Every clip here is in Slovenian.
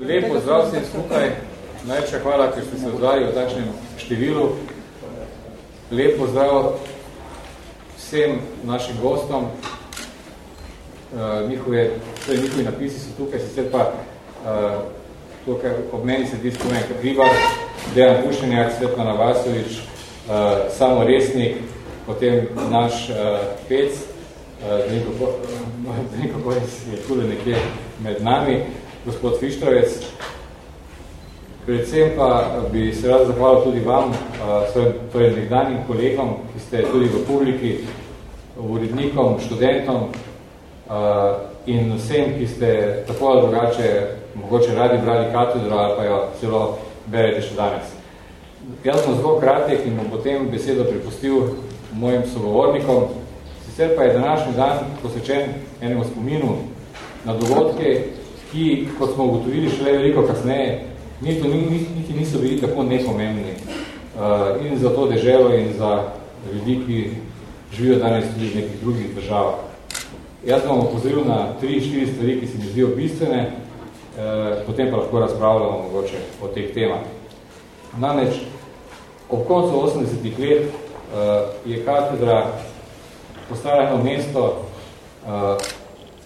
Lepo zdrav vsem skupaj. Najlepša hvala, ker ste se odzvali v takšnem številu. Lepo zdrav vsem našim gostom. Uh, njihove, torej njihovi napisi so tukaj, sicer pa uh, tukaj ob meni se ti spomen Kribar, Dejan Pušenjak, Svetlana Vasovič, uh, Samo Resnik, potem naš uh, pec, uh, Deniko Boris je tukaj nekje med nami, gospod Fištrovec, Predvsem pa bi se rad zahvalil tudi vam, svojim torej nekdanjim kolegom, ki ste tudi v publiki, urednikom, študentom in vsem, ki ste tako ali drugače mogoče radi brali katedro ali pa jo celo berete še danes. Jaz sem zelo kratek in bom potem besedo pripustil mojim sogovornikom. Sicer pa je današnji dan posvečen enemu spominu na dogodke, ki, kot smo ugotovili šele veliko kasneje, niti, niti niso bili tako nepomembni uh, in za to deželo in za ljudi, ki živijo danes tudi v nekih drugih državah. Jaz vam opozoril na tri, štiri stvari, ki se mi zdijo bistvene, uh, potem pa lahko razpravljamo mogoče o teh temah. Namreč, ob koncu 80 let uh, je katedra postala eno mesto uh,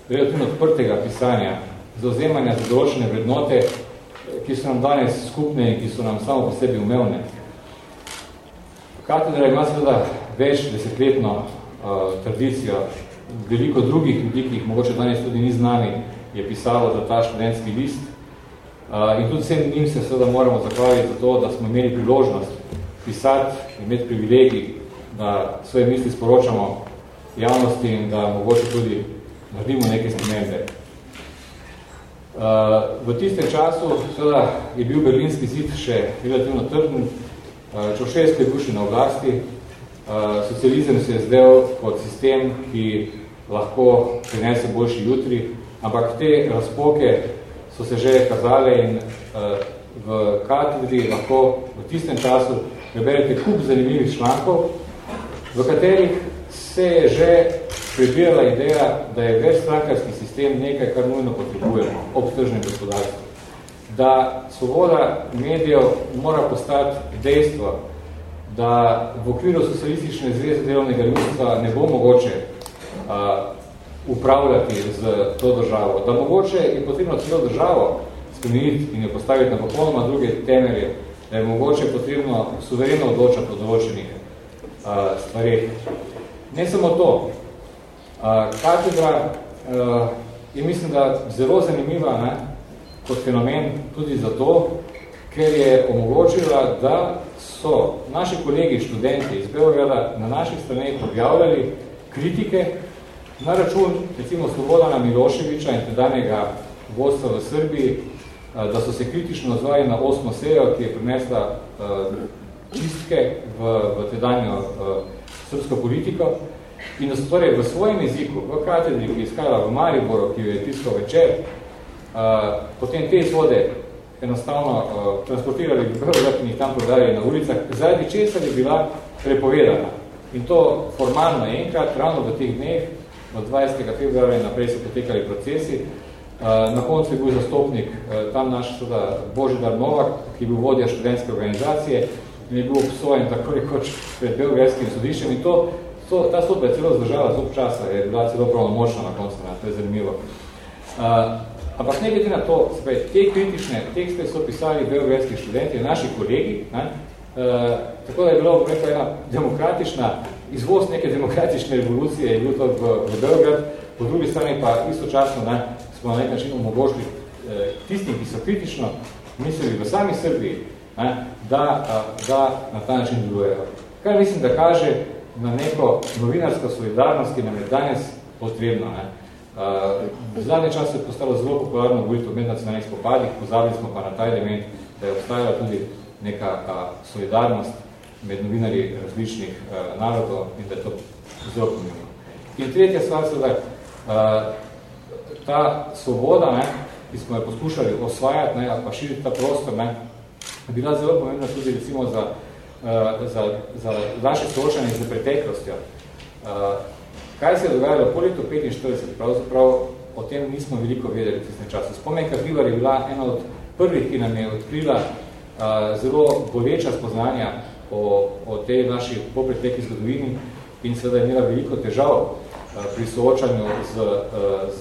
relativno odprtega pisanja, zauzemanja za določene vrednote, ki so nam danes skupne in ki so nam samo po sebi umevne. Katedra ima seveda več desetletno uh, tradicijo. Veliko drugih ljudi, ki jih mogoče danes tudi ni znani, je pisalo za ta študentski list. Uh, in tudi vsem njim se seveda moramo zahvaliti za to, da smo imeli priložnost pisati, imeti privilegij, da svoje misli sporočamo javnosti in da mogoče tudi naredimo neke spremembe. V tistem času seveda, je bil berlinski zid še relativno trden, Čošesko je bil še na oblasti, socializem se je zdel kot sistem, ki lahko prinese boljši jutri, ampak te razpoke so se že kazale in v katedri lahko v tistem času preberete kup zanimivih člankov, v katerih se je že prebirala ideja, da je večstrankarski sistem nekaj, kar nujno potrebujemo ob tržnem gospodarstvu. Da svoboda medijev mora postati dejstvo, da v okviru socialistične zveze delovnega ljudstva ne bo mogoče a, upravljati z to državo. Da mogoče je potrebno celo državo spremeniti in jo postaviti na popolnoma druge temelje, da je mogoče potrebno suvereno odločati o določenih stvarih. Ne samo to, katedra uh, je mislim, da zelo zanimiva ne, kot fenomen tudi zato, ker je omogočila, da so naši kolegi študenti iz Beograda na naših straneh objavljali kritike na račun, recimo, Slobodana Miloševiča in tedanjega vodstva v Srbiji, da so se kritično odzvali na osmo sejo, ki je prinesla uh, čistke v, v tedanjo srpsko politiko. In da so torej v svojem jeziku, v katedri, ki je iskala v Mariboru, ki jo je tiskal večer, uh, potem te izvode enostavno uh, transportirali v Beograd in jih tam prodali na ulicah, zaradi česar je bila prepovedana. In to formalno enkrat, ravno v teh dneh, od 20. februarja naprej so potekali procesi. Uh, na koncu je bil zastopnik tam naš seveda Božidar Novak, ki je bil vodja študentske organizacije in je bil obsojen tako rekoč pred Beogradskim sodiščem in to to, ta sodba je celo zdržala zelo časa, je bila celo pravnomočna na koncu, to je zanimivo. Uh, ampak ne glede na to, spaj, te kritične tekste so pisali beogradski študenti, naši kolegi, ne, uh, tako da je bilo rekel, ena demokratična, izvoz neke demokratične revolucije je bil to v, v Beograd, po drugi strani pa istočasno ne, smo na nek način omogočili eh, tistim, ki so kritično mislili v sami Srbiji, ne, da, a, da na ta način delujejo. Kaj mislim, da kaže na neko novinarsko solidarnost, ki nam je danes potrebno. Ne. V zadnje čase je postalo zelo popularno govoriti o mednacionalnih spopadih, pozabili smo pa na ta element, da je obstajala tudi neka uh, solidarnost med novinarji različnih narodov in da je to zelo pomembno. In tretja stvar se, da ta svoboda, ne, ki smo jo poskušali osvajati, ne, pa širiti ta prostor, ne, bila zelo pomembna tudi recimo za za, za vaše soočanje z preteklostjo. Uh, kaj se je dogajalo po letu 45, pravzaprav o tem nismo veliko vedeli v tistem času. Spomenka Vivar je bila ena od prvih, ki nam je odkrila zelo boleča spoznanja o, o tej naši popretekli zgodovini in seveda je imela veliko težav pri soočanju z, z,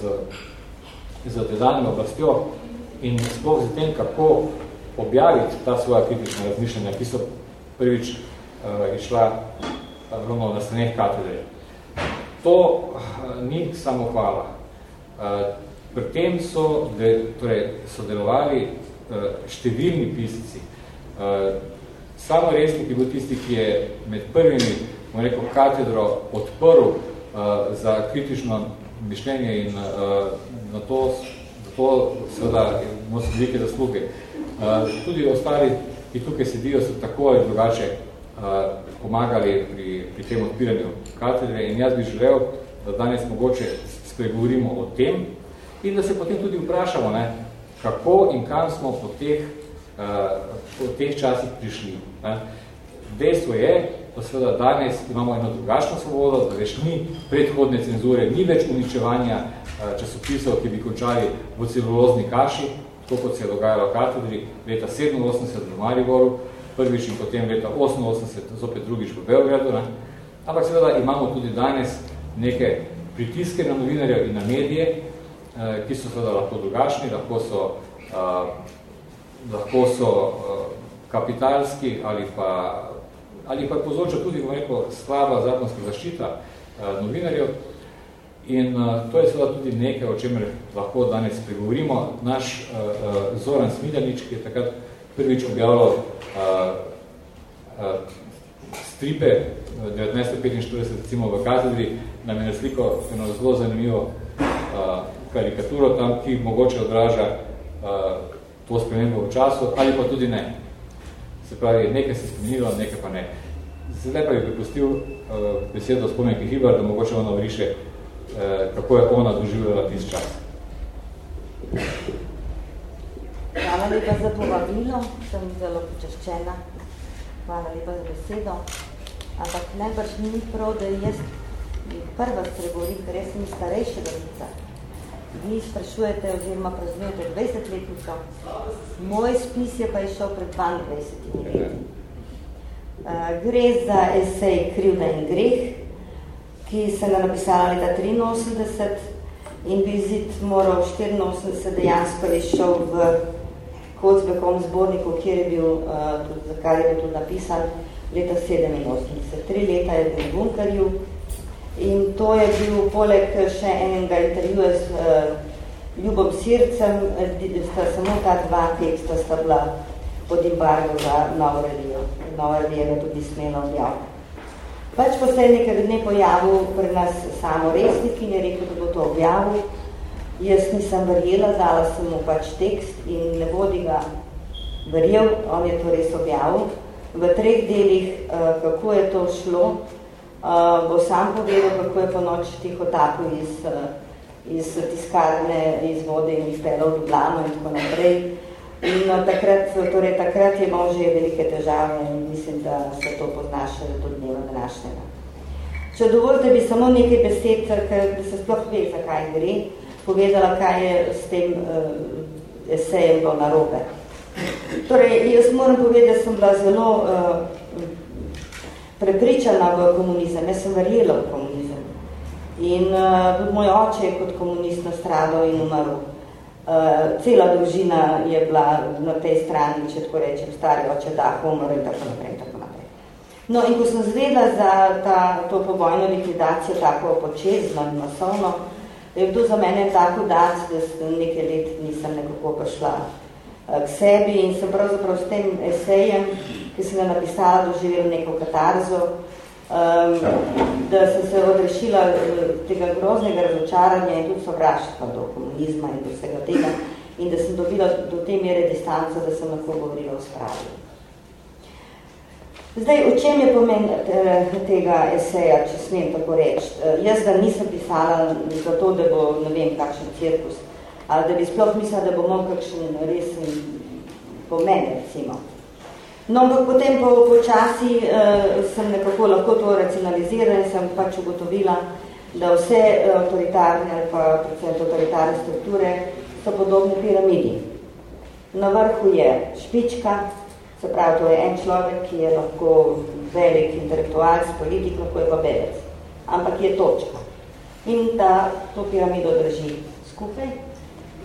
z tedanjim oblastjo in sploh z tem, kako objaviti ta svoja kritična razmišljanja, ki so prvič uh, išla ravno na straneh katedre. To uh, ni samo hvala. Pri tem so de, torej, sodelovali številni pisci. Samo resnik je bil tisti, ki je med prvimi rekel, katedro odprl za kritično mišljenje in na to, to seveda ima velike zasluge. Tudi ostali, ki tukaj sedijo, so tako ali drugače uh, pomagali pri, pri tem odpiranju katedre in jaz bi želel, da danes mogoče spregovorimo o tem, in da se potem tudi vprašamo, ne, kako in kam smo po teh, uh, po teh časih prišli. Ne. Dejstvo je, da seveda danes imamo eno drugačno svobodo, da več ni predhodne cenzure, ni več uničevanja časopisov, ki bi končali v celulozni kaši, to kot se je dogajalo v katedri leta 87 v Mariboru, prvič in potem leta 88 zopet drugič v Beogradu. Ne. Ampak seveda imamo tudi danes neke pritiske na novinarjev in na medije, Eh, ki so seveda lahko drugačni, lahko so, uh, lahko so uh, kapitalski ali pa, ali pa povzroča tudi rekel, slaba zakonska zaščita novinarjev. In uh, to je seveda tudi nekaj, o čemer lahko danes pregovorimo. Naš uh, uh, Zoran Smiljanič, ki je takrat prvič objavljal uh, uh, stripe 1945 recimo v katedri, nam je nasliko eno zelo zanimivo uh, karikaturo tam, ki mogoče odraža uh, to spremembo v času, ali pa tudi ne. Se pravi, nekaj se spremenilo, nekaj pa ne. Zdaj pa bi pripustil uh, besedo spomenki Hibar, da mogoče ona vriše, kako je ona doživljala tist čas. Hvala lepa za povabilo, sem zelo počaščena. Hvala lepa za besedo. Ampak najbrž ni prav, da jaz prva spregovorim, ker jaz sem starejša dolica vi sprašujete oziroma praznujete 20 letnico. Moj spis je pa išel pred 22 leti. Uh, gre za esej Krivda in greh, ki sem ga napisala leta 83 in bi zid moral 84 dejansko išel v Kocbekom zborniku, kjer je bil, uh, tudi, za kar je bil tudi napisan, leta 87. Tri leta je bil v bunkerju, In to je bil poleg še enega intervjuja s uh, Ljubom Sircem, eh, sta samo ta dva teksta sta bila pod embargo za Novo relijo. Novo relijo je tudi smelo objaviti. Pač pa se je nekaj dne pojavil pri nas samo resnik in je rekel, da bo to objavil. Jaz nisem verjela, dala sem mu pač tekst in ne bodi ga verjel, on je to res objavil. V treh delih, uh, kako je to šlo, uh, bo sam povedal, kako je po noč tiho tapu iz, uh, iz tiskarne, iz vode in izpelo v Ljubljano in tako naprej. In uh, takrat, torej, takrat je imel že velike težave in mislim, da se to poznaša do dneva današnjega. Če dovolite bi samo nekaj besed, ker bi se sploh ve, zakaj gre, povedala, kaj je s tem uh, esejem bilo narobe. Torej, jaz moram povedati, da sem bila zelo uh, prepričana v komunizem, jaz sem verjela v komunizem. In uh, moj oče je kot komunist nastradal in umrl. Uh, cela družina je bila na tej strani, če tako rečem, stari oče dah, umrl in tako naprej, tako naprej. No, in ko sem zvedla za ta, to povojno likvidacijo tako počezno in masovno, je bil za mene tako dac, da nekaj let nisem nekako prišla uh, k sebi in sem pravzaprav s tem esejem ki sem ga napisala, doživela neko katarzo, um, da sem se odrešila eh, tega groznega razočaranja in tudi sovraštva do komunizma in do vsega tega in da sem dobila do te mere distanca, da sem lahko govorila o spravi. Zdaj, o čem je pomen eh, tega eseja, če smem tako reči? Eh, jaz ga nisem pisala zato, da bo ne vem kakšen cirkus, ali da bi sploh mislila, da bo imel kakšen resen pomen, recimo. No, ampak potem po počasi uh, sem nekako lahko to racionalizirala in sem pač ugotovila, da vse uh, avtoritarne ali pa predvsem totalitarne strukture so podobne piramidi. Na vrhu je špička, se pravi, to je en človek, ki je lahko velik intelektualc, politik, lahko je pa belec. Ampak je točka. In ta to piramido drži skupaj.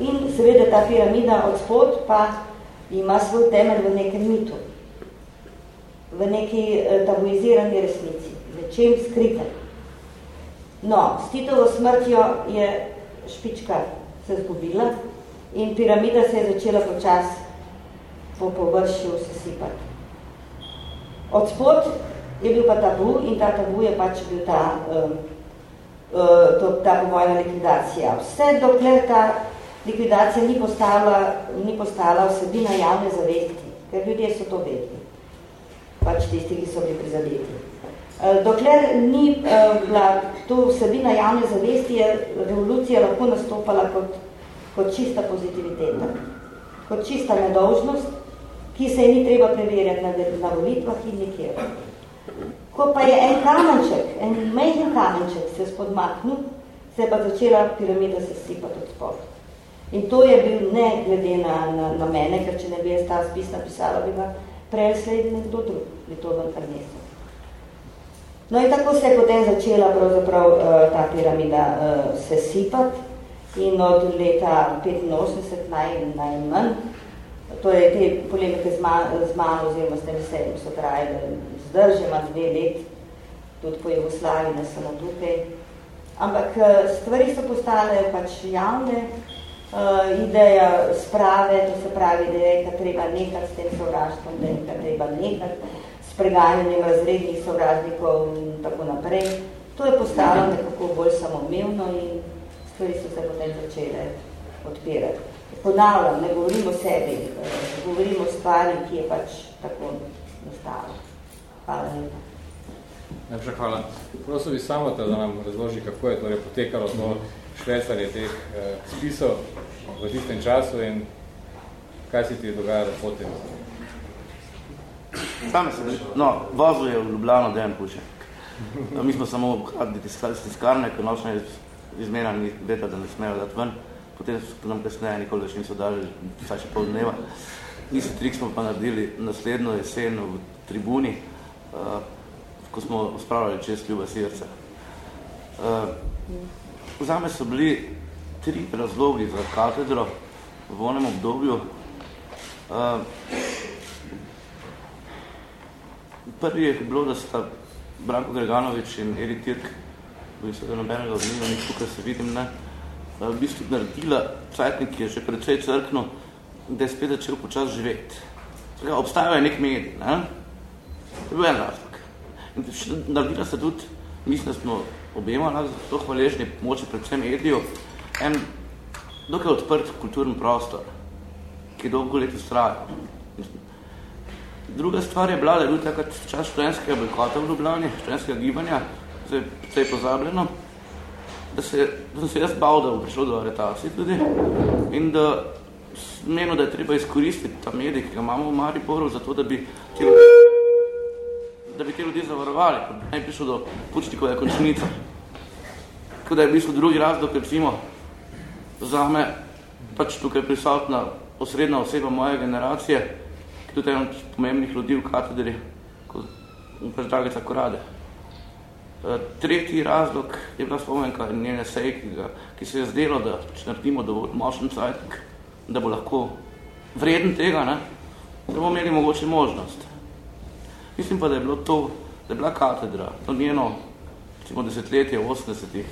In seveda ta piramida od spod pa ima svoj temelj v nekem mitu, v neki eh, tabuizirani resnici, v čem skrite. No, s Titovo smrtjo je špička se zgubila in piramida se je začela počas po površju sesipati. Od spod je bil pa tabu in ta tabu je pač bil ta, um, uh, to, ta povojna likvidacija. Vse dokler ta likvidacija ni postala, ni postala vsebina javne zavesti, ker ljudje so to vedli, pač tisti, ki so bili prizadeti. Uh, dokler ni uh, bila to vsebina javne zavesti, je revolucija lahko nastopala kot, kot čista pozitiviteta, kot čista nedolžnost, ki se je ni treba preverjati na, na volitvah in nikjer. Ko pa je en kamenček, en majhen kamenček se spodmaknil, se je pa začela piramida se sipati od spod. In to je bil ne glede na, na, na mene, ker če ne bi jaz ta spis napisala, bi ga prej sledi nekdo drug, bi to ven kar nesel. No in tako se je potem začela pravzaprav uh, ta piramida uh, se sipati in od leta 85 naj, najmanj Torej, te polemike z, ma, z mano oziroma s tem sedem so trajale zdržema dve let, tudi po Jugoslaviji, ne samo tukaj. Ampak eh, stvari so postale pač javne, uh, ideja sprave, to se pravi, da je treba nekati s tem sovraštvom, da je treba nekati s preganjanjem razrednih sovražnikov in tako naprej. To je postalo nekako bolj samomevno in stvari so se potem začele odpirati ponavljam, ne govorim o sebi, eh, govorim o stvari, ki je pač tako nastala. Hvala lepa. Najprej hvala. Prosim bi samo da nam razloži, kako je torej potekalo to švesarje teh eh, spisov v tistem času in kaj se ti je dogajalo potem. Same se, no, vozil je v Ljubljano den puše. Mi smo samo obhradili tiskarne, ker nočno je izmena ni veta, da ne smejo dati ven potem so nam kasneje nikoli več niso dali, vsaj še pol dneva. Isti trik smo pa naredili naslednjo jesen v tribuni, uh, ko smo spravljali čez ljuba srca. Uh, zame so bili tri razlogi za katedro v onem obdobju. Uh, prvi je bilo, da sta Branko Greganovič in Eri Tirk, v bistvu nobenega od njih, nič tukaj se vidim, ne, v bistvu naredila cajtnik, ki je že precej crkno, da je spet začel počas živeti. Zdaj, obstajajo nek medij, ne? To je bil en razlog. In naredila se tudi, mislim, da smo obema nas to hvaležni pomoči predvsem medijo, en dokaj odprt kulturni prostor, ki je dolgo let ustrajal. Druga stvar je bila, da je bil takrat čas študentskega bojkota v Ljubljani, študentskega gibanja, zdaj je pozabljeno, da, se, da sem se jaz bal, da bo prišlo do aretacije tudi in da menil, da je treba izkoristiti ta medij, ki ga imamo v Mariboru, zato da bi ti da bi te ljudi zavarovali, da bi prišlo do pučnikove končnice. Tako da je v bistvu drugi razlog, recimo, zame pač tukaj prisotna osredna oseba moje generacije, ki tudi eno pomembnih ljudi v katedri, ko pač Dragica Korade. Eh, tretji razlog je bila spomenka njene seje, ki, ki se je zdelo, da če naredimo dovolj močen cajtnik, da bo lahko vreden tega, ne, da bomo imeli mogoče možnost. Mislim pa, da je bilo to, da je bila katedra, to njeno recimo, desetletje v 80-ih,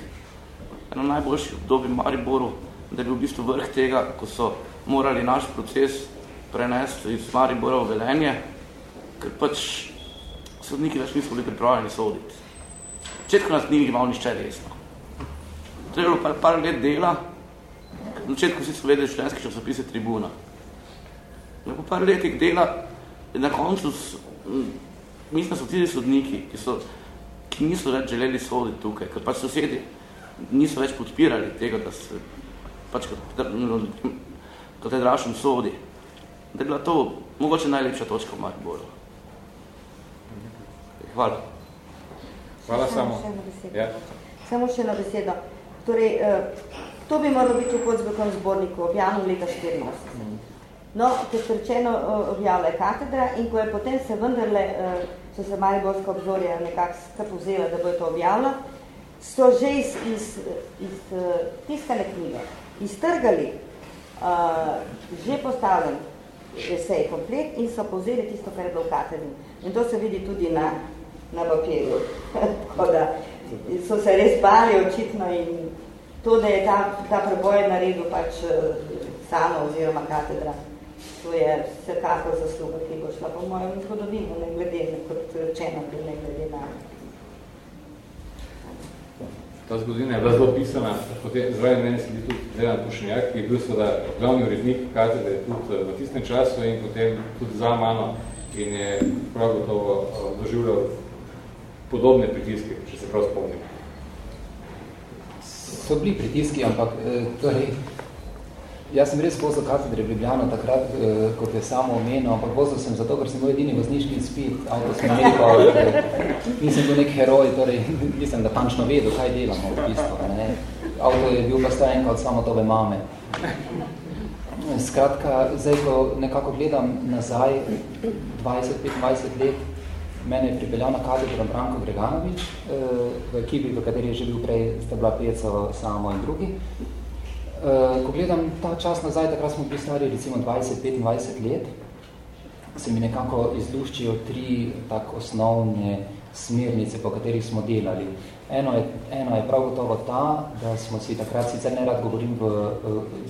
eno najboljših obdobij Mariboru, da je bil v bistvu vrh tega, ko so morali naš proces prenesti iz Maribora v Velenje, ker pač sodniki več niso bili pripravljeni soditi. Včetko nas ni imel nišče resno. To je bilo par, par let dela, na začetku si so vedeli členski časopise Tribuna. Na po par letih dela, na koncu, mislim, da so tudi sodniki, ki, so, ki niso več želeli soditi tukaj, ker pač sosedi niso več podpirali tega, da se pač katedrašem sodi. Da je bila to mogoče najlepša točka v Mariboru. Hvala. Hvala samo. Samo, ja. samo še na besedo. Torej, eh, to bi moralo biti v podzbekom zborniku, objavno leta 84. No, kot rečeno, objavila je katedra in ko je potem se vendarle, so se Mariborska obzorja nekako povzela, da bo to objavila, so že iz, iz, iz tiskane knjige iztrgali uh, že postavljen esej komplet in so povzeli tisto, kar je bilo v katedri. In to se vidi tudi na, na papirju. Tako da so se res bali očitno in to, da je ta, ta preboj naredil pač samo oziroma katedra, to je vsekako zasluga, ki bo šla po mojem zgodovinu, ne glede na kot rečeno, ne glede na Ta zgodovina je bila zelo pisana, potem zraven meni se tudi Zeran Pušenjak, ki je bil seveda glavni urednik katedre tudi v tistem času in potem tudi za mano in je prav gotovo doživljal podobne pritiske, če se prav spomnim. So bili pritiski, ampak torej, Jaz sem res vozil katedre v Ljubljano takrat, eh, kot je samo omenil, ampak vozil sem zato, ker sem bil edini vozniški izpit, avto sem imel, eh, nisem bil nek heroj, torej nisem da pančno vedel, kaj delamo v bistvu. Ne. Avto je bil pa stojenka od samo tove mame. Skratka, zdaj, ko nekako gledam nazaj, 20-25 let, mene je pripeljal na katedro Branko Greganovič, eh, v ekipi, v kateri je že bil prej, sta bila Peco, Samo in drugi. Uh, ko gledam ta čas nazaj, takrat smo bili stari recimo 20-25 let, se mi nekako izluščijo tri tak osnovne smernice, po katerih smo delali. Eno je, eno je prav gotovo ta, da smo si takrat, sicer ne rad govorim v,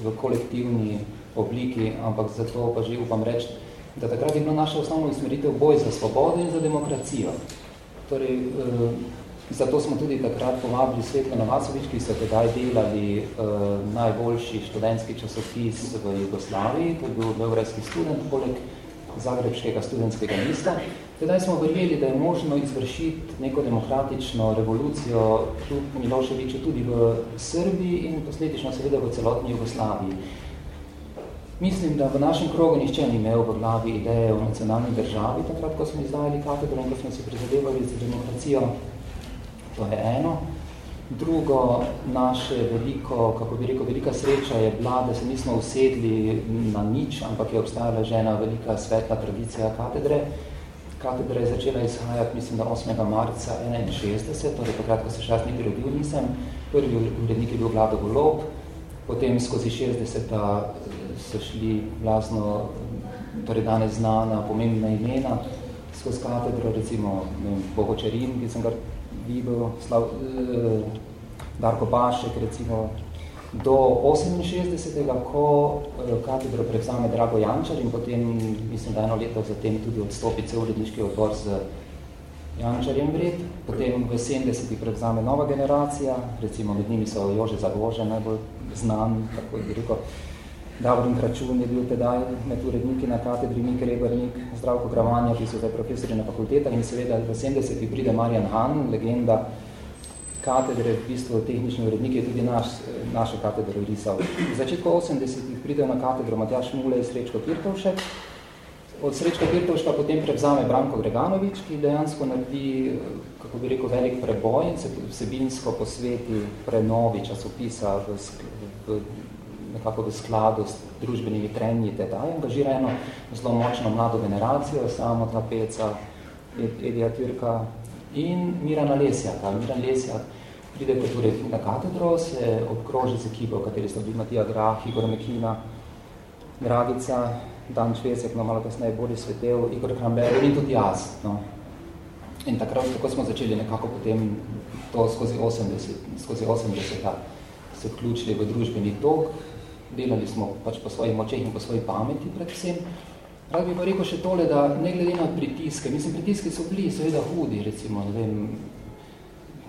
v kolektivni obliki, ampak zato pa že upam reči, da takrat je bilo naša osnovna usmeritev boj za svobodo in za demokracijo. Torej, uh, Zato smo tudi takrat povabili Svetko Novacovič, ki so tedaj delali uh, najboljši študentski časopis v Jugoslaviji, to je bil beograjski student, poleg Zagrebškega studentskega lista. Tedaj smo verjeli, da je možno izvršiti neko demokratično revolucijo kljub Miloševiču tudi v Srbiji in posledično seveda v celotni Jugoslaviji. Mislim, da v našem krogu nišče ni imel v glavi ideje o nacionalni državi, takrat, ko smo izdajali katedro in ko smo se prizadevali za demokracijo To je eno. Drugo, naše veliko, kako bi rekel, velika sreča je bila, da se nismo usedli na nič, ampak je obstajala že ena velika svetla tradicija katedre. Katedra je začela izhajati, mislim, da 8. marca 61, torej takrat, ko se še niti rodil nisem. Prvi urednik je bil Vlado Golob, potem skozi 60 so šli vlastno, torej danes znana, pomembna imena, skozi katedro, recimo Bogočarin, ki sem ga videl Slav, eh, Darko Bašek, recimo, do 68. ko eh, katedro prevzame Drago Jančar in potem, mislim, da eno leto zatem tudi odstopi cel uredniški odbor z Jančarjem vred. Potem v 70. prevzame nova generacija, recimo med njimi so Jože Zagože, najbolj znan, tako bi rekel, Davrin Kračun je bil tedaj med uredniki na katedri, Mik Rebernik, Zdravko Gravanja, ki so zdaj profesori na fakultetah in seveda v 70. pride Marjan Han, legenda katedre, v bistvu tehnični urednik je tudi naš, našo katedro risal. V začetku 80. pride na katedro Matjaš Mule in Srečko Kirtovšek. Od Srečka Kirtovška potem prevzame Branko Greganovič, ki dejansko naredi, kako bi rekel, velik preboj in se vsebinsko posveti prenovi časopisa v, v nekako v skladu s družbenimi trenji tedaj, angažira eno zelo močno mlado generacijo, samo ta peca, Edija Tyrka in Mirana Lesjaka. Miran Lesjak pride kot urednik na katedro, se obkroži z ekipo, v kateri so bili Matija Grah, Igor Mekina, Dragica, Dan Čvesek, no malo kasneje bolj svetel, Igor Kramber in tudi jaz. No. In takrat tako smo začeli nekako potem to skozi 80, skozi 80 se vključili v družbeni tok, delali smo pač po svojih močeh in po svoji pameti predvsem. Rad bi pa rekel še tole, da ne glede na pritiske, mislim, pritiske so bili seveda hudi, recimo, ne vem,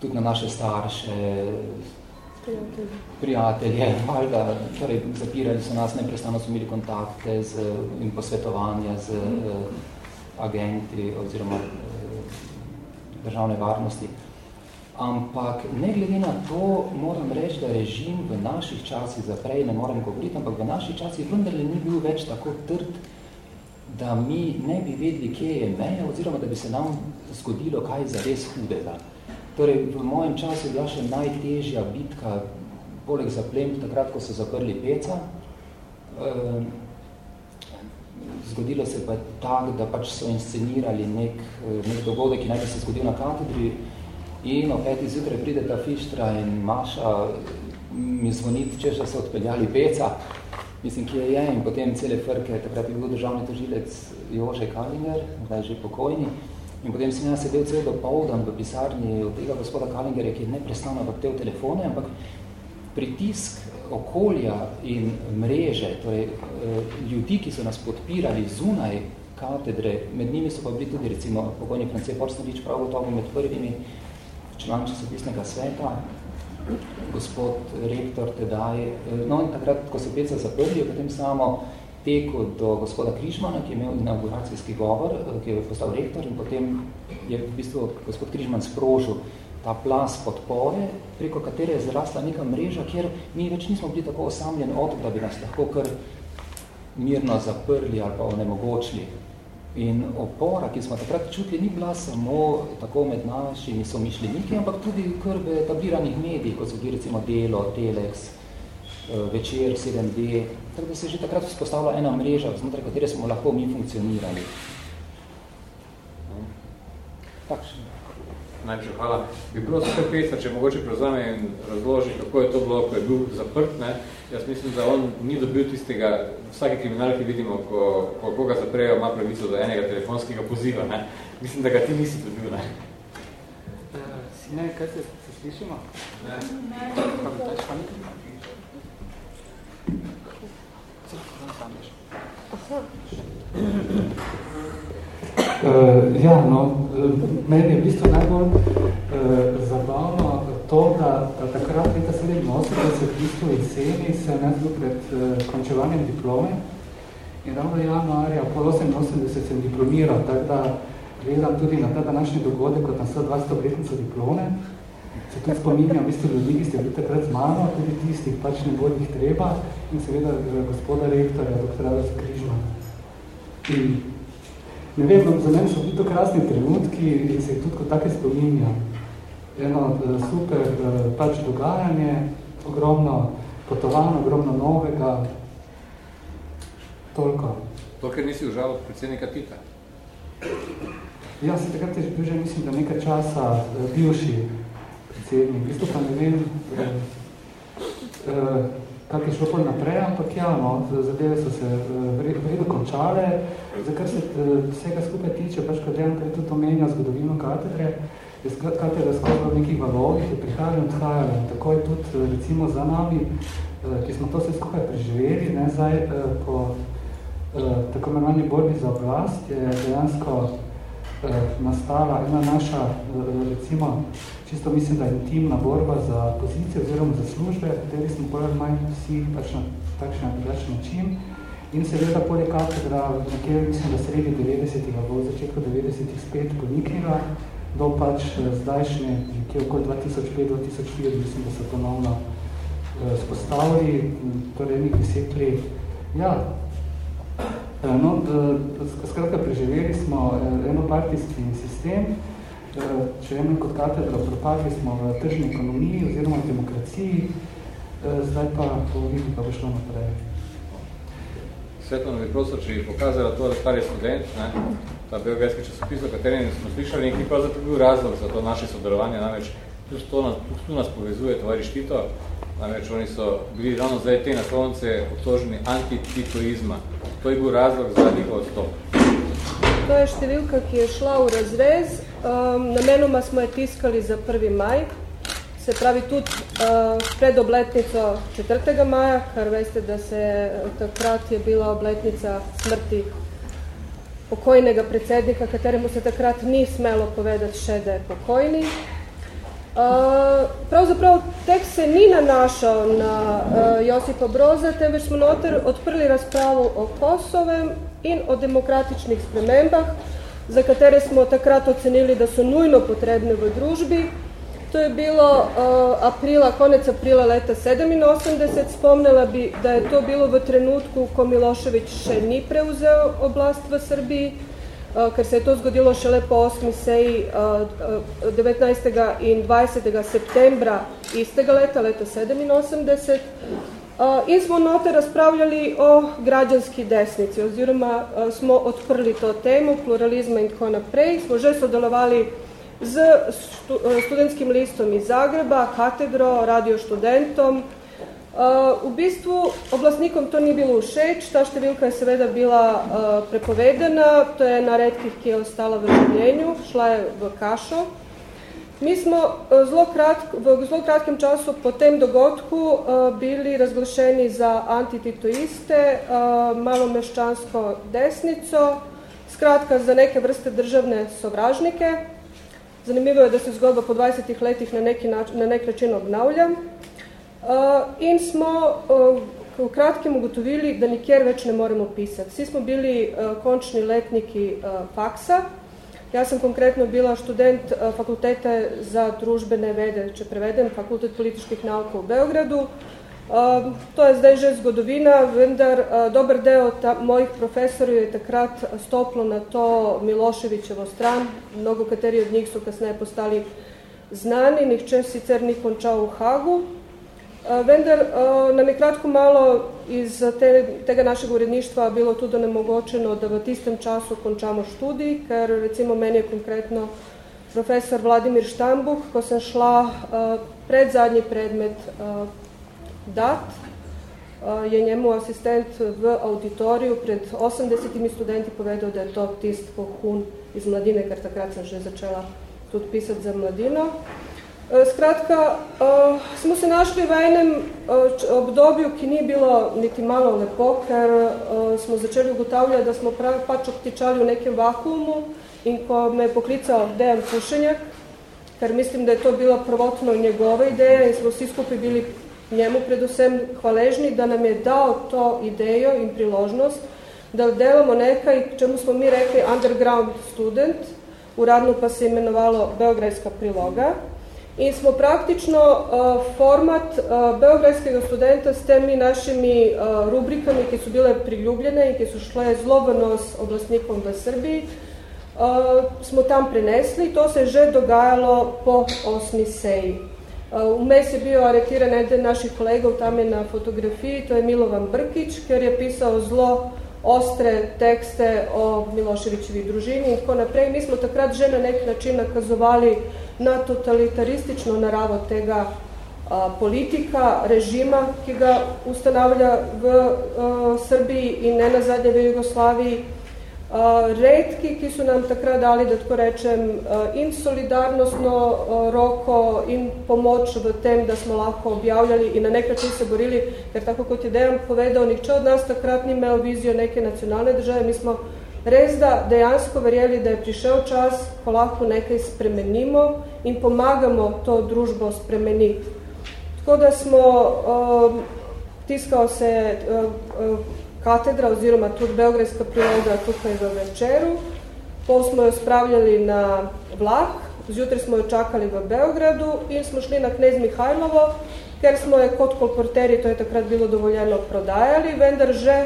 tudi na naše starše, prijatelje, valjda, torej zapirali so nas, neprestano so imeli kontakte z, in posvetovanja z uh, agenti oziroma uh, državne varnosti. Ampak ne glede na to, moram reči, da režim v naših časih, za prej ne moram govoriti, ampak v naših časih vendarle ni bil več tako trd, da mi ne bi vedeli, kje je meja, oziroma da bi se nam zgodilo kaj zares hudega. Torej, v mojem času je bila še najtežja bitka, poleg zaplemb, takrat, ko so zaprli peca. zgodilo se pa tak, da pač so inscenirali nek, nek dogodek, ki naj bi se zgodil na katedri in o peti zjutraj pride ta Fištra in Maša mi zvoniti, da so odpeljali peca, mislim, kje je, in potem cele frke, takrat je bil državni tožilec Jože Kalinger, zdaj že pokojni, in potem sem jaz sedel cel dopoldan v pisarni od tega gospoda Kalingerja, ki je neprestano vrtel telefone, ampak pritisk okolja in mreže, torej eh, ljudi, ki so nas podpirali zunaj katedre, med njimi so pa bili tudi recimo pokojni France Porsnerič, prav gotovo med prvimi član časopisnega sveta, gospod rektor tedaj, eh, no in takrat, ko so peca zaprli, potem samo tekel do gospoda Križmana, ki je imel inauguracijski govor, eh, ki je postal rektor in potem je v bistvu gospod Križman sprožil ta plas podpore, preko katere je zrasla neka mreža, kjer mi več nismo bili tako osamljeni od, da bi nas lahko kar mirno zaprli ali pa onemogočili. In opora, ki smo takrat čutili, ni bila samo tako med našimi somišljeniki, ampak tudi kar v etabliranih medijih, kot so bili recimo Delo, Telex, eh, Večer, 7D, tako da se je že takrat vzpostavila ena mreža, znotraj katere smo lahko mi funkcionirali. Takšno. Najprej hvala. Bi prosil se Petra, če mogoče prevzame in razloži, kako je to bilo, ko je bil zaprt. Ne? Jaz mislim, da on ni dobil tistega, vsake kriminalke vidimo, ko, ko koga zaprejo, ima pravico do enega telefonskega poziva. Ne? Mislim, da ga ti nisi dobil. Ne? Uh, Sine, kaj se, se slišimo? Ne. Ne. Uh, ja, no, meni je v bistvu najbolj uh, zabavno to, da, da takrat leta 87, v bistvu jeseni, se je bil pred uh, končevanjem diplome in ravno januarja po 88 sem diplomiral, tako da gledam tudi na ta današnji dogodek, kot na 120 obletnico diplome. Se tudi spominjam v bistvu ljudi, ki ste bili takrat z mano, tudi tistih pač ne bolj jih treba in seveda gospoda rektorja, doktora Križmana. In Ne vem, za meni so bili to krasni trenutki in se tudi kot take spominja. Eno eh, super eh, pač dogajanje, ogromno potovano, ogromno novega, toliko. To, ker nisi užal predsednika Tita? Ja, se takrat je bil že, mislim, da nekaj časa eh, bivši predsednik. Isto pa ne vem, eh, eh, kak je šlo pol naprej, ampak ja, no, zadeve so se vredo končale. Za kar se vsega skupaj tiče, pač kad Dejan tudi omenja zgodovino katedre, je katedra skoraj v nekih valovih, je prihajali in odhajali. Tako je tudi uh, recimo za nami, uh, ki smo to vse skupaj preživeli, ne, zdaj uh, po tako imenovani borbi za oblast, je dejansko nastala ena naša, recimo, čisto mislim, da intimna borba za pozicijo oziroma za službe, kateri smo poleg manj vsi pač na takšen drugačen način. In seveda poleg katedra, nekje mislim, da sredi 90-ih, v začetku 90-ih spet poniknila, do pač eh, zdajšnje, nekje okoli 2005-2004, mislim, da so ponovno eh, spostavili, torej nekaj desetli. Ja, eh, no, skratka, preživeli smo enopartijski sistem, če vemo kot katedra, propadli smo v tržni ekonomiji oziroma demokraciji, eh, zdaj pa po vidi pa bo šlo naprej. Svetlano bi prosil, če bi pokazala to, da star je student, ne, ta biografski časopis, o katerem smo slišali, in ki pa zato bil razlog za to naše sodelovanje, namreč tu nas, tu nas povezuje tovariš Tito, namreč oni so bili ravno zdaj te naslovnice obtoženi antititoizma. To je bil razlog za njihov odstop. To je številka, ki je šla v razrez. Um, namenoma smo je tiskali za 1. maj, se pravi tudi uh, pred obletnico 4. maja, kar veste, da se takrat je bila obletnica smrti pokojnega predsednika, kateremu se takrat ni smelo povedati še, da je pokojni. Uh, pravzaprav tekst se ni nanašal na uh, Josipa Broza, temveč smo noter odprli razpravo o Kosovem in o demokratičnih spremembah, za katere smo takrat ocenili, da so nujno potrebne v družbi. To je bilo uh, aprila, konec aprila leta 87. Spomnila bi, da je to bilo v trenutku, ko Milošević še ni preuzel oblast v Srbiji, uh, ker se je to zgodilo šele po 8. seji uh, 19. in 20. septembra istega leta, leta 87. in smo note razpravljali o građanski desnici, oziroma smo odprli to temo, pluralizma in tako naprej. Smo že sodelovali z študentskim listom iz Zagreba, katedro, radio študentom. V bistvu oblastnikom to ni bilo všeč, ta številka je seveda bila prepovedana, to je na redkih, ki je ostala v življenju, šla je v kašo. Mi smo eh, zelo kratk, v zelo kratkem času po tem dogodku bili razglašeni za antititoiste, uh, malomeščansko desnico, skratka za neke vrste državne sovražnike. Zanimivo je, da se zgodba po 20 letih na, neki nač na nek način obnavlja. Uh, in smo uh, v kratkem ugotovili, da nikjer več ne moremo pisati. Vsi smo bili uh, končni letniki uh, faksa, Jaz sem konkretno bila študent eh, fakultete za družbene vede, če prevedem, fakultet političkih nauk v Beogradu. Uh, to je zdaj že zgodovina, vendar uh, dober del ta, mojih profesorjev je takrat stoplo na to Miloševićevo stran. Mnogo kateri od njih so kasneje postali znani, nihče sicer ni končal v Hagu. Eh, vendar uh, nam je kratko malo iz te, tega našega uredništva bilo tudi onemogočeno, da v tistem času končamo študij, ker recimo meni je konkretno profesor Vladimir Štambuh, ko sem šla uh, pred zadnji predmet uh, dat, uh, je njemu asistent v auditoriju pred 80 studenti povedal, da je to tist pohun iz mladine, ker takrat sem že začela tudi pisati za mladino. Eh, skratka, uh, smo se našli v enem obdobju, ki ni bilo niti malo lepo, ker smo začeli ugotavljati, da smo prav, pač obtičali v nekem vakuumu in ko me je poklical Dejan Pušenjak, ker mislim, da je to bila prvotno njegova ideja in smo vsi skupaj bili njemu predvsem hvaležni, da nam je dal to idejo in priložnost, da delamo nekaj, čemu smo mi rekli underground student, uradno pa se imenovalo Beograjska priloga, In smo praktično uh, format uh, studenta s temi našimi uh, rubrikami, ki so bile priljubljene in ki so šle zelo v oblastnikom v Srbiji, uh, smo tam prenesli. To se je že dogajalo po osmi seji. Vmes je bil aretiran eden naših kolegov, tam je na fotografiji, to je Milovan Brkić, ker je pisal zelo ostre tekste o Miloševićevi družini in tako naprej. Mi smo takrat že na nek način nakazovali na totalitaristično naravo tega a, politika, režima, ki ga ustanavlja v a, Srbiji in ne na zadnje v Jugoslaviji, redki, ki so nam takrat dali, da tako rečem, in solidarnostno roko in pomoč v tem, da smo lahko objavljali in na nek način se borili, ker tako kot je Dejan povedal, nihče od nas takrat ni imel vizijo neke nacionalne države, mi smo res da dejansko verjeli, da je prišel čas, ko lahko nekaj spremenimo in pomagamo to družbo spremeniti. Tako da smo, uh, tiskal se uh, uh, katedra oziroma tudi Belgrajska priloga tukaj v večeru. Pol smo jo spravljali na vlak, zjutraj smo jo čakali v Beogradu in smo šli na Knez Mihajlovo, ker smo jo kot kolporteri, to je takrat bilo dovoljeno, prodajali, vendar že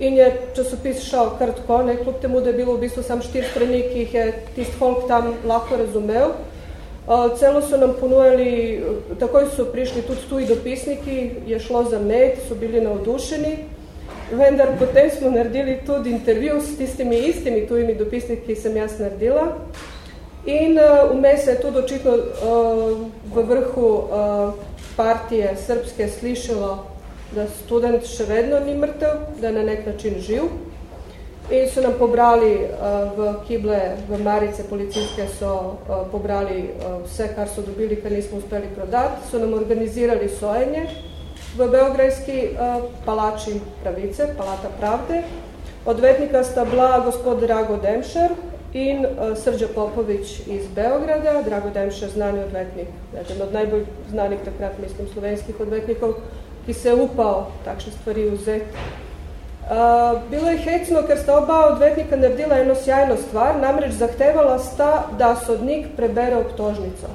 in je časopis šel kar tako, ne, kljub temu, da je bilo v bistvu sam štir strani, ki jih je tist folk tam lahko razumel. Uh, celo so nam ponujali, takoj so prišli tudi tuji dopisniki, je šlo za med, so bili navdušeni, vendar potem smo naredili tudi intervju s tistimi istimi tujimi dopisniki, ki sem jaz naredila. In uh, vmes se je tudi očitno uh, v vrhu uh, partije srpske slišalo, da student še vedno ni mrtev, da je na nek način živ. In so nam pobrali uh, v kible, v marice policijske, so uh, pobrali uh, vse, kar so dobili, kar nismo uspeli prodati, so nam organizirali sojenje, v Beograjski uh, palači pravice, palata pravde. Odvetnika sta bila gospod Drago Demšer in uh, Srđa Popović iz Beograda. Drago Demšer, znani odvetnik, jedan od najbolj znanih takrat, mislim, slovenskih odvetnikov, ki se je upao takšne stvari vzeti. Uh, bilo je hecno, ker sta oba odvetnika naredila eno sjajno stvar, namreč zahtevala sta, da sodnik prebere obtožnico.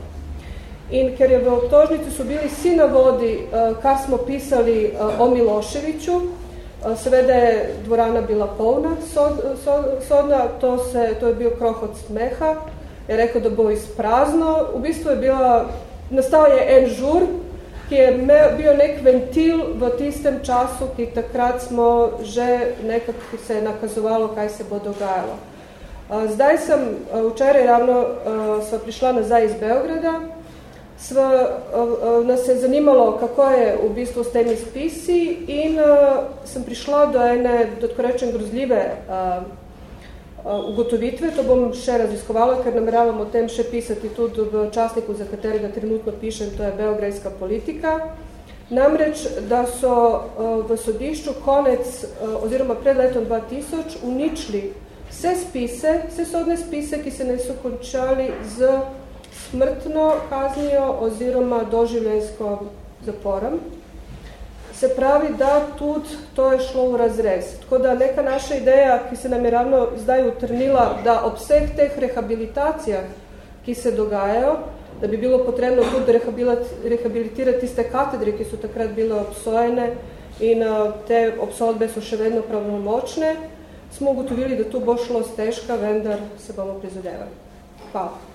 In ker je v obtožnici so bili vsi navodi, eh, kar smo pisali eh, o Miloševiću, eh, seveda je dvorana bila polna sod, sod, sodna, to, se, to je bil kroh od smeha, je rekel, da bo izprazno. V bistvu je bila, nastal je en žur, ki je bil nek ventil v tistem času, ki takrat smo že nekako se je nakazovalo, kaj se bo dogajalo. Zdaj sem, včeraj ravno sva prišla nazaj iz Beograda, sva, nas je zanimalo, kako je v bistvu s temi spisi in sem prišla do ene, da tako rečem, grozljive ugotovitve. To bom še raziskovala, ker nameravam o tem še pisati tudi v časniku, za katerega trenutno pišem, to je Beograjska politika. Namreč, da so v sodišču konec oziroma pred letom 2000 uničili vse spise, vse sodne spise, ki se ne so končali z smrtno kaznijo oziroma doživljenjsko zaporom. Se pravi, da tudi to je šlo v razrez. Tako da neka naša ideja, ki se nam je ravno zdaj utrnila, da ob vseh teh rehabilitacijah, ki se dogajajo, da bi bilo potrebno tudi rehabilitirati tiste katedre, ki so takrat bile obsojene in te obsodbe so še vedno pravnomočne, smo ugotovili, da to bo šlo stežka, vendar se bomo prizadevali. Hvala.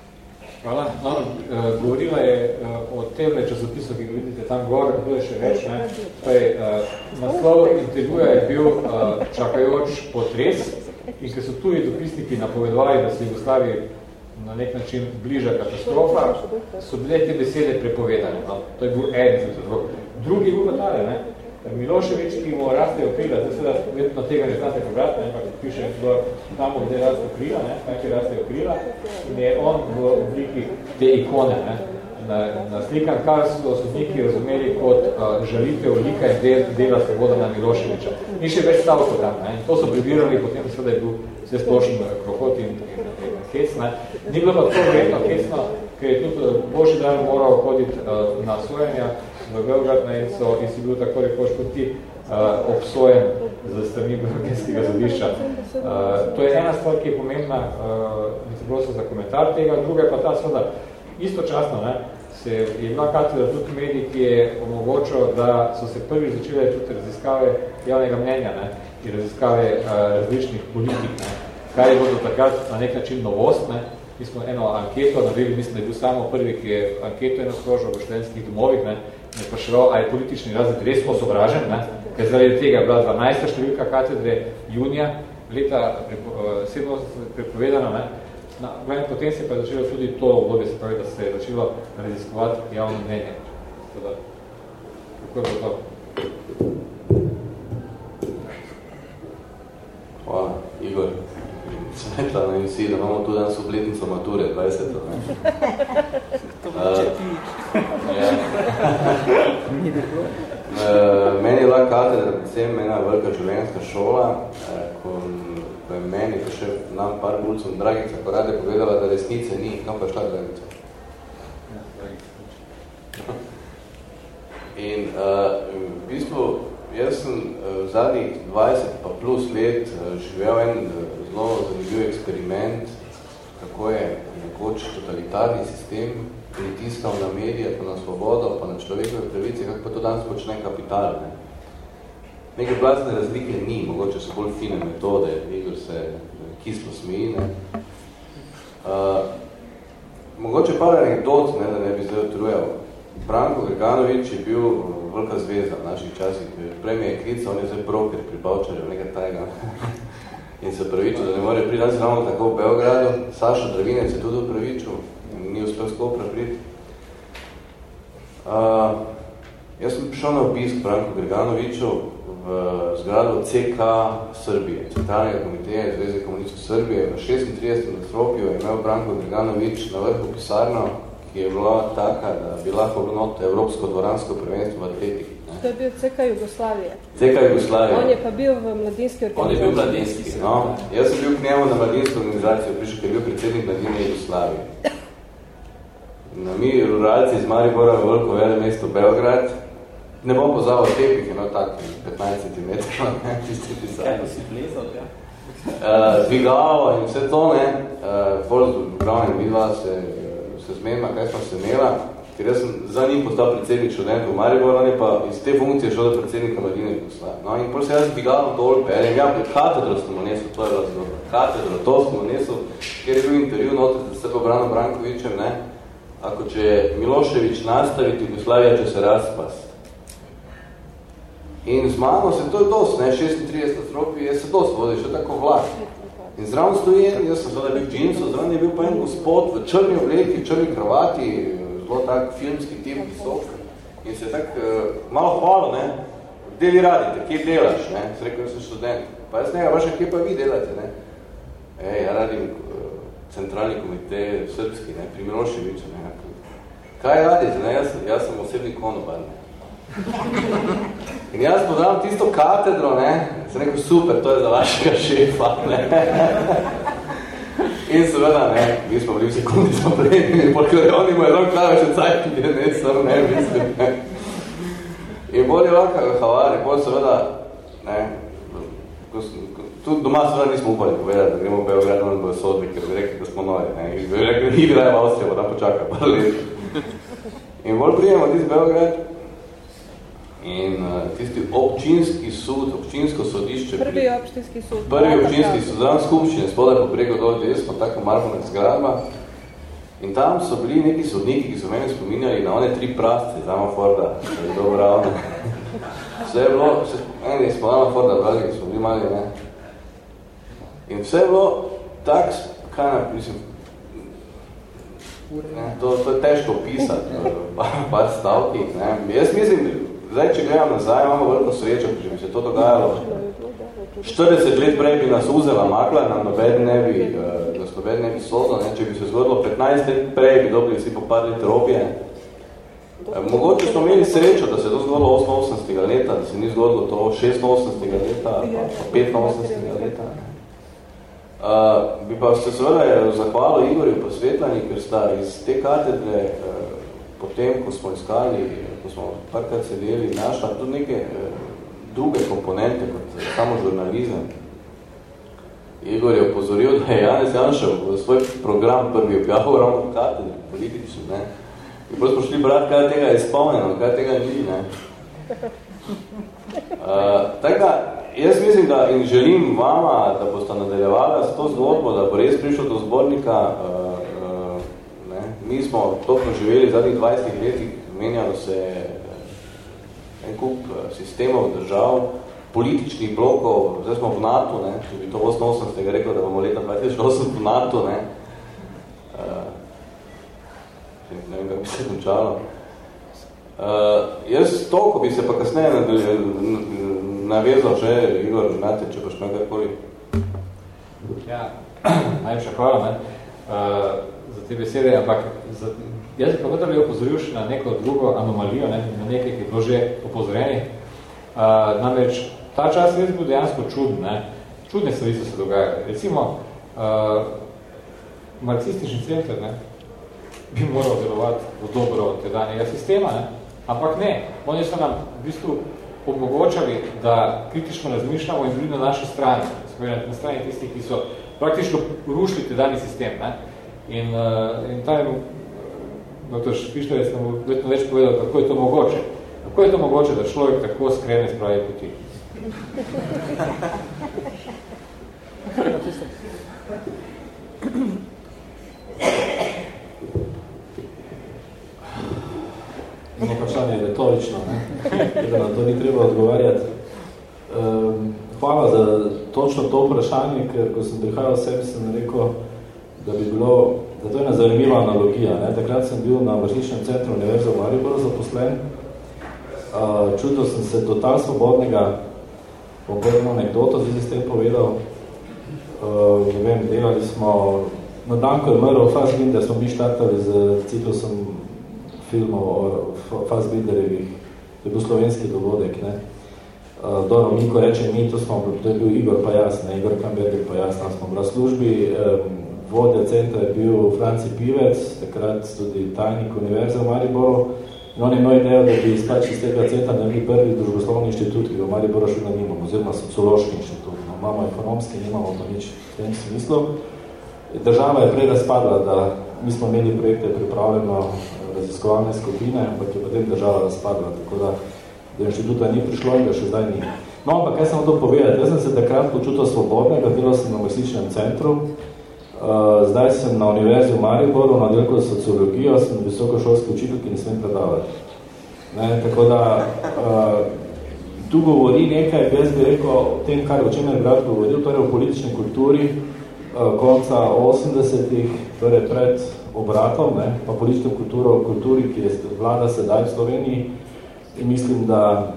Hvala. No, uh, govorila je uh, o tem časopisu, ki ga vidite tam gor, to je še več. Ne? Torej, uh, naslov intervjuja je bil uh, čakajoč potres in ker so tuji dopisniki napovedovali, da se Jugoslaviji na nek način bliža katastrofa, so bile te besede prepovedane. No? To je bil en za Drugi bil pa tale, ne? Miloševič, ki mu raste krila, zdaj seveda vedno tega ne znate pobrati, ampak piše tam, kde raste krila, ne, kaj raste krila, in je on v obliki te ikone, ne, na, na slikan, kar so sodniki razumeli kot uh, žalitev lika in del, dela svoboda na Miloševiča. In še več stavko tam, ne, in to so prebirali, potem seveda je bil vse splošen krohot in, in, in hec, ne. Ni bilo pa to vredno hecno, ker je tudi Božji dan moral hoditi uh, na sojenja, v Belgrad in, so, in si bil tako rekoč kot ti uh, obsojen za strani Belgijskega zadišča. Uh, to je ena stvar, ki je pomembna uh, in se prosim za komentar tega, druga je pa ta seveda istočasno, ne, se je bila katedra tudi medij, ki je omogočil, da so se prvi začele tudi raziskave javnega mnenja ne, in raziskave uh, različnih politik, ne, kar je bilo takrat na nek način novost, ne, Mi smo eno anketo naredili, mislim, da je bil samo prvi, ki je anketo eno skrožil v študentskih domovih, ne, me vprašal, ali je politični razred res osobražen, ne? ker zaradi tega je bila 12. številka katedre junija leta 70 prepovedano. Ne? Na, gledam, potem se pa je začelo tudi to obdobje, se pravi, da se je začelo raziskovati javno mnenje. Tako da, kako je to? Hvala, Igor. Svetla na vsi, da imamo tudi danes obletnico mature, 20. Ne? to uh, ti. Ja. uh, meni je bila katedra predvsem ena velika življenjska šola, uh, ko, ko je meni, pa še nam par bulcom Dragica, ko rade povedala, da resnice ni, no pa šla Dragica. In uh, v bistvu, jaz sem v zadnjih 20 pa plus let živel en zelo zanimiv eksperiment, kako je nekoč totalitarni sistem pritiskal na medije, pa na svobodo, pa na človekove pravice, kako pa to danes počne kapital. Ne? Neke blazne razlike ni, mogoče so bolj fine metode, Igor se kislo smeji. Ne? Uh, mogoče par anekdot, ne, da ne bi zdaj otrujal. Branko Grganovič je bil velika zvezda v naših časih, prej me je klical, on je zdaj broker pri Bavčarju, nekaj tajega. in se pravičil, da ne more priti danes ravno tako v Beogradu. Saša Dravinec je tudi pravičil in ni uspel skopra priti. Uh, jaz sem prišel na obisk Branko Griganoviču v zgradu CK Srbije, Centralnega komiteja Zveze komunistov Srbije. V 36. nastropju je imel Branko Griganovič na vrhu pisarno, ki je bila taka, da bi lahko bilo Evropsko dvoransko prvenstvo v atletiki. To je bil CK Jugoslavije. CK Jugoslavije. On je pa bil v mladinski organizaciji. On je bil mladinski, no. Jaz sem bil k njemu na mladinsko organizacijo, prišel, ker je bil predsednik mladine Jugoslavije. Na mi, ruralci iz Maribora, veliko vele mesto Beograd, ne bom pozval tepih, eno tak 15 cm, tisti pisali. Kaj si plezal, ja? Uh, dvigalo in vse to, ne, uh, z glavnem vidva se, se zmenila, kaj smo se imela, ker jaz sem za njim postal predsednik študentov v Mariboru, on je pa iz te funkcije šel do predsednika Mladine Jugoslavije. No in potem se jaz dvigal dol, pelem, ja, katedro smo nesel, to je bilo zelo, katedro, to smo nesel, ker je bil intervju noter z Srbo Brano Brankovičem, ne, ako će Milošević nastaviti Jugoslavija će se raspast. In z mano se to je dost, ne, 36 stropi, jaz se dost vodi, še tako vlak. In zraven stoji en, jaz sem zdaj bil džinso, zraven je bil pa en gospod v črni obleki, črni kravati, zelo tak filmski tip visok. In se tak uh, malo hvalo, ne, kde vi radite, kje delaš, ne, se rekel, jaz sem študent. Pa jaz nekaj, vaša, kje pa vi delate, ne. Ej, ja radim uh, centralni komite srpski, ne, pri Miloševiču, ne. Kaj radite, ne, jaz, jaz sem osebni konobar, ne. In jaz podam tisto katedro, ne, sem rekel, super, to je za vašega šefa, ne. In seveda, ne, mi smo bili v sekundi porque oni mu je rok klave še cajt, ki je nesem, ne, mislim, ne. In bolj je vaka havari, bolj seveda, ne, ko, ko, tudi doma seveda nismo upali povedati, da gremo v Beograd, da bojo sodbi, ker bi rekli, da smo novi, ne, in bi rekli, ni bi raje v Avstrijo, pa tam počaka, pa let. In bolj prijemo tisti Beograd, In uh, tisti občinski sud, občinsko sodišče... Prvi občinski sud. Prvi občinski sud, zraven skupščine, spodaj po bregu dol, gdje smo tako marmorna zgradba. In tam so bili neki sodniki, ki so meni spominjali na one tri prasce, znamo Forda, da je dobro ravno. Vse je bilo, vse, eni smo znamo Forda brali, ki smo bili mali, ne. In vse je bilo tak, kaj na, mislim, ne, to, to je težko pisati, par stavkih, ne. Jaz mislim, Zdaj, če gledam nazaj, imamo veliko srečo, če bi se to dogajalo. 40 let prej bi nas uzela makla, nam noben ne bi, eh, da so noben ne bi sozo, ne? če bi se zgodilo 15 let prej, bi dobili vsi popadli trobje. Eh, mogoče smo imeli srečo, da se je to zgodilo 88. leta, da se ni zgodilo to 86. leta, pa 85. leta. Uh, bi pa se seveda zahvalil Igorju posvetlani, ker sta iz te katedre, uh, potem, ko smo iskali smo parkrat sedeli, našla tudi neke eh, druge komponente kot samo žurnalizem. Igor je opozoril, da je Janez Janšev v svoj program prvi objavil ravno katedri, politični, ne. In potem smo šli brati, kaj tega je spomnjeno, kaj tega ni, ne. Uh, tako jaz mislim, da in želim vama, da boste nadaljevala s to zgodbo, da bo res prišlo do zbornika. Uh, uh, ne. Mi smo topno živeli v zadnjih 20 letih menjalo se eh, en kup eh, sistemov držav, političnih blokov, zdaj smo v NATO, ne, če bi to 88 tega rekel, da bomo leta 2008 v NATO, ne, uh, ne vem, kako bi se končalo. Uh, jaz toliko bi se pa kasneje navezal že, Igor, znate, če boš nekakoli. Ja, najlepša hvala, ne, uh, za te besede, ampak za, Jaz bi pa vendar bi opozoril še na neko drugo anomalijo, ne, na nekaj, ki je bilo že opozorjeni. Uh, namreč, ta čas res bil dejansko čuden, ne. Čudne stvari so se dogajali. Recimo, uh, marksistični center ne, bi moral delovati v dobro tedanjega sistema, ne. ampak ne. Oni so nam v bistvu omogočali, da kritično razmišljamo in bili na naši strani. Na strani tistih, ki so praktično rušili tedanji sistem. Ne. In, uh, in ta dr. Je sem vedno več povedal, kako je to mogoče. Kako je to mogoče, da človek tako skrene spravi poti? No, vprašanje je retorično, da na to ni treba odgovarjati. Um, hvala za točno to vprašanje, ker ko sem prihajal sebi, sem rekel, da bi bilo Zato je zanimiva analogija. Ne? Takrat sem bil na vršničnem centru Univerze v Mariboru zaposlen. Uh, čutil sem se total svobodnega, bom povedal anekdoto, zdaj s tem povedal. Uh, ne vem, delali smo, na dan, ko je mrl Fassbinder, smo mi štartali z ciklusom filmov o Fassbinderjevih, to je bil slovenski dogodek. Ne? Uh, dobro, mi, ko reče mi, to, smo, to je bil Igor pa jaz, ne? Igor Kamberger pa jaz, tam smo bila službi, um, vodja centra je bil Franci Pivec, takrat tudi tajnik Univerze v Mariboru. In on je imel idejo, da bi izpač iz tega centra naredili prvi družboslovni inštitut, ki ga v Mariboru še nimamo, oziroma sociološki inštitut. No, imamo ekonomski, nimamo to nič v tem smislu. Država je prej razpadla, da mi smo imeli projekte pripravljeno raziskovalne skupine, ampak je potem država razpadla, tako da do inštituta ni prišlo in ga še zdaj ni. No, ampak kaj sem to povedati? Jaz sem se takrat počutil svobodnega, delal sem na mesličnem centru, zdaj sem na univerzi v Mariboru, na delku za sociologijo, sem visokošolski učitelj, ki ne smem predavati. Ne, tako da uh, tu govori nekaj, jaz bi rekel o tem, kar o čem je brat govoril, torej o politični kulturi uh, konca 80-ih, torej pred obratom, ne, pa politično kulturo, kulturi, ki je vlada sedaj v Sloveniji in mislim, da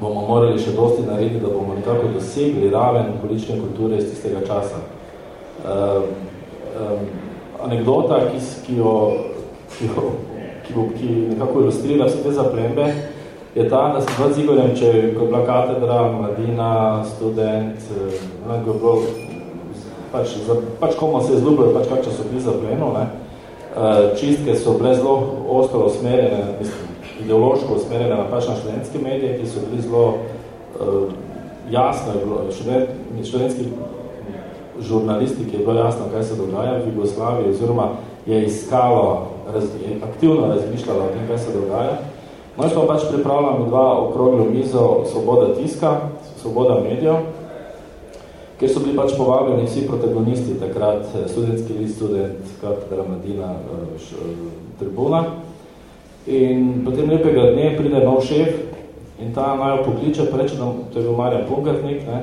bomo morali še dosti narediti, da bomo nekako dosegli raven politične kulture iz tistega časa. Uh, um, anekdota, ki, ki, jo, ki, jo, ki, bo, ki nekako ilustrira vse te zaplembe, je ta, da sem dva z Igorjem, če ko je bila katedra, mladina, student, ne, ko je bilo, pač, za, pač komu se je zljubil, pač kak časopis zaplenil, ne, uh, čistke so bile zelo ostro usmerjene, mislim, ideološko usmerjene na pač na študentske medije, ki so bili zelo uh, jasno, študent, študentski žurnalistiki je bilo jasno, kaj se dogaja v Jugoslaviji, oziroma je iskalo, raz, je aktivno razmišljalo o tem, kaj se dogaja. No, smo pač pripravljali dva okroglo mizo Svoboda tiska, Svoboda medijev, kjer so bili pač povabljeni vsi protagonisti, takrat studentski list, student, katedra Madina, eh, eh, tribuna. In potem lepega dne pride nov šef in ta naj pokliče, pa reče, da to je bil Marjan Pungatnik, ne,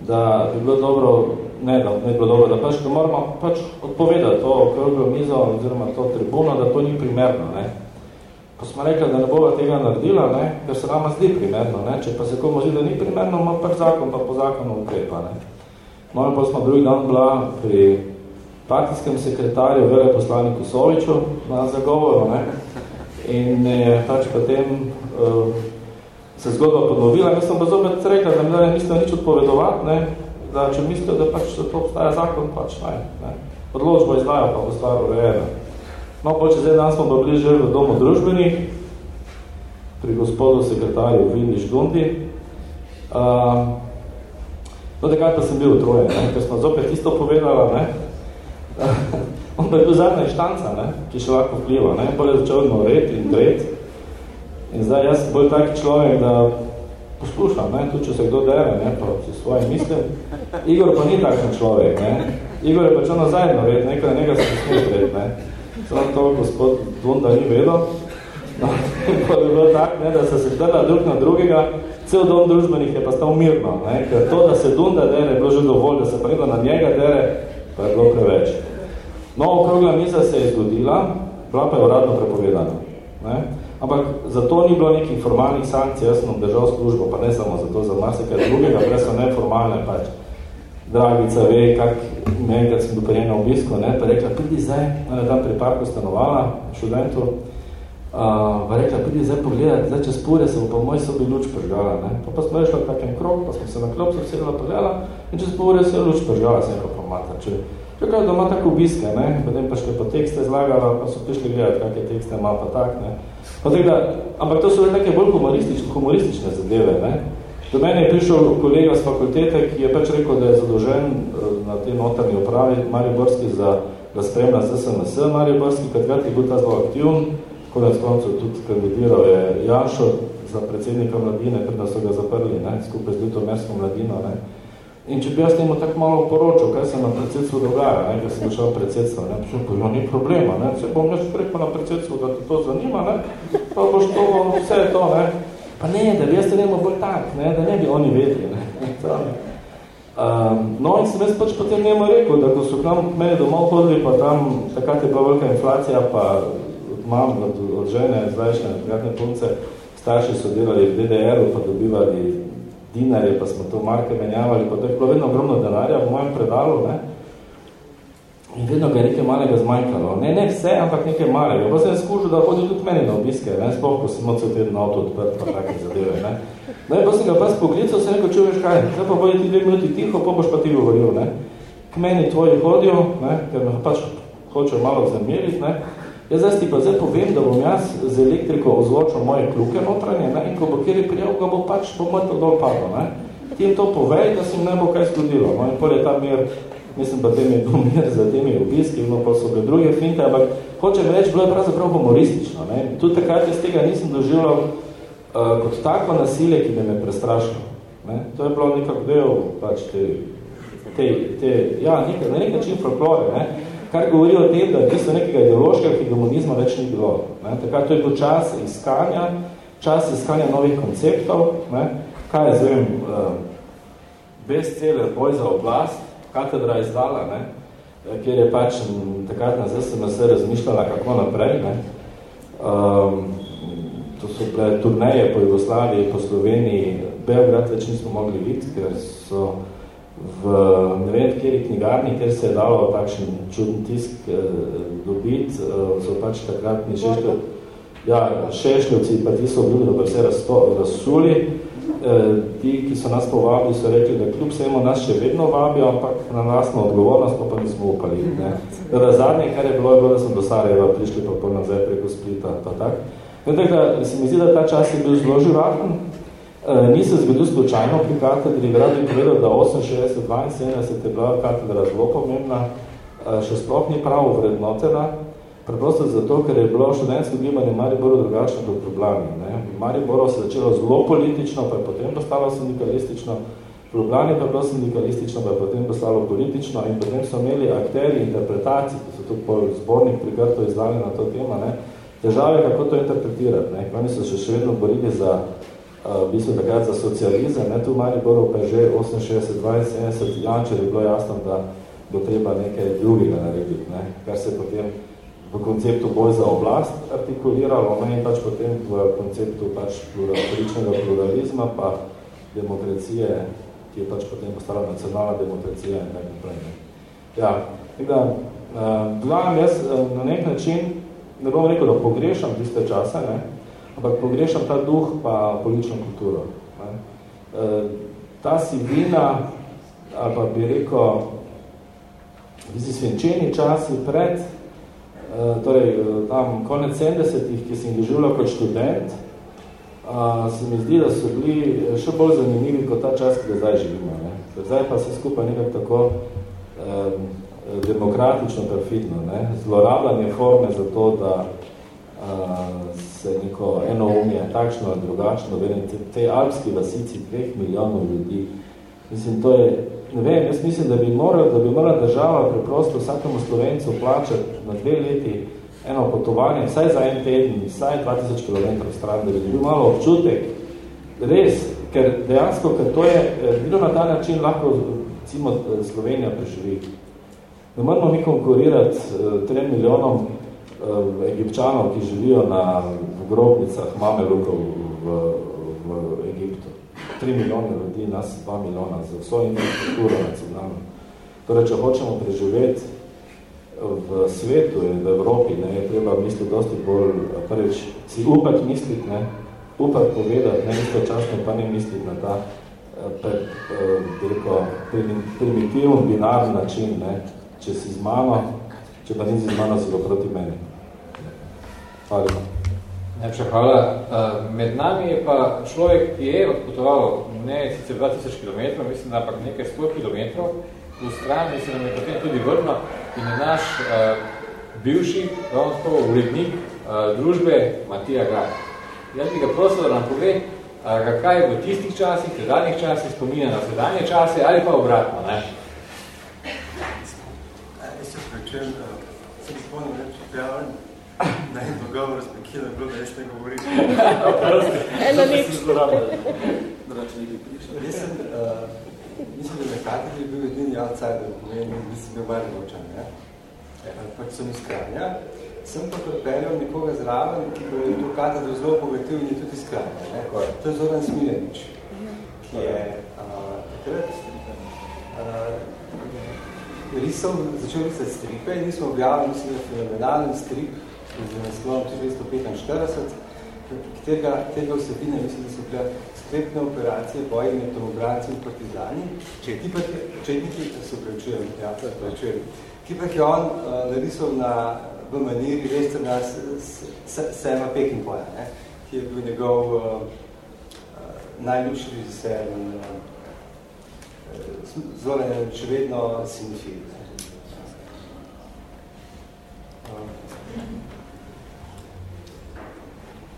da bi bilo dobro ne, da ne bilo dobro, da pač, da moramo pač odpovedati to okroglo mizo oziroma to tribuno, da to ni primerno. Ne. Pa smo rekli, da ne bova tega naredila, ne, ker se nama zdi primerno. Ne. Če pa se komu zdi, da ni primerno, ima pač zakon, pa po zakonu ukrepa. Ne. No pa smo drugi dan bila pri partijskem sekretarju, vele poslaniku Soviču na zagovoru. Ne. In je pač potem uh, se zgodba ponovila. Jaz sem pa zopet rekla, da mi ne mislim nič odpovedovati, ne, da če mislijo, da pač to obstaja zakon, pač naj. Ne. Odločbo izdajo, pa bo stvar urejena. No, pa čez dan smo bili že v domu družbenih, pri gospodu sekretarju Vindiš Dundi. Uh, no, takrat pa sem bil utrojen, ne, ker smo zopet isto povedala, ne. On pa je bil zadnja štanca, ne, ki še lahko vpliva, ne. Bolje začel red in dret. In zdaj jaz bolj taki človek, da poslušam, tudi če se kdo dere, ne, pa si svoje mislim. Igor pa ni takšen človek, ne. Igor je pač ono zajedno red, nekaj nekaj se smije red, ne. Samo to gospod Dunda ni vedel. No, pa bi bilo tak, ne, da se se drla drug na drugega, cel dom družbenih je pa stal mirno, ne, ker to, da se Dunda dere, je bilo že dovolj, da se pa na njega dere, pa je bilo preveč. No, okrogla miza se je zgodila, bila pa je uradno prepovedana. Ne. Ampak zato ni bilo nekih formalnih sankcij, jaz sem obdržal službo, pa ne samo zato, za marsikaj drugega, prej so neformalne pač. Dragica ve, kak me enkrat sem doprejena v obisku, ne, pa rekla, pridi zdaj, ona je tam pri parku stanovala, študentu, uh, pa rekla, pridi zdaj pogledati, zdaj čez pure se bo pa moj sobi luč pržgala, ne. Pa pa smo išla v takem krog, pa smo se na klop se vsedela pogledala in čez pure se je luč pržgala, sem rekla, pa mata, če Čekaj, da ima tako obiske, ne, potem pa še po tekste zlagala, pa so prišli gledati, kakje tekste ima pa tak, ne. Da, ampak to so take bolj humoristične, humoristične zadeve. Ne? Do mene je prišel kolega z fakultete, ki je pač rekel, da je zadolžen eh, na tej notarni upravi Mariborski za da spremlja SSMS Mariborski, katkrat je bil ta zelo aktivn, konec koncev tudi kandidiral je Janšo za predsednika mladine, ker da so ga zaprli ne? skupaj z Ljutomerskom mladino. Ne? In če bi jaz temu tako malo poročal, kaj se na predsedstvu dogaja, ne, ker sem začel predsedstvo, ne, pa no, ni problema, ne, se bom jaz preko na predsedstvu, da te to zanima, ne, pa boš to, vse to, ne, pa ne, da bi jaz te nemo bolj tak, ne, da ne bi oni vedeli, ne, Um, no in sem jaz pač potem njemu rekel, da ko so k nam meni domov hodili, pa tam takrat je bila velika inflacija, pa od mam, od, od žene, zdajšnje, prijatne punce, starši so delali v DDR-u, pa dobivali dinarje, pa smo to marke menjavali, pa to je bilo vedno ogromno denarja v mojem predalu, ne? In vedno ga je nekaj malega zmanjkalo. Ne, ne vse, ampak nekaj malega. Pa sem skušal, da hodi tudi meni na obiske, ne? Sploh, ko sem cel teden avto odprt, pa take zadeve, ne? No, pa sem ga pa spoglical, sem rekel, čuješ kaj, zdaj pa bodi ti dve minuti tiho, pa boš pa ti govoril, ne? K meni tvoji hodijo, ne? Ker me pač hočejo malo zameriti, ne? Jaz zdaj ti pa zdaj povem, da bom jaz z elektriko ozvočil moje kluke notranje ne? in ko bo kjer je prijel, ga bo pač bo mrtev dol padlo. Ne? Ti jim to povej, da se jim ne bo kaj zgodilo. No? In pol je ta mir, mislim pa tem je bil mir za temi obiski, no pa so ga druge finte, ampak hočem reči, bilo je pravzaprav humoristično. Ne? Tudi takrat jaz tega nisem doživljal uh, kot tako nasilje, ki bi me prestrašilo. Ne? To je bilo nekako del pač te te, te, ja, nek, na nek način folklore, ne, kar govori o tem, da v bistvu nekega ideološkega hegemonizma več ni bilo. Ne. Takrat to je bil čas iskanja, čas iskanja novih konceptov, ne, kaj je, zvem, uh, bestseller boj za oblast, katedra izdala, ne, kjer je pač takrat na ZSMS razmišljala, kako naprej. Ne. Um, to so bile turneje po Jugoslaviji, po Sloveniji, Beograd več nismo mogli videti, ker so v ne vem, kjeri knjigarni, kjer se je dalo takšen čudn tisk eh, dobiti, eh, so pač takratni šešljo, ja, šešljovci, pa ti so obljubili, da vse razsuli. Eh, ti, ki so nas povabili, so rekli, da kljub vsemu nas še vedno vabijo, ampak na nasno odgovornost pa, pa nismo upali. Ne. Da zadnje, kar je bilo, je bilo, da smo do Sarajeva prišli pa pol nazaj preko Splita, pa tak. No, da se mi zdi, da ta čas je bil zelo živahen. E, ni se zgodil slučajno pri katedri, rad bi povedal, da 68-72 je bila katedra zelo pomembna, e, še sploh ni prav vrednotena, preprosto zato, ker je bilo študentsko gibanje Mariboru drugačno kot problemi. Ne? Mariboru se začelo zelo politično, pa je potem postalo sindikalistično, Ljubljani pa je bilo sindikalistično, pa je potem postalo politično in potem so imeli akteri interpretacij, ki so tudi zbornik prikrto izdali na to tema, ne? Težave, kako to interpretirati. Ne? Oni so še, še vedno borili za, v bistvu takrat za socializem, ne? tu v Mariboru pa že 68, 72, Jančer je bilo jasno, da bo treba nekaj drugega narediti, ne? kar se potem v konceptu boj za oblast artikuliralo, ne? in pač potem v konceptu pač političnega pluralizma, pa demokracije, ki je pač potem postala nacionalna demokracija in tako naprej. Ja, tako da, uh, glavim jaz uh, na nek način ne bom rekel, da pogrešam tiste čase, ne? Ampak pogrešam ta duh pa politično kulturo. Ne? E, ta sivina, ali pa bi rekel, tisti svenčeni časi pred, e, torej tam konec 70-ih, ki sem doživljal kot študent, a, se mi zdi, da so bili še bolj zanimivi kot ta čas, ki ga zdaj živimo. Ne? Zdaj pa se skupaj nekako tako e, demokratično perfidno, ne? zlorabljanje forme za to, da uh, se neko enoumje, takšno ali drugačno, vem, te, te alpski vasici dveh milijonov ljudi, mislim, to je, ne vem, jaz mislim, da bi moral, da bi morala država preprosto vsakemu slovencu plačati na dve leti eno potovanje, vsaj za en teden, vsaj 2000 km stran, da bi bil malo občutek, res, ker dejansko, ker to je, bilo na ta način lahko, recimo, Slovenija preživi. Ne moramo mi konkurirati uh, trem milijonom egipčanov, ki živijo na grobnicah mamelukov v, v Egiptu. Tri milijone ljudi, nas dva milijona, za vso infrastrukturo nacionalno. Torej, če hočemo preživeti v svetu in v Evropi, ne, je treba misliti dosti bolj, prvič, si upati misliti, ne, upati povedati, ne istočasno pa ne misliti na ta pre, pre, primitiven, binarni način, ne, če si z mano, če pa nisi z mano, si ga proti meni. Hvala. Najprej hvala. Eh, med nami je pa človek, ki je odpotoval ne sicer 2000 km, mislim, da ampak nekaj 100 km v stran in se nam je potem tudi vrnil in je naš uh, bivši, ravno tako urednik uh, družbe Matija Grad. Jaz bi ga prosil, da nam pove, uh, kaj je v tistih časih, v zadnjih časih spominja na sedanje čase ali pa obratno. Ne? začel, uh, sem spomnil reči prijavljen, da je dogovor s Pekila bilo, da jaz ne govorim. Eno nič. Jaz sem, uh, mislim, da na katedri bil edini outsider, pomeni, da sem bil bar nočan, ne? Pač sem izkranja. Sem pa pripeljal nekoga zraven, ki bo je to katedro zelo obogatil in je tudi izkranja. Ne? To je Zoran Smiljanič, ki je uh, takrat uh, risal, začel risati stripe in nismo objavili, mislim, da fenomenalen strip z naslovom 1945, katerega, katerega vsebine, mislim, da so bile sklepne operacije, boji med tomobranci in partizani, četniki, se upravičujem, ja, upravičujem, ki pa je on uh, narisal na, v maniri Westerna Sema Pekinpoja, ne, ki je bil njegov uh, najljubši režiser Zoran je še vedno sinofil.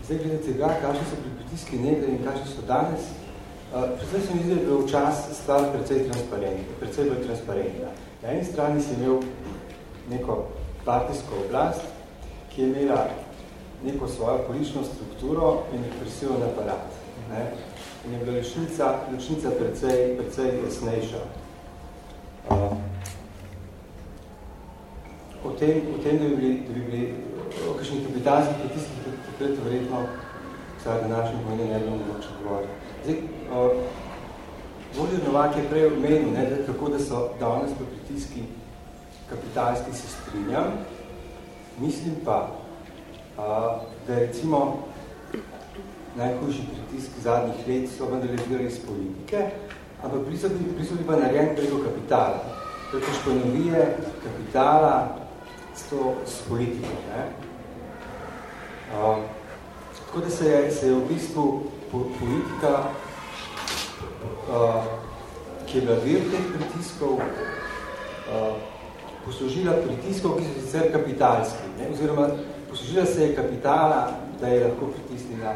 Zdaj, glede tega, kakšni so pripitiski nekaj in kakšni so danes, predvsem se mi zdi, da je bil čas stvar precej transparentna. Precej bolj transparentna. Na eni strani si imel neko partijsko oblast, ki je imela neko svojo politično strukturo in represiven aparat. Ne? In je bila ločnica, ločnica precej, precej jasnejša. Uh, o tem, o tem, da bi bili, da bi bili o kakšnih kapitalskih pritiskih, takrat verjetno vsaj današnji pomeni ne bi mogoče govoriti. Zdaj, uh, Voljo Novak je prej omenil, ne, da, kako da so danes pa pritiski kapitalski se strinjam. Mislim pa, uh, da recimo najhujši pritisk zadnjih let so vandalizirali iz politike, ampak prisodi pa narejen preko kapitala. Preko šponovije kapitala s, to, s politiko. Ne? Uh, tako da se je, se je v bistvu politika, uh, ki je bila vir teh pritiskov, uh, poslužila pritiskov, ki so sicer kapitalski, ne? oziroma poslužila se je kapitala, da je lahko pritisnila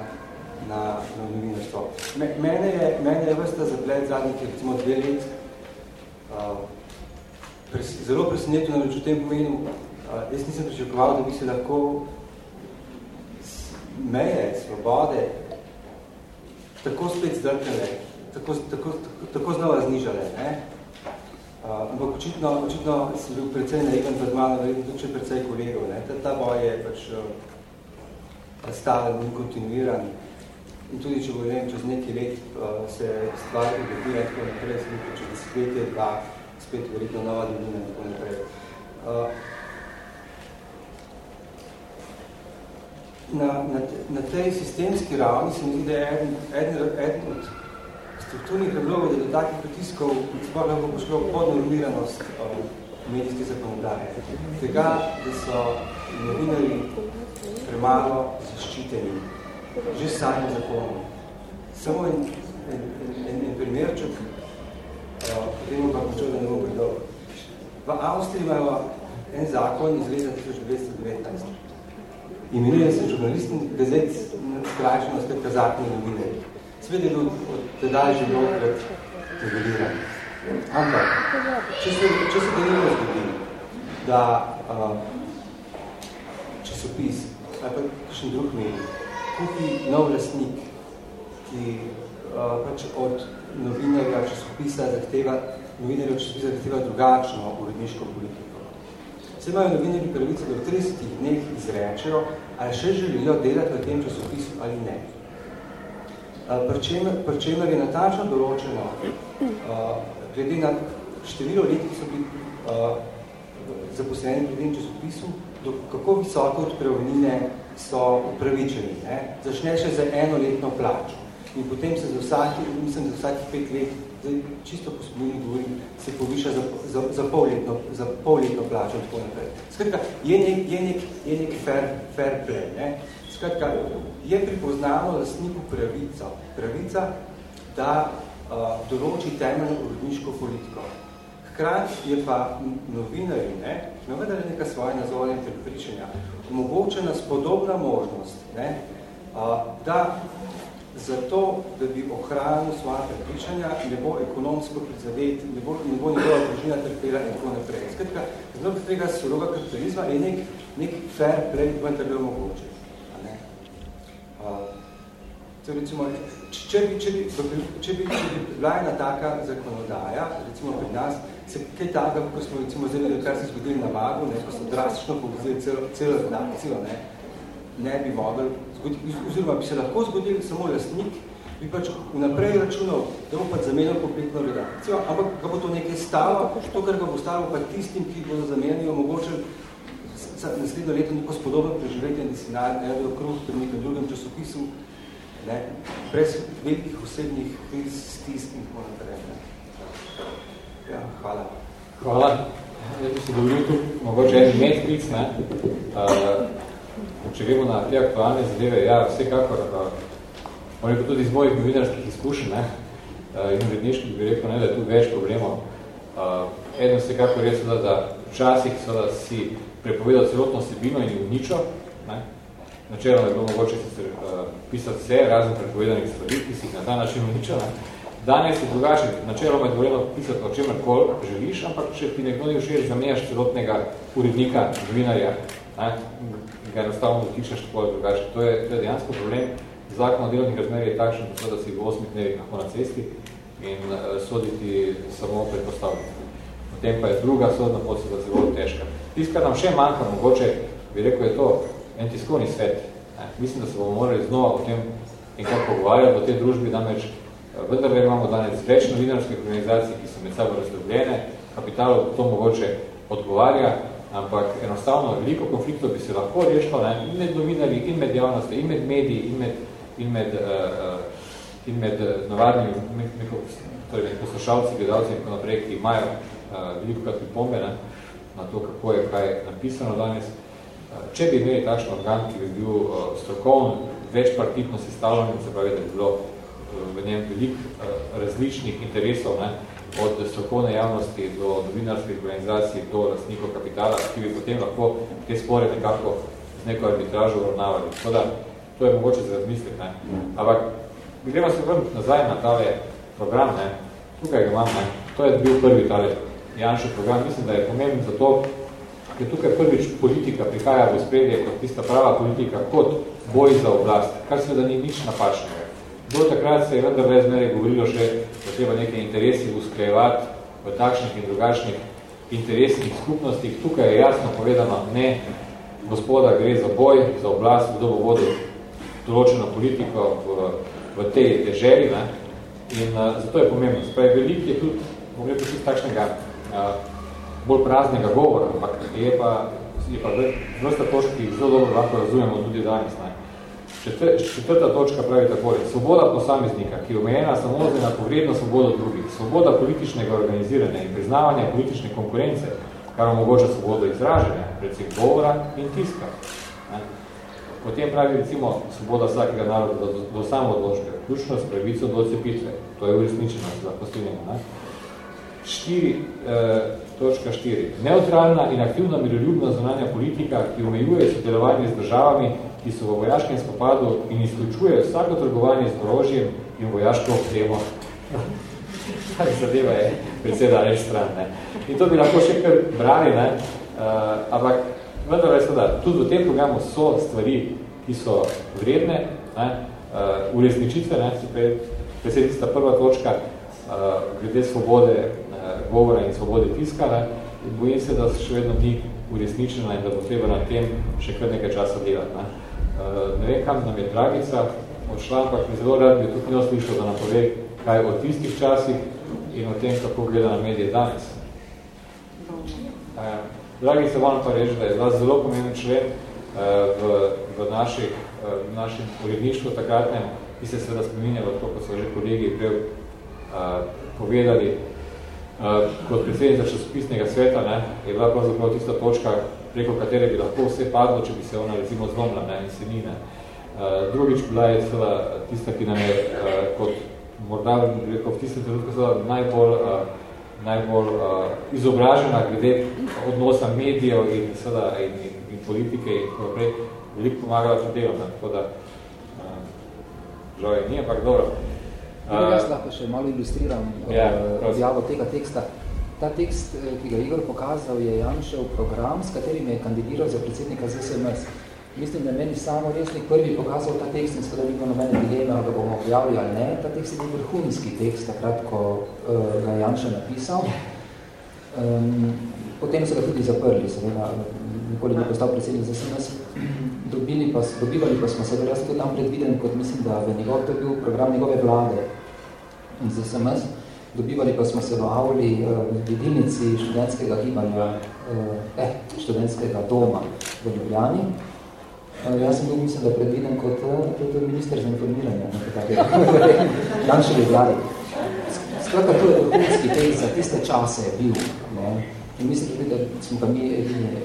na, na novinarstvo. Mene je, mene je vrsta zaplet zadnjih, recimo dve let, uh, pres, zelo presenetno namreč v tem pomenu, uh, jaz nisem pričakoval, da bi se lahko meje, svobode, tako spet zdrkale, tako, tako, tako, tako znova znižale. Ne? Uh, ampak očitno, očitno sem bil precej naivan pred mano, verjetno tudi precej kolegov. Ne? Ta, ta boj je pač uh, stalen in kontinuiran. In tudi, če govorim, čez nekaj let uh, se stvar pridobila in tako naprej, se nekaj čez desetletje, dva, spet verjetno nova dolina in tako naprej. Uh, na, na, na tej sistemski ravni se mi zdi, da je eden, eden, eden od strukturnih razlogov, da do takih pritiskov sploh lahko pošlo podnormiranost uh, medijske zakonodaje. Tega, da so novinari premalo zaščiteni že sami zakonom. Samo en, en, en, en primerček, potem pa počel, da ne bom predolgo. V Avstriji imajo en zakon iz leta 1919. Imenuje se žurnalistni gazet skrajšeno skratka zakon o novinarji. Svet je bil od tedaj že dolgokrat reguliran. Ampak, če se, če se delimo zgodi, da uh, časopis ali pa kakšen drug medij kupi nov lastnik, ki uh, pač od novinarja časopisa zahteva, novinarja časopisa zahteva drugačno uredniško politiko. Vse imajo novinarji pravice, da v 30 dneh izrečejo, ali še želijo delati v tem časopisu ali ne pri čemer je natačno določeno, glede na število let, ki so bili zaposleni pri tem časopisu, do kako visoko odpravnine so upravičeni. Ne? Začne še za enoletno plačo in potem se za vsaki, mislim, za vsaki pet let, zdaj čisto po spomini govorim, se poviša za, za, za, polletno, za polletno plačo in tako naprej. Skratka, je nek, je nek, je nek fair, fair play. Ne? Skratka, je pripoznano lastniku pravico, pravica, da uh, določi temeljno urodniško politiko. Hkrati je pa novinarji, ne, vendar neka svoje nazove in prepričanja, omogočena spodobna možnost, ne, uh, da zato, da bi ohranil svoje prepričanja, ne bo ekonomsko prizadet, ne bo, ne bo njegova družina trpela in tako naprej. Skratka, zelo tega suroga kapitalizma je nek, nek fair play, vendar bi omogočen. To recimo, če bi, če, bi, če, bi, če bi bila ena taka zakonodaja, recimo pri nas, se kaj taka, ko smo recimo zdaj, kar se zgodili na Magu, ne, ko so drastično povzeli celo, celo redakcijo, ne, ne bi zgoditi, oziroma bi se lahko zgodili samo lastnik, bi pač vnaprej računal, da bo pač zamenil kompletno redakcijo, ampak ga bo to nekaj stalo, to, kar ga bo stalo pa tistim, ki bodo zamenili, omogočili naslednjo leto neko spodobno preživetje da si naredil kruh pri nekem drugem časopisu, ne, brez velikih osebnih stisk in tako naprej. Ja, hvala. Hvala. Jaz bi se govoril tu mogoče en medklic, ne. Uh, če gremo na te aktualne zadeve, ja, vsekakor, on je tudi iz mojih novinarskih izkušenj, ne, in vredniških bi rekel, ne, da je tu več problemov. Eno vsekakor je seveda, da včasih seveda si prepovedal celotno sebino in uničo. Ne? Načelno je bilo mogoče sicer uh, pisati vse, razen prepovedanih stvari, ki si jih na ta način uničil. Danes je drugače, načeloma je dovoljeno pisati o čemer želiš, ampak če ti nekdo ni všeč, zamenjaš celotnega urednika, novinarja, ne, ga enostavno dotičeš tako drugače. To je, to je dejansko problem. Zakon o delovnih razmerih je takšen, da si v osmih dnevih lahko na cesti in uh, soditi samo predpostavljeno. Potem pa je druga sodna pot seveda zelo težka. Tisto, kar nam še manjka, mogoče bi rekel, je to en tiskovni svet. Ne. Mislim, da se bomo morali znova o tem enkrat pogovarjati v tej družbi, namreč eh, vendar imamo danes več novinarskih organizacij, ki so med sabo razdobljene, kapitalov to mogoče odgovarja, ampak enostavno veliko konfliktov bi se lahko rešilo ne, in med novinarji, in med javnosti, in med mediji, in med, in med, uh, in med navadnimi torej poslušalci, gledalci in naprej, ki imajo uh, veliko krat pripombe ne, na to, kako je kaj napisano danes. Uh, če bi imeli takšen organ, ki bi bil uh, strokovn, večpartitno sestavljen, se pravi, da bi bilo uh, v njem veliko uh, različnih interesov, ne, od strokovne javnosti do novinarskih organizacij, do lastnikov kapitala, ki bi potem lahko te spore nekako z neko arbitražo vrnavali. Tako da, to je mogoče za razmisliti. Ne. Ampak, gremo se vrniti nazaj na tale program, ne. tukaj ga imam, ne. to je bil prvi tale Janšev program, mislim, da je pomemben zato, ker tukaj prvič politika prihaja v spredje kot tista prava politika, kot boj za oblast, kar seveda ni nič napačnega. Do takrat se je vendar razmerje govorilo še, da treba neke interesi usklejevati v takšnih in drugačnih interesnih skupnostih. Tukaj je jasno povedano, ne, gospoda gre za boj, za oblast, kdo bo vodil določeno politiko v, v tej deželi. Ne? In uh, zato je pomembno. Spravi, velik je tudi, mogoče tudi takšnega uh, bolj praznega govora, ampak je pa, je pa vrsta točk, ki zelo dobro lahko razumemo tudi danes. Ne? Četrta točka pravi takole. Svoboda posameznika, ki je omejena samo za enakovredno svobodo drugih, svoboda političnega organiziranja in priznavanja politične konkurence, kar omogoča svobodo izražanja, predvsem govora in tiska. Ne? Potem pravi recimo svoboda vsakega naroda do, do samoodložbe, vključno s pravico do cepitve. To je uresničeno za postavljeno. 4, eh, točka 4. Neutralna in aktivna miroljubna zunanja politika, ki omejuje sodelovanje z državami, ki so v vojaškem spopadu in izključuje vsako trgovanje z orožjem in vojaško opremo. Ali zadeva je predseda reč stran. Ne? In to bi lahko še kar brali, ne? Uh, ampak vendar je seveda, tudi v tem programu so stvari, ki so vredne, ne? Uh, uresničitve, ne? Predsednica prva točka, uh, glede svobode uh, govora in svobode tiska, ne? in bojim se, da še vedno ni uresničena in da bo treba na tem še kar nekaj časa delati. Ne? Uh, ne vem, kam nam je Dragica odšla, ampak mi zelo rad bi tukaj njo slišal, da nam pove, kaj o tistih časih in o tem, kako gleda na medije danes. Uh, Dragica, vam pa reči, da je zelo, zelo pomemben člen uh, v, v naših, uh, našem uredništvu takratnem, ki se seveda spominjalo to, kot so že kolegi prej uh, povedali, uh, kot predsednica časopisnega sveta, ne, je bila pravzaprav tista točka, preko katere bi lahko vse padlo, če bi se ona recimo zlomila ne, in se ni. Ne. Uh, drugič bila je cela tista, ki nam je uh, kot morda rekel, v tistem trenutku seveda najbolj, uh, najbolj uh, izobražena glede odnosa medijev in, seveda, in, in, in politike in tako naprej, veliko pomagala pri delu. Tako da, uh, žal je ni, ampak dobro. Uh, jaz lahko še malo ilustriram yeah, ja, objavo tega teksta. Ta tekst, eh, ki ga Igor pokazal, je Janšev program, s katerim je kandidiral za predsednika ZSMS. Mislim, da je meni samo resnik prvi pokazal ta tekst in skoraj bilo nobene dileme, da bomo objavili ali ne. Ta tekst je bil vrhunski tekst, takrat, ko uh, ga je Janša napisal. Um, potem so ga tudi zaprli, seveda, nikoli ni postal predsednik ZSMS. Dobili pa, dobivali pa smo se, jaz sem tam predviden, kot mislim, da v njegov, to je bil program njegove vlade in ZSMS. Dobivali pa smo se v avli v jedilnici študentskega gibanja, uh, eh, študentskega doma v Ljubljani. Uh, jaz sem bil, mislim, da predviden kot uh, minister za informiranje, Janševi vladi. Skratka, to je vrhunski tekst za tiste čase je bil. Ne? In mislim tudi, da smo pa mi edini,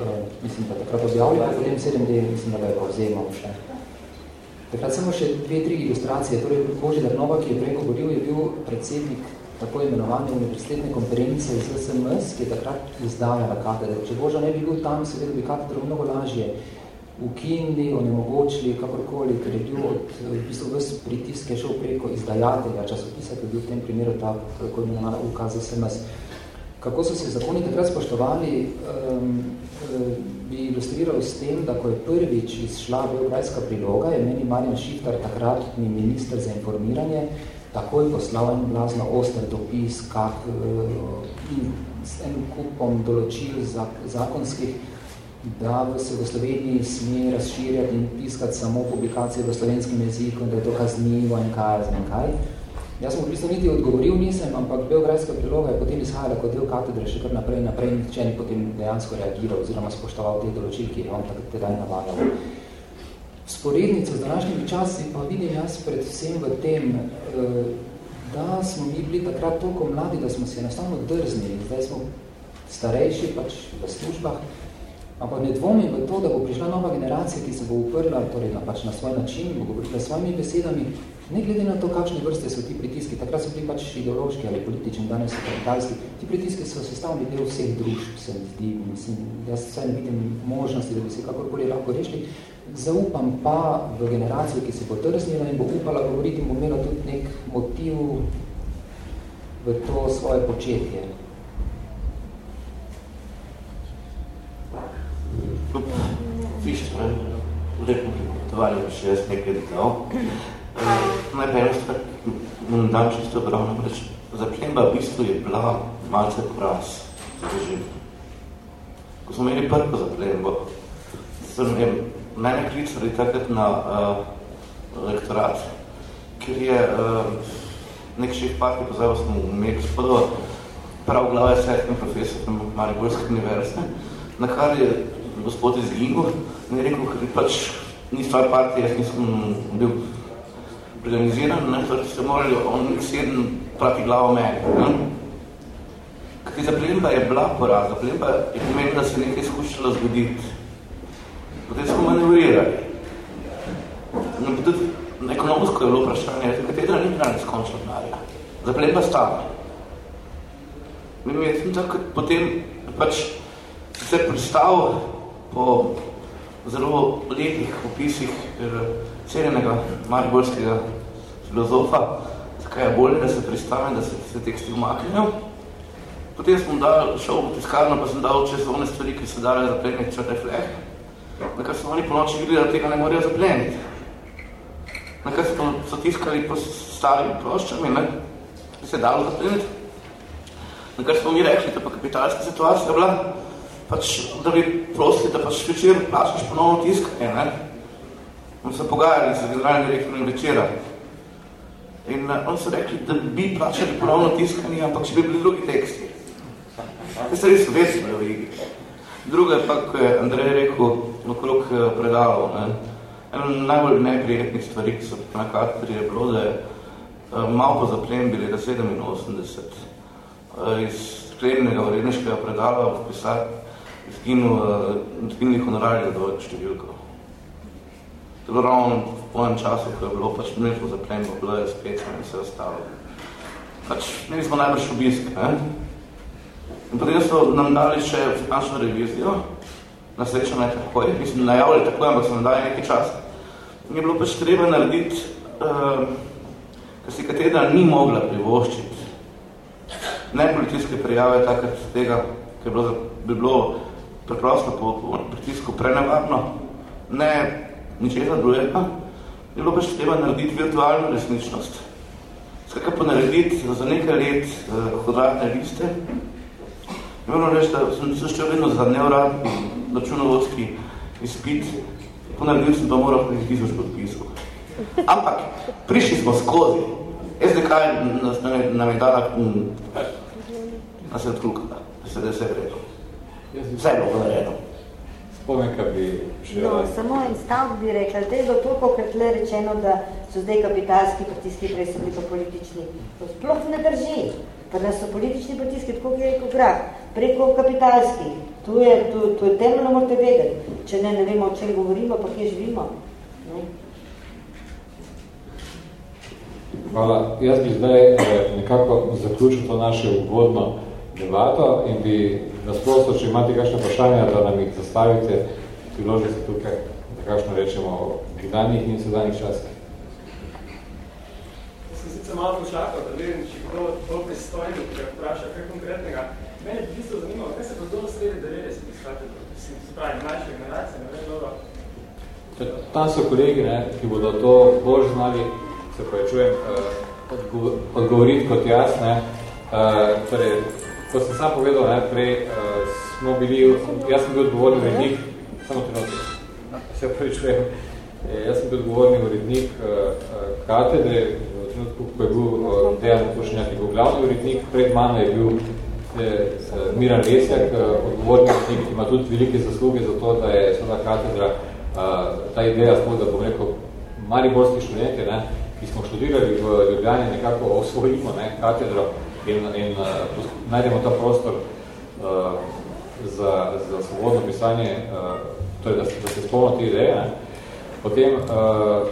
mislim, da takrat objavili, pa potem sedem del, mislim, da ga je pa vzemal še. Takrat samo še dve, tri ilustracije. Torej, Božidar Nova, ki je prej govoril, je bil predsednik tako imenovane univerzitetne konference iz SMS, ki je takrat izdajala katedre. Če Boža ne bi bil tam, seveda bi katedro mnogo lažje ukinili, onemogočili, kakorkoli, ker je bil od, v bistvu ves pritisk je šel preko izdajatelja časopisa, ki je bil v tem primeru ta, kako imenovana ukaz SMS. Kako so se zakoni takrat spoštovali, um, bi ilustriral s tem, da ko je prvič izšla Beograjska priloga, je meni Marjan Šiftar, takratni minister za informiranje, takoj poslal en blazno oster dopis kak, uh, s enim kupom določil zakonskih, da se v Sloveniji sme razširjati in tiskati samo publikacije v slovenskem jeziku, da je to kaznivo in kaj, in kaj. Jaz sem v bistvu niti odgovoril nisem, ampak Beograjska priloga je potem izhajala kot del katedre še kar naprej, naprej nihče ni potem dejansko reagiral oziroma spoštoval teh določil, ki je on tako tedaj navajal. Sporednico z današnjimi časi pa vidim jaz predvsem v tem, eh, da smo mi bili takrat toliko mladi, da smo se enostavno drznili. Zdaj smo starejši pač v službah, ampak ne dvomim v to, da bo prišla nova generacija, ki se bo uprla torej na, pač na svoj način, bo govorila svojimi besedami Ne glede na to, kakšne vrste so ti pritiski, takrat so bili pač ideološki ali politični, danes so kapitalski, ti pritiski so sestavni del vseh družb, se mi zdi, mislim, jaz vsaj ne vidim možnosti, da bi se kakorkoli lahko rešili. Zaupam pa v generacijo, ki se bo drznila in bo upala govoriti in bo imela tudi nek motiv v to svoje početje. Fiš, lepo pripotovali, še jaz nekaj dal. Najprej stvar, moram dam čisto obravno reči, zaplemba v bistvu je bila malce poraz za režim. Ko smo imeli prvo zaplembo, sem mene klicali takrat na uh, lektorat, ker je uh, nek šef partij pozabil smo imeli gospodo prav glava je svetim profesorom Mariborske univerze, na kar je gospod izginil in je rekel, ker pač ni stvar partije, jaz nisem bil organiziran, ne, torej ste morali on sedem prati glavo meni. Ne. Kaj zaplemba je bila poraz, zaplemba je pomenila, da se nekaj skušalo zgoditi. Potem smo manevrirali. No, tudi na ekonomsko je bilo vprašanje, da katedra ni bila neskončno denarja. Zaplemba stala. Jaz sem tako, potem pač se pristav po zelo lepih opisih eh, cenjenega mariborskega filozofa, zakaj je bolje, da se pristavim, da se te teksti umaknejo. Potem sem dal, šel v tiskarno, pa sem dal čez one stvari, ki so dali zapleniti črte fleh, na kar so oni po noči videli, da tega ne morejo zapleniti. Na kar so, so tiskali po starimi ploščami, ne, ki se je dalo zapleniti. Na kar smo mi rekli, da pa kapitalska situacija bila, pač, da bi prosili, da pač večer plačaš ponovno tiskanje, ne, On so pogajali z generalnim direktorjem večera. In uh, on so rekli, da bi plačali ponovno tiskanje, ampak če bi bili drugi teksti. Te se res vesme v igri. Druga je pa, ko je Andrej rekel okrog uh, predalov. Ne? Eno najbolj neprijetnih stvari, ki so na kateri je bilo, da je uh, malo po zaplembili, da 87 uh, iz sklenjenega vredniškega predala v pisar izginul, izginuli honorarji za dovolj številko. To je bilo ravno v enem času, ko je bilo pač nekaj zaplembo, bilo je spet in vse ostalo. Pač, imeli smo najbrž obisk, ne? In potem so nam dali še finančno revizijo, na srečo ne tako je, mislim, najavili tako, ampak so nam dali nekaj časa. In je bilo pač treba narediti, uh, kar si katedra ni mogla privoščiti. Ne politiske prijave takrat tega, ker bilo, bi bilo preprosto po, po pritisku prenavadno, ne ničega drugega, je bilo pač treba narediti virtualno resničnost. Skakaj pa narediti za nekaj let uh, hodratne liste. Moram reči, da sem se še vedno za neuradni računovodski izpit, ponaredil sem pa moral pri tisoč podpisov. Ampak prišli smo skozi. SDK nas nam je dala na se odklukala, da se da vse vredo. Vse je bilo naredno. Spomenka bi še... No, samo en stav bi rekla, da je toliko krat le rečeno, da so zdaj kapitalski pritiski, prej so bili pa politični. To sploh ne drži. Pa da so politični pritiski, tako je rekel grah, preko kapitalskih. To je, to, to je temeljno morate vedeti. Če ne, ne vemo, o čem govorimo, pa kje živimo. Ne? Hvala. Jaz bi zdaj eh, nekako zaključil to naše uvodno debato in bi nas prosto, če imate kakšne vprašanja, da nam jih zastavite priložili se tukaj, da kakšno rečemo o gidanjih in sedanjih časih. Sem malo pošlakal, da vidim, če kdo bolj pristojni, ki ga vpraša kaj konkretnega. Mene je v bistvu zanimalo, kaj se pa zelo sredi 90 skate, se pravi, mlajše generacije, ne vem dobro. Tam so kolegi, ne, ki bodo to bolj znali, se povečujem, uh, odgovoriti kot jaz. Ne. Uh, torej, ko sem sam povedal najprej, uh, smo bili, jaz sem bil odgovorni urednik, samo trenutno, se povečujem, jaz sem bil odgovorni urednik uh, katedre, v trenutku, ko je bil Dejan Pušnjak, je bil glavni urednik, pred mano je bil Miran Lesjak, odgovorni ki ima tudi velike zasluge za to, da je sada katedra ta ideja spod, da bom rekel, mariborski študenti, ne, ki smo študirali v Ljubljani, nekako osvojimo ne, katedro in, in najdemo ta prostor uh, za, za svobodno pisanje, uh, torej, da, da se spomno te ideje. Ne. Potem uh,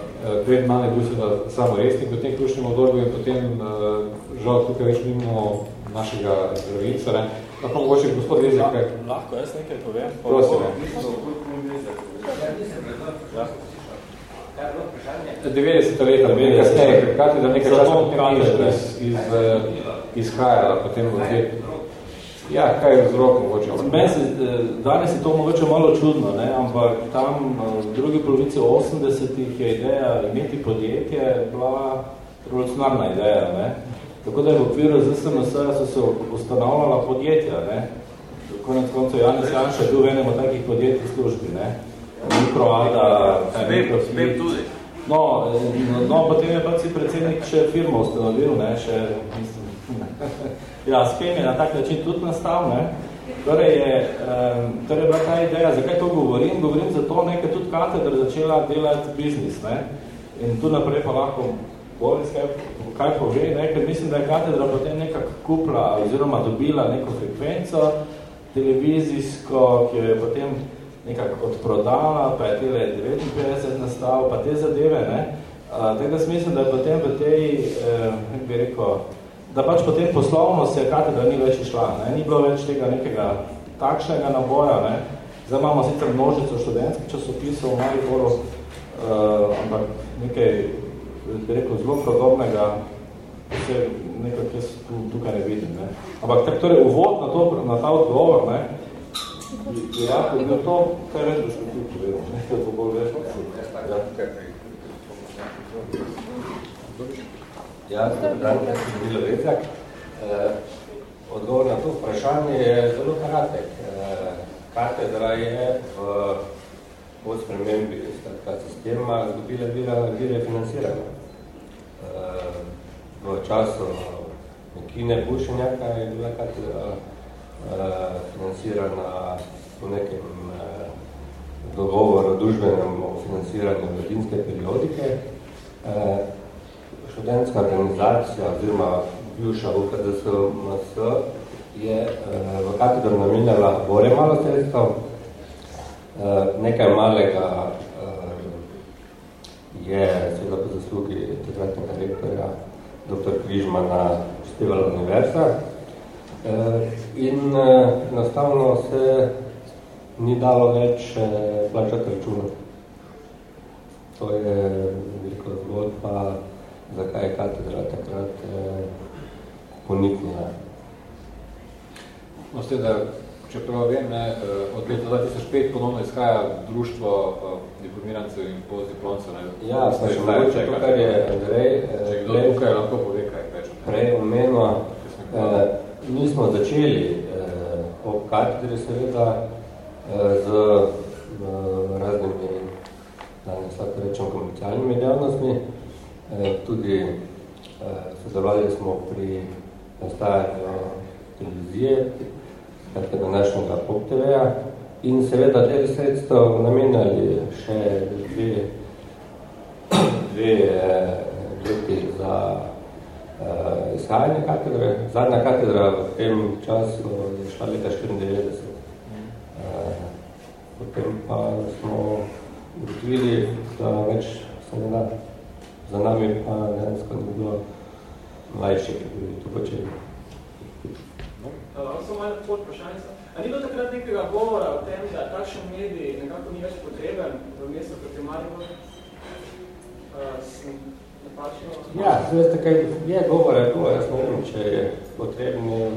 pred mane je bil seveda samo resnik v tem ključnem odorgu in potem uh, žal tukaj več nimamo našega zdravica. Ne. Lahko mogoče gospod Lezek kaj? Lahko, jaz nekaj povem. Prosim. Ja. 90 leta, nekaj kasneje, prekati, da nekaj časa iz, iz, izhajala potem v te. Ja, kaj je vzrok mogoče? Se, danes je to mogoče malo čudno, ne? ampak tam v drugi polovici 80-ih je ideja imeti podjetje bila revolucionarna ideja. Ne? Tako da je v okviru ZSMS so se ustanovljala podjetja. Ne? Konec koncev Janis Janša je bil v enem od takih podjetij službi. Ne? Mikroada, Smem tudi. No, no, potem je pa si predsednik še firmo ustanovil, ne, še, mislim, ja, spem je na tak način tudi nastal, ne. Torej je, um, torej je bila ta ideja, zakaj to govorim? Govorim zato, ne, ker tudi katedra začela delati biznis, ne. In tu naprej pa lahko Boris kaj, kaj pove, ne, ker mislim, da je katedra potem nekako kupla oziroma dobila neko frekvenco televizijsko, ki jo je potem nekako odprodala, pa je tele 59 nastal, pa te zadeve, ne. Tako da mislim, da je potem v tej, eh, bi rekel, da pač potem poslovno se katedra ni več išla, ne. Ni bilo več tega nekega takšnega naboja, ne. Zdaj imamo sicer množico študentskih časopisov v Mariboru, uh, ampak nekaj, bi rekel, zelo podobnega, se nekaj, jaz tu, tukaj ne vidim, ne. Ampak tak, torej, uvod na, to, na ta odgovor, ne, Ja, je to, kaj več boš ti povedal, ne, da to bolj več. Ja, dan, da si bilo vezak. Odgovor na to vprašanje je zelo kratek. Katedra je v po spremembi sistema dobila vira, vire financiranja. V času Mekine Bušenjaka je bila katedra financirana po nekem dogovoru družbenem o financiranju mladinske periodike. Študentska organizacija oziroma bivša UKDS-MS je v katedru namenjala bolje malo sredstev, nekaj malega je seveda po zaslugi takratnega rektorja dr. Križmana prispevala univerza, in enostavno se ni dalo več plačati računa. To je veliko zgodba, zakaj je katedra takrat poniknila. No, ste, da, čeprav vem, ne, od leta 2005 ponovno izhaja društvo diplomirancev in postdiplomcev. Ja, pa še mogoče to, kar je Andrej, če kdo tukaj lahko pove kaj več. Prej omenila, mi smo začeli eh, ob katedri seveda eh, z eh, raznimi, danes lahko rečem, komercialnimi dejavnostmi. Eh, tudi eh, sodelovali smo pri nastajanju televizije, kratka današnjega Pop TV-ja in seveda del sredstev namenjali še dve, dve eh, leti za uh, izhajanje katedre. Zadnja katedra v tem času je šla leta 94. Uh, potem pa smo ugotovili, da več se ne da. Za nami pa dejansko ni bilo mlajši, ki bi to počeli. No. Uh, samo malo pod vprašanje A ni bilo takrat nekega govora o tem, da takšen medij nekako ni več potreben v mestu, kot je Maribor? Uh, Ja, veste, kaj je govora, to jaz ne vem, če je potreben,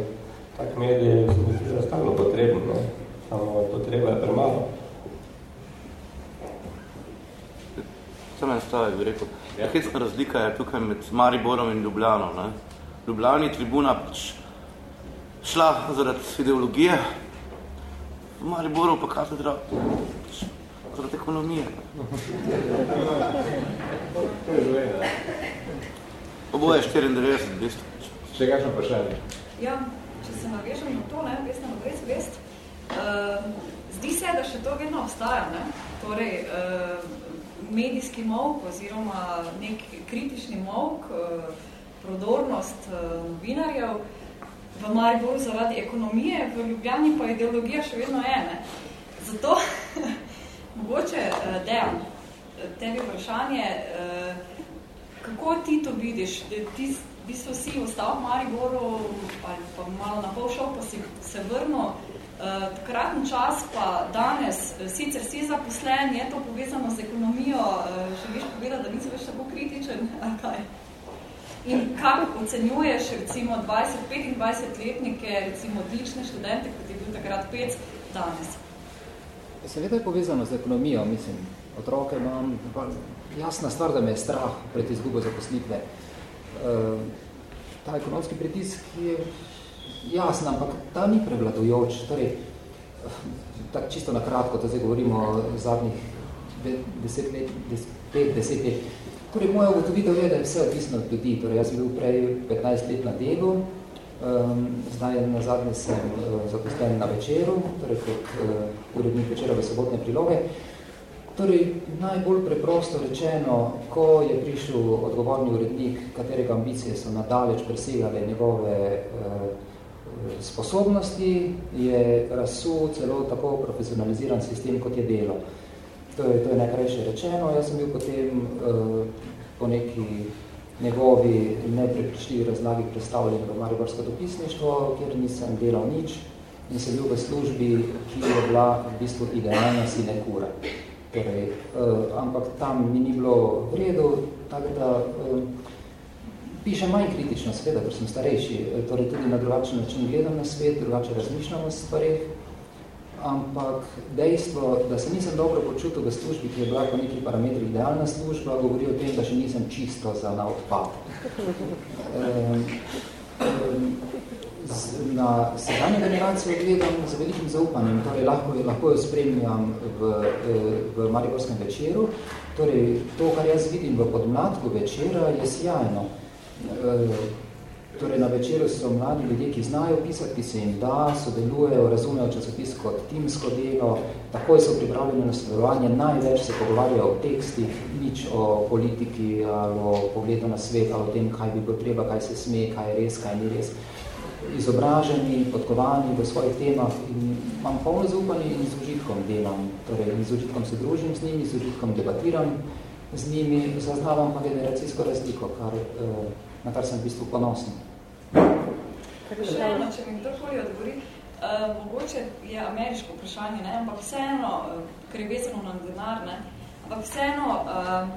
tak medij je stalno potreben, ne? samo potreba je premalo. Samo en stavek bi rekel. Ja. Hecna razlika je tukaj med Mariborom in Ljubljano. Ne? Ljubljani tribuna pač šla zaradi ideologije, v Mariboru pa katedra pač zaradi ekonomije. Oboje 94, v bistvu. Še kakšno vprašanje? Ja, če se navežem na to, ne, vest na vest, vest, uh, zdi se, da še to vedno obstaja, ne? Torej, uh, medijski mok oziroma nek kritični mok, eh, prodornost eh, novinarjev v Mariboru zaradi ekonomije, v Ljubljani pa ideologija še vedno je. Ne? Zato, mogoče, eh, Dejan, tebi vprašanje, kako ti to vidiš? Ti v bistvu si ostal v Mariboru ali pa malo na pol šel, pa si se vrnil takratni čas pa danes, eh, sicer si zaposlen, je to povezano z ekonomijo, eh, želiš povedati, da nisi več tako kritičen, kaj? In kako ocenjuješ recimo 20-25 letnike, recimo odlične študente, kot je bil takrat pec, danes? Seveda je povezano z ekonomijo, mislim, otroke imam, jasna stvar, da me je strah pred izgubo zaposlitve. Ta ekonomski pritisk je jasno, ampak ta ni prevladujoč. Torej, tak čisto na kratko, to zdaj govorimo o zadnjih deset let, pet, deset let. Torej, moja ugotovitev je, da je vse odvisno od ljudi. Torej, jaz sem bil prej 15 let na delu, um, zdaj na zadnje sem uh, zaposlen na večeru, torej kot uh, urednik večera v sobotne priloge. Torej, najbolj preprosto rečeno, ko je prišel odgovorni urednik, katerega ambicije so nadaleč presegale njegove uh, sposobnosti, je razsul celo tako profesionaliziran sistem, kot je delo. To je, to je najkrajše rečeno. Jaz sem bil potem uh, po neki njegovi neprepričljivi razlagi predstavljen v Mariborsko dopisništvo, kjer nisem delal nič in sem bil v službi, ki je bila v bistvu idealna sinekura. Torej, uh, ampak tam mi ni bilo v redu, tako da uh, pišem manj kritično, seveda, ker sem starejši, e, torej tudi na drugačen način gledam na svet, drugače razmišljam o stvarih, ampak dejstvo, da se nisem dobro počutil v službi, ki je bila po nekih parametrih idealna služba, govori o tem, da še nisem čisto za na odpad. Um, um, na sedanje generacijo gledam z velikim zaupanjem, torej lahko, lahko jo spremljam v, e, v Mariborskem večeru. Torej, to, kar jaz vidim v podmladku večera, je sjajno. Eh, torej na večeru so mladi ljudje, ki znajo pisati, ki se jim da, sodelujejo, razumejo časopis kot timsko delo, takoj so pripravljeni na sodelovanje, največ se pogovarjajo o tekstih, nič o politiki ali o pogledu na svet ali o tem, kaj bi bilo treba, kaj se sme, kaj je res, kaj ni res. Izobraženi, podkovani v svojih temah in imam polno zaupanje in z užitkom delam. Torej, z užitkom se družim z njimi, z užitkom debatiram z njimi, zaznavam pa generacijsko razliko, kar uh, na kar sem v bistvu ponosen. Eno, če mi kdorkoli odgovori, uh, mogoče je ameriško vprašanje, ne? ampak vseeno, uh, ker je vezano na denar, ne? ampak vseeno, uh,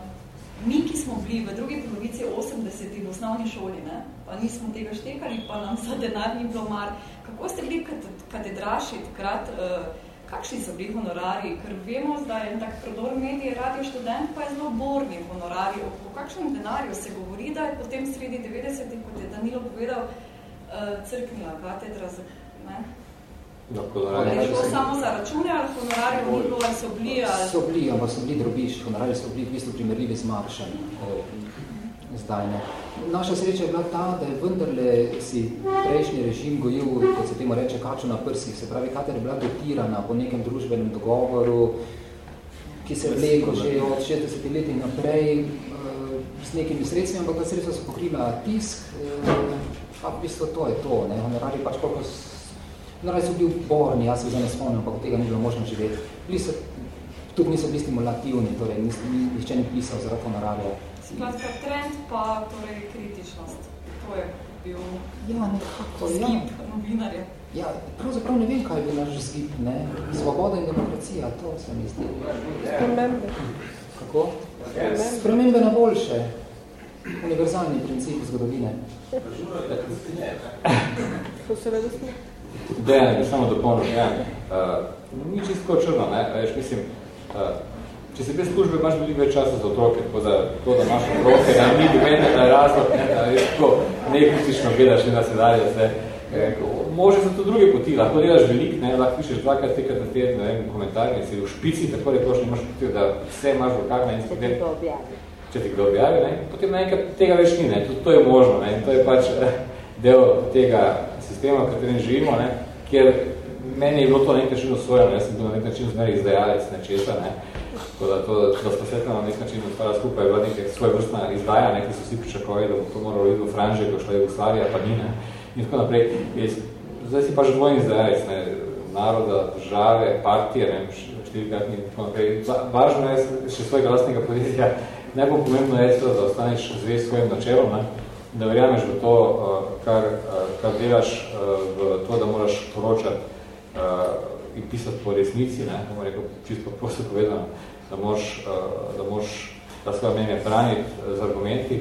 mi, ki smo bili v drugi polovici 80 v osnovni šoli, ne? pa nismo tega štekali, pa nam za denar ni bilo mar. Kako ste bili katedraši takrat, uh, kakšni so bili honorari, ker vemo, da je tak prodor medije, radio študent pa je zelo borni honorari. O, o kakšnem denarju se govori, da je potem sredi 90-ih, kot je Danilo povedal, uh, crknila katedra za... Ne? No, je šlo samo za račune ali honorari ni bilo, ali so bili? Ali... So bili, ampak so bili drobiš. Honorari so bili v bistvu primerljivi z maršem. Zdaj ne. Naša sreča je bila ta, da je vendarle si prejšnji režim gojil, kot se temu reče, kačo na prsih, se pravi, kater je bila dotirana po nekem družbenem dogovoru, ki se vleko že od 60 let naprej z eh, nekimi sredstvami, ampak ta sredstva so pokrila tisk, eh, pa v bistvu to je to, ne, honorari pač koliko Honorari so bili uporni, jaz se zdaj ne spomnim, ampak tega ni bilo možno živeti. Bili so, tukaj niso bili stimulativni, torej nihče ni pisal zaradi honorarja. Skratka, trend pa torej kritičnost. To je bil ja, nekako, skip ja. novinarja. Ja, pravzaprav ne vem, kaj bi naš zgib, ne? Svoboda in demokracija, to se mi zdi. Spremembe. Kako? Spremembe na boljše. Univerzalni princip zgodovine. To se vede smo. Dejan, samo dopolnil, ja. Uh, ni čisto črno, ne? Veš, mislim, uh, če se bez službe imaš veliko več časa za otroke, tako da to, da imaš otroke, da ni doben razlog, ne, da je tako nekritično gledaš in da se dalje vse. Može za to druge poti, lahko delaš veliko, ne, lahko pišeš dvakrat, tekrat na teden, ne vem, komentarje, si v špici, tako da točno imaš poti, da vse imaš v rokah na Če ti to objavi. Če ti kdo objavi, ne, potem naenkrat tega več ni, ne, to, to je možno, ne, to je pač del tega sistema, v katerem živimo, ne, kjer meni je bilo to na nek način osvojeno, jaz sem bil na nek način zmeri izdajalec nečesa, ne, tako da to, da smo svetno na nek način odpala skupaj, je bila nekaj svoj vrstna izdaja, ne, ki so vsi pričakovali, da bo to moralo iti v Franže, ko šla Jugoslavija, pa ni, ne, in tako naprej. Je, zdaj si pač dvojni izdajalec, ne, naroda, države, partije, ne, štirikratni in tako naprej. Važno je še svojega lastnega podjetja, najbolj pomembno je, da ostaneš zvest svojim načelom, ne, da verjameš v to, kar, kar delaš, v to, da moraš poročati in pisati po resnici, ne, bomo rekel, čisto prosto povedano, da moraš, da moraš ta svoje mnenje braniti z argumenti.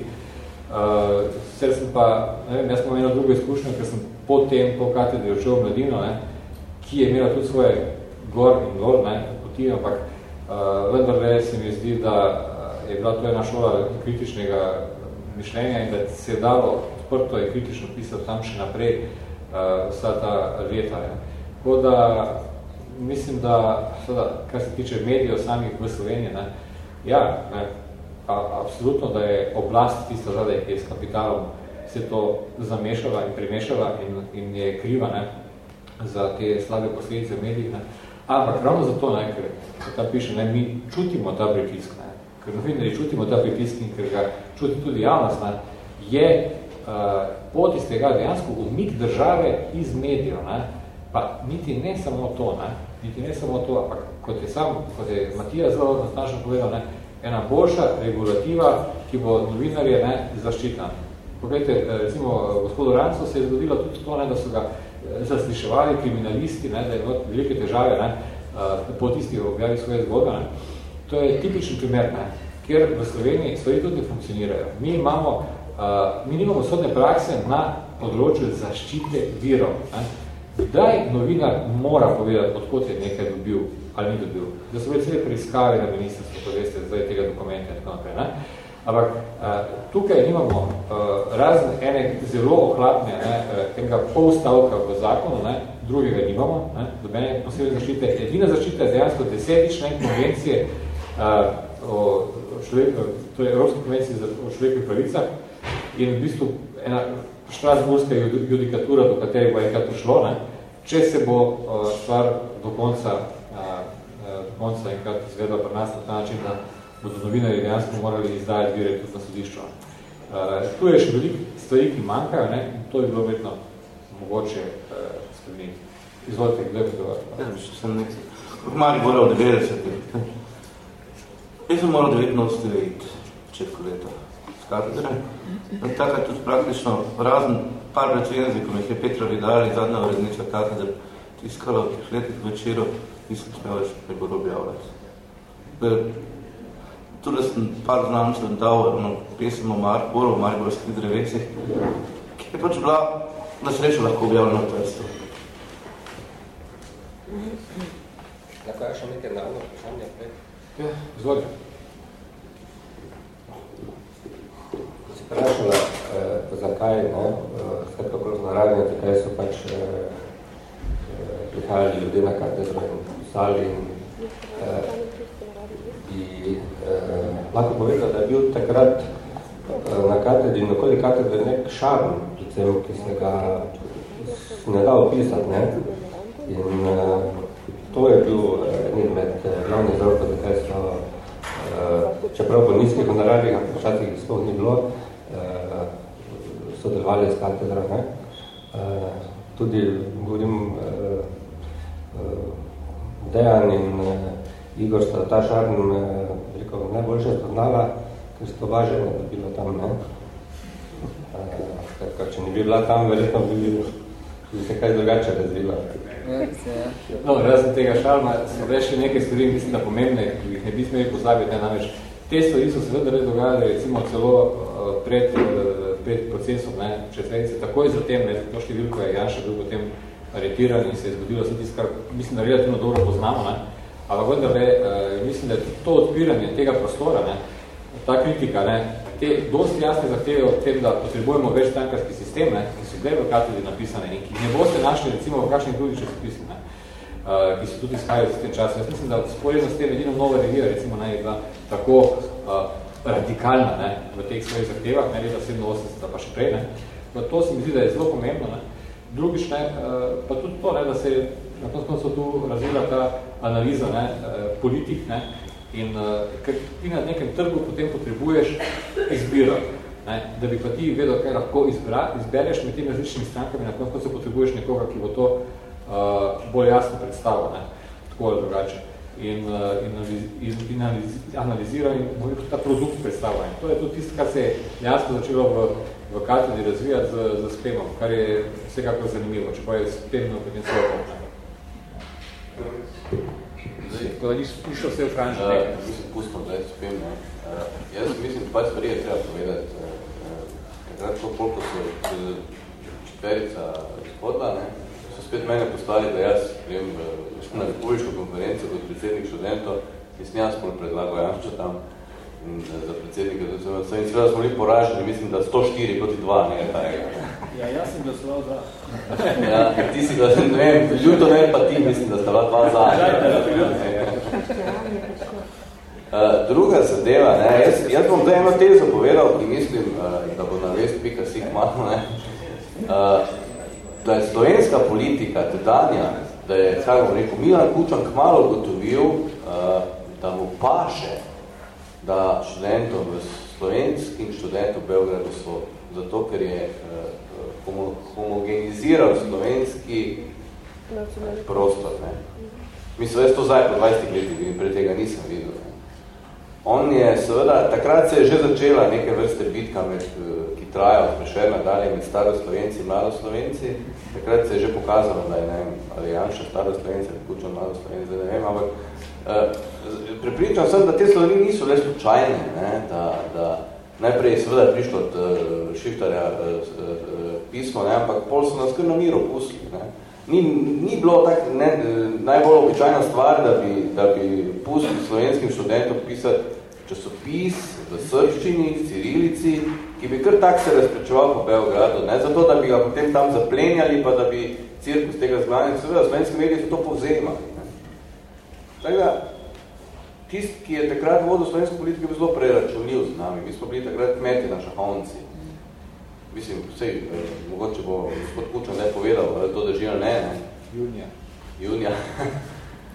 Sicer sem pa, ne vem, jaz sem imel drugo izkušnjo, ker sem potem po katedri odšel v mladino, ne, ki je imela tudi svoje gor in dol, ne, poti, ampak uh, vendar le se mi zdi, da je bila to ena šola kritičnega mišljenja in da se je dalo odprto in kritično pisati tam še naprej uh, vsa ta leta. Ne. Tako da mislim, da, seveda, kar se tiče medijev samih v Sloveniji, ne, ja, ne, a, absolutno, da je oblast tista zadaj, ki je s kapitalom vse to zamešala in primešala in, in je kriva ne, za te slabe posledice medijih. Ne. Ampak ravno zato, ne, ker ta piše, ne, mi čutimo ta pritisk, ne, ker novinari čutimo ta pritisk in ker ga čuti tudi javnost, ne, je uh, pot iz tega dejansko umik države iz medijev, ne, pa niti ne samo to, ne, niti ne samo to, ampak kot je sam, kot je Matija zelo nastačno povedal, ne, ena boljša regulativa, ki bo novinarje ne, zaščitna. Poglejte, recimo, gospodu Rancu se je zgodilo tudi to, ne, da so ga zasliševali kriminalisti, ne, da je imel velike težave ne, po tisti objavi svoje zgodbe. Ne. To je tipični primer, ne, kjer v Sloveniji stvari tudi funkcionirajo. Mi imamo, uh, mi nimamo sodne prakse na področju zaščite virov. Ne. Kdaj novinar mora povedati, odkot je nekaj dobil ali ni dobil? Da so bili cele preiskave na ministrstvu, ko veste, zdaj tega dokumenta in tako naprej. Ne? Ampak tukaj imamo razne ene zelo ohlapne, ne, enega pol stavka v zakonu, ne, drugega nimamo, ne, dobene posebne zaščite. Edina zaščita je dejansko desetične konvencije o človek, to je Evropske konvencije o človekovih pravicah in v bistvu ena štrasburska judikatura, do katerih bo enkrat prišlo, ne, če se bo uh, stvar do konca, uh, do konca enkrat izvedla pri nas na ta način, da bodo novinari dejansko morali izdajati vire tudi na sodišču. Uh, tu je še veliko stvari, ki manjkajo, ne, in to je bilo vedno mogoče uh, spremeniti. Izvolite, kdo je pogovarjati? Ja, še sem nek... Mali moral 90. Jaz sem moral 89 iti v četko leta katedre. In takrat tudi praktično razen par recenzij, ko mi jih je Petra Vidali, zadnja uredniča katedre, tiskala v tih letih večeru, nisem smel več kaj bolj objavljati. Tudi sem par znamcev dal ono pesem o Marboru, o Mariborskih drevecih, ki je pač bila na srečo lahko objavljena v testu. Lahko je še nekaj naravno vprašanje prej? Ja, izvolite. Vprašala, eh, zakaj, no, eh, vsekakor naravno, zakaj so pač eh, eh, prihajali ljudje na katedro in pisali in eh, bi eh, lahko povedal, da je bil takrat eh, na katedri in okoli katedre nek šarm, predvsem, ki se ga ne da opisati, ne, in eh, to je bil eh, en med eh, glavnih vzrokov, zakaj so Uh, čeprav po nizkih honorarjih, včasih jih sploh ni bilo, sodelovali s katedra. Ne? Uh, tudi govorim, uh, uh, Dejan in uh, Igor sta ta šarn uh, rekel, najboljše spoznala, ker so važene, da bilo tam. Ne? Uh, ker, če ne bi bila tam, verjetno bi bil bi se kaj drugače razvila. No, razen tega šalma, smo rešili nekaj stvari, mislim, da pomembne, ki jih ne bi smeli pozabiti, ne, namreč te stvari so seveda res dogajali, recimo celo uh, pred, uh, pred procesom, ne, četverice, takoj zatem, ne, to številko je Janša bil potem aretiran in se je zgodilo vse tisto, kar mislim, da relativno dobro poznamo, ne, ampak vendar, uh, mislim, da to odpiranje tega prostora, ne, ta kritika, ne, te dosti jasne zahteve o tem, da potrebujemo več tankarski sistem, ne, ki so gledali v katedri napisane in ki ne boste našli recimo v kakšnih drugih časopisih, ne, uh, ki so tudi izhajali v tem času. Jaz mislim, da sporedno s tem edino nova revija, recimo naj bila tako uh, radikalna ne, v teh svojih zahtevah, ne leta 87, pa še prej. Ne. No, to se mi zdi, da je zelo pomembno. Ne. Drugič, ne, uh, pa tudi to, ne, da se na to koncu tu razvila ta analiza ne, uh, politik, ne, In uh, ker ti na nekem trgu potem potrebuješ izbiro, ne? da bi pa ti vedel, kaj lahko izbra, izbereš med temi različnimi strankami, na koncu se potrebuješ nekoga, ki bo to uh, bolj jasno predstavil, ne? tako ali drugače. Uh, in, in, in analizira in bo ta produkt predstavlja. To je tudi tisto, kar se je jasno začelo v, v katedri razvijati z, z spemom, kar je vsekako zanimivo, če pa je spemno potem svojo pomoč. Tako da niso prišel vse v Franči uh, Mislim, pustimo, da je spem. Uh, jaz mislim, da pač stvari je treba povedati. Takrat, uh, koliko so četverica spodla, ne, spet mene postali, da jaz vem, na republiško konferenco kot predsednik študentov, mislim, jaz pol predlagal Jančo tam in za predsednika, da so in seveda smo bili poraženi, mislim, da 104 proti 2, ne, tajega. Ja, jaz sem glasoval za. ja, ti si glasoval, ne vem, ljuto ne, pa ti mislim, da sta bila dva za. Uh, druga zadeva, ne, jaz, jaz bom zdaj eno tezo povedal, ki mislim, uh, da bo na vest pika sik malo, ne, uh, da je slovenska politika tedanja, da je, kaj bom rekel, Milan Kučan kmalo ugotovil, uh, da mu paše, da študentom v slovenskim študentom v Belgradu so, zato ker je uh, homo, homogeniziral slovenski prostor, ne. Mislim, jaz to zdaj po 20 letih vidim, pred tega nisem videl. Ne. On je seveda, takrat se je že začela neke vrste bitka, med, eh, ki traja od Prešerna dalje med staroslovenci in mladoslovenci. Takrat se je že pokazalo, da je, ne vem, ali Janša staroslovenci, ali Kučan mladoslovenci, ne vem, ampak uh, prepričan sem, da te sloveni niso le slučajne, ne, da, da najprej je seveda prišlo od uh, šiftarja uh, uh, pismo, ne, ampak pol so nas kar na miru pustili, ne. Ni, ni bilo tak ne, najbolj običajna stvar, da bi, da bi pustili slovenskim študentom pisati časopis v srščini, v cirilici, ki bi kar tak se razprečeval po Beogradu, ne zato, da bi ga potem tam zaplenjali, pa da bi cirkus tega zglavanja, seveda, slovenski mediji so to povzemali. Tako da, tist, ki je takrat vodil slovensko politiko, bi zelo preračunljiv z nami. Mi smo bili takrat kmeti na šahovnici mislim, vsej, eh, mogoče bo gospod Kučan ne povedal, da to drži ali ne, ne. Junija. Junija.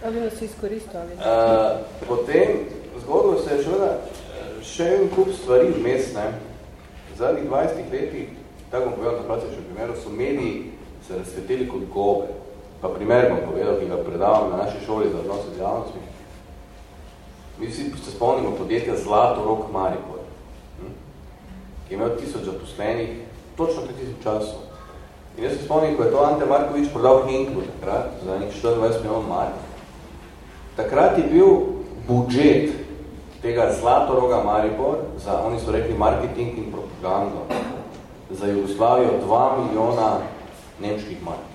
Ali nas izkoristili? Uh, potem zgodilo se je še, še en kup stvari vmes, ne. Zadnjih 20 letih, tako bom povedal na klasičnem primeru, so mediji se razsvetili kot gobe. Pa primer bom povedal, ki ga predavam na naši šoli za odnose z javnostmi. Mi vsi se spomnimo podjetja Zlato Rok Maripor, hm? ki je imel tisoč zaposlenih, točno pred tistim času. In jaz se spomnim, ko je to Ante Markovič prodal Henklu takrat, za nekaj 24 milijon mark. Takrat je bil budžet tega Zlatoroga Maribor, za, oni so rekli marketing in propagando, za Jugoslavijo 2 milijona nemških mark.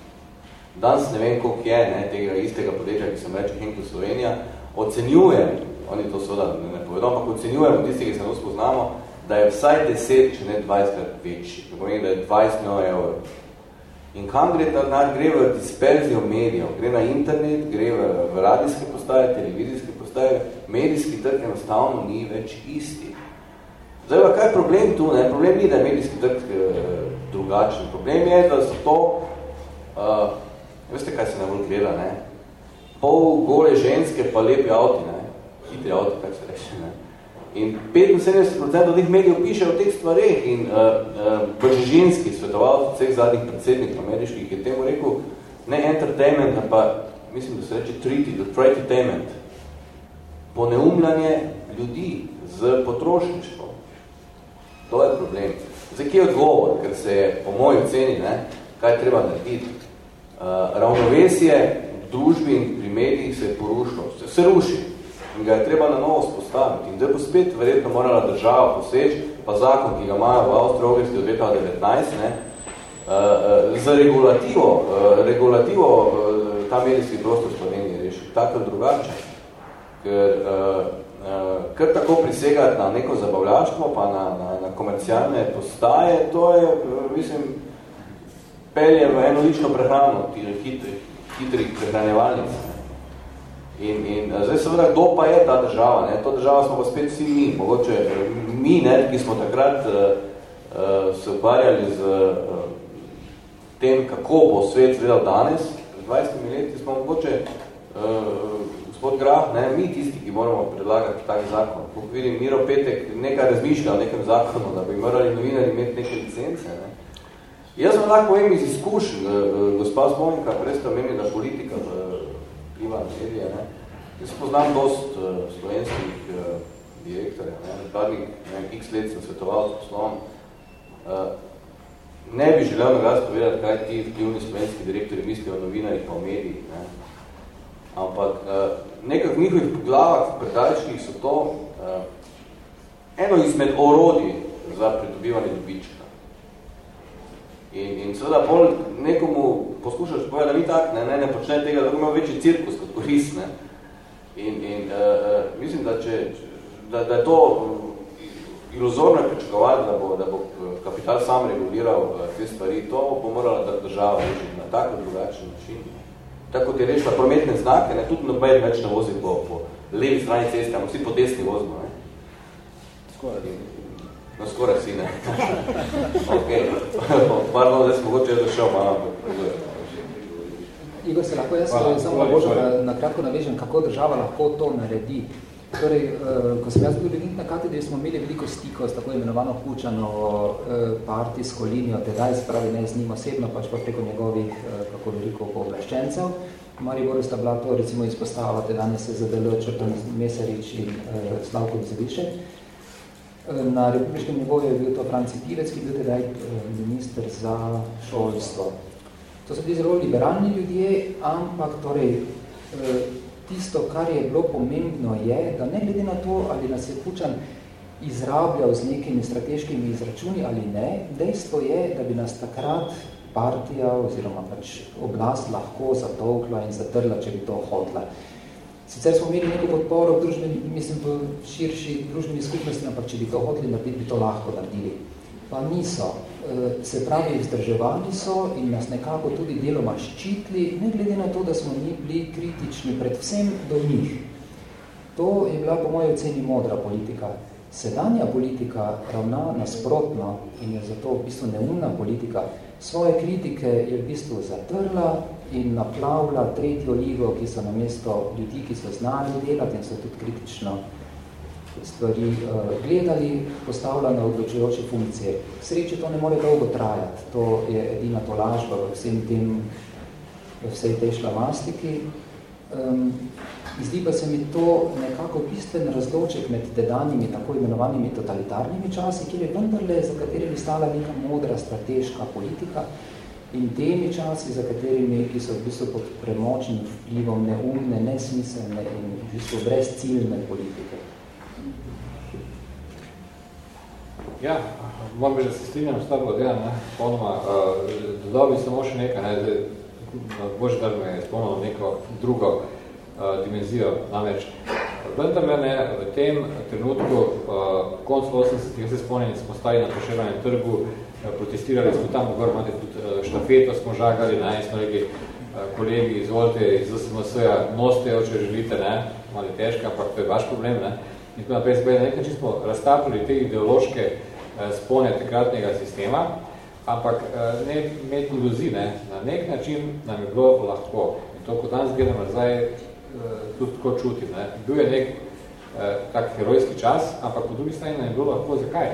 Danes ne vem, koliko je ne, tega istega podjetja, ki sem reče Henklu Slovenija, ocenjujem, oni to seveda ne, ne povedo, ampak ocenjujem tisti, ki se to spoznamo, da je vsaj 10, če ne 20 krat večji. To pomeni, da je 20 milijonov evrov. In kam gre ta denar? Gre v disperzijo medijev, gre na internet, gre v, v radijske postaje, televizijske postaje. Medijski trg enostavno ni več isti. Zdaj, pa kaj je problem tu? Ne? Problem ni, da je medijski trg e, drugačen. Problem je, da so to, uh, veste, kaj se najbolj gleda, ne? pol gole ženske, pa lepi avti, ne? hitri avti, kaj se reče. Ne? In 75% od njih medijev piše o teh stvareh in uh, uh, Bržižinski, svetovalci vseh zadnjih predsednikov ameriških, je temu rekel ne entertainment, pa mislim, da se reče treaty, the treatytainment. Poneumljanje ljudi z potrošništvom. To je problem. Zdaj, kje je odgovor? Ker se je po moji oceni, ne, kaj treba narediti? ravnovesje v družbi in pri medijih se je porušilo, se, se ruši in ga je treba na novo spostaviti. In zdaj bo spet verjetno morala država poseči, pa zakon, ki ga imajo v Avstro-Ogresti od leta 19, ne, uh, za regulativo, uh, regulativo uh, ta medijski prostor v Sloveniji reši, tako drugače. Ker uh, uh, kar tako prisegati na neko zabavljačko, pa na, na, na komercialne postaje, to je, uh, mislim, pelje v eno lično prehrano hitrih, hitrih prehranjevalnic. In, in zdaj seveda, kdo pa je ta država? Ne? To država smo pa spet vsi mi, mogoče mi, ne, ki smo takrat uh, uh, se ukvarjali z uh, tem, kako bo svet zvedal danes, 20 leti smo mogoče uh, gospod Graf, ne, mi tisti, ki moramo predlagati tak zakon. Kako vidim, Miro Petek nekaj razmišlja o nekem zakonu, da bi morali novinari imeti neke licence. Ne. Jaz vam lahko povem iz izkušenj, uh, gospa Spomenka, prej ste omenili, da politika vpliva na medije. Ne. Jaz poznam dost slovenskih direktorjev. Zadnjih x let sem svetoval s poslovom. Ne bi želel na glas povedati, kaj ti vplivni slovenski direktori mislijo o novinarjih pa o medijih. Ne. Ampak nekak v njihovih glavah predalčkih so to uh, eno izmed orodij za pridobivanje dobička. In, in seveda pol nekomu poskušaš povedati, da ni tak, ne, ne, ne počne tega, da ima večji cirkus kot koris, ne. In, in uh, mislim, da, če, da, da je to iluzorno pričakovati, da bo, da bo kapital sam reguliral te stvari, to bo morala država rešiti na tak drugačen način. Tako kot je rešila prometne znake, ne, tudi noben več ne vozi po, po levi strani ceste, ampak vsi po desni vozimo. Ne. Skoraj. No, skoraj si ne. ok. Pardon, da sem mogoče zašel malo. Igor, se lahko jaz Hvala, samo mogoče na kratko navežem, kako država lahko to naredi. Torej, uh, ko sem jaz bil na katedri, smo imeli veliko stikov s tako imenovano Kučano uh, partijsko linijo, tedaj se pravi ne z njim osebno, pač pa preko njegovih, uh, kako veliko pooblaščencev. Mariboru sta bila to recimo izpostavila, tedaj se zadelo Črtan Mesarič in uh, Slavko Zavišek. Na republiškem nivoju je bil to Franci Pivec, ki je bil tedaj minister za šolstvo. To so bili zelo liberalni ljudje, ampak torej, tisto, kar je bilo pomembno, je, da ne glede na to, ali nas je Kučan izrabljal z nekimi strateškimi izračuni ali ne, dejstvo je, da bi nas takrat partija oziroma pač oblast lahko zatolkla in zatrla, če bi to hotla. Sicer smo imeli neko podporo v družbeni, mislim, v širši družbeni skupnosti, ampak če bi to hoteli narediti, bi to lahko naredili. Pa niso. E, se pravi, vzdrževali so in nas nekako tudi deloma ščitli, ne glede na to, da smo mi bili kritični predvsem do njih. To je bila po moje oceni modra politika. Sedanja politika ravna nasprotno in je zato v bistvu neumna politika. Svoje kritike je v bistvu zatrla, in naplavlja tretjo ligo, ki so na mesto ljudi, ki so znali delati in so tudi kritično stvari uh, gledali, postavlja na odločujoče funkcije. Sreče to ne more dolgo trajati, to je edina tolažba v vsem tem, v vsej tej šlamastiki. Um, zdi pa se mi to nekako bistven razloček med dedanjimi tako imenovanimi totalitarnimi časi, kjer je vendarle, za katerimi stala neka modra strateška politika, in temi časi, za katerimi, ki so v bistvu pod premočnim vplivom neumne, nesmiselne in v bistvu brezciljne politike. Ja, moram biti, da se strinjam s tabo dela, ne, ponoma, uh, dodal bi samo še nekaj, ne, zdaj, bože, da me je spomnil neko drugo uh, dimenzijo, namreč, vendar ne, v tem trenutku, uh, konc 80, se spomnim, smo stali na poševanjem trgu, Eh, protestirali smo tam, gor imate tudi eh, štafeto, smo žagali, ne, smo rekli, eh, kolegi, izvolite iz SMS-ja, noste jo, če želite, ne, malo težko, ampak to je vaš problem, ne. In tako naprej, na nek način smo raztapili te ideološke spone takratnega sistema, ampak ne imeti iluzij, ne, na nek način nam je bilo lahko. In to, ko danes gledamo nazaj, tudi tako čutim, ne. Bil je nek tak herojski čas, ampak po drugi strani nam je bilo lahko, zakaj?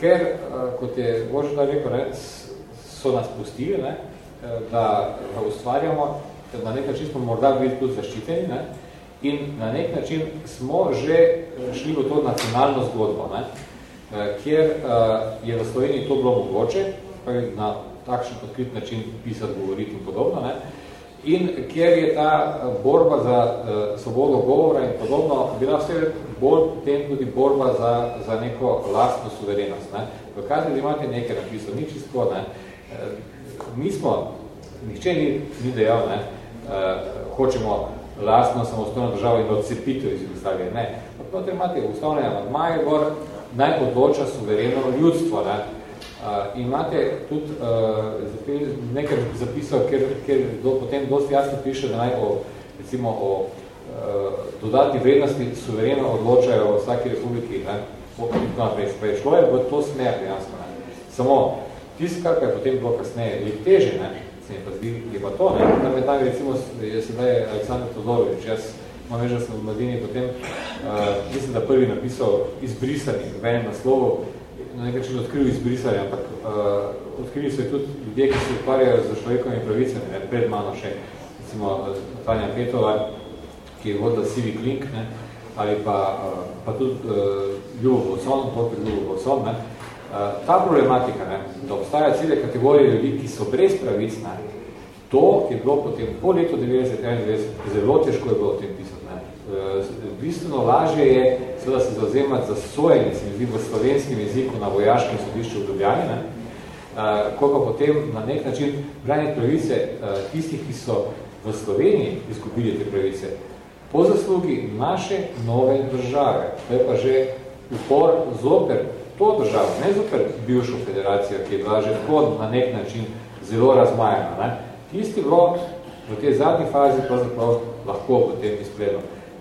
ker, eh, kot je Božena rekel, ne, so nas pustili, ne, eh, da, da ustvarjamo, da na nek način smo morda bili tudi zaščiteni ne, in na nek način smo že eh, šli v to nacionalno zgodbo, ne, kjer je v Sloveniji to bilo mogoče, na takšen odkrit način pisati, govoriti in podobno. Ne. In kjer je ta borba za svobodo govora in podobno, bila vse bolj potem tudi borba za, za neko lastno suverenost. Ne. V kateri imate nekaj napisal, ni čisto, ne. Mi smo, nihče ni, ni dejal, ne, hočemo lastno samostojno državo in odcepitev iz Jugoslavije. Ne. Potem imate ustavne amadmaje gor, naj odloča suvereno ljudstvo. Ne. Uh, imate tudi uh, nekaj zapisov, ker, ker do, potem dosti jasno piše, da naj o, recimo, o uh, dodatni vrednosti suvereno odločajo v vsaki republiki. Ne. Naprej, sprej, šlo je v to smer, jasno. Ne. Samo tisto, kar je potem bilo kasneje, je teže, ne, se mi pa zdi, je pa to, ne. Tam je tam, recimo, je sedaj Aleksandr Todorovič, jaz imam več, da sem v mladini potem, uh, mislim, da prvi napisal izbrisani v enem naslovu, na nekaj čin odkril izbrisali, ampak uh, odkrili so tudi ljudje, ki se ukvarjajo z človekovimi pravicami, ne, pred mano še, recimo Tanja Petova, ki je vodila Civic Link, ne, ali pa, uh, pa tudi uh, Ljubo Bolson, Topir Ljubo Bolson, ne, uh, ta problematika, ne, da obstaja cele kategorije ljudi, ki so brez pravic, ne, to je bilo potem po letu 1991 zelo težko je bilo o tem pisati. Eh, bistveno lažje je seveda se zauzemati za sojenje, se mi zdi, v slovenskem jeziku na vojaškem sodišču v Ljubljani, ne? Uh, ko pa potem na nek način braniti pravice uh, tistih, ki so v Sloveniji izgubili te pravice, po zaslugi naše nove države. To je pa že upor zoper to državo, ne zoper bivšo federacijo, ki je bila že tako na nek način zelo razmajena. Ne? Tisti vlog v tej zadnji fazi pravzaprav lahko potem izpredno.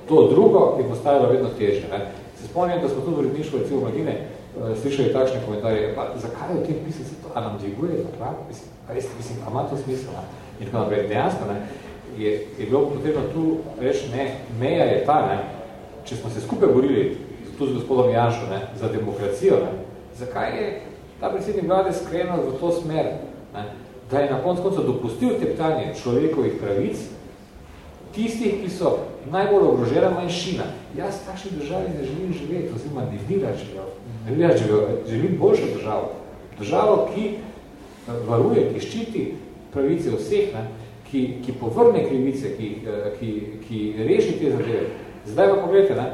To drugo je postajalo vedno težje. Ne? Se spomnim, da smo tudi v redništvu recimo mladine uh, slišali takšne komentarje, pa zakaj v tem pisati to, a nam dviguje za prav? Mislim, a res, mislim, a ima to smisel? Ne? In tako naprej, dejansko, ne, je, je bilo potrebno tu reči, ne, meja je ta, ne, če smo se skupaj borili tu z gospodom Janšo, ne, za demokracijo, ne, zakaj je ta predsednik vlade skrenil v to smer, ne, da je na koncu konca dopustil teptanje človekovih pravic, tistih, ki so najbolj ogrožena manjšina. Jaz v takšni državi ne želim živeti, oziroma ne bi rad živel. Ne bi rad živel, želim boljšo državo. Državo, ki eh, varuje, ki ščiti pravice vseh, ne? Ki, ki povrne krivice, ki, eh, ki, ki reši te zadeve. Zdaj pa pogledajte, ne?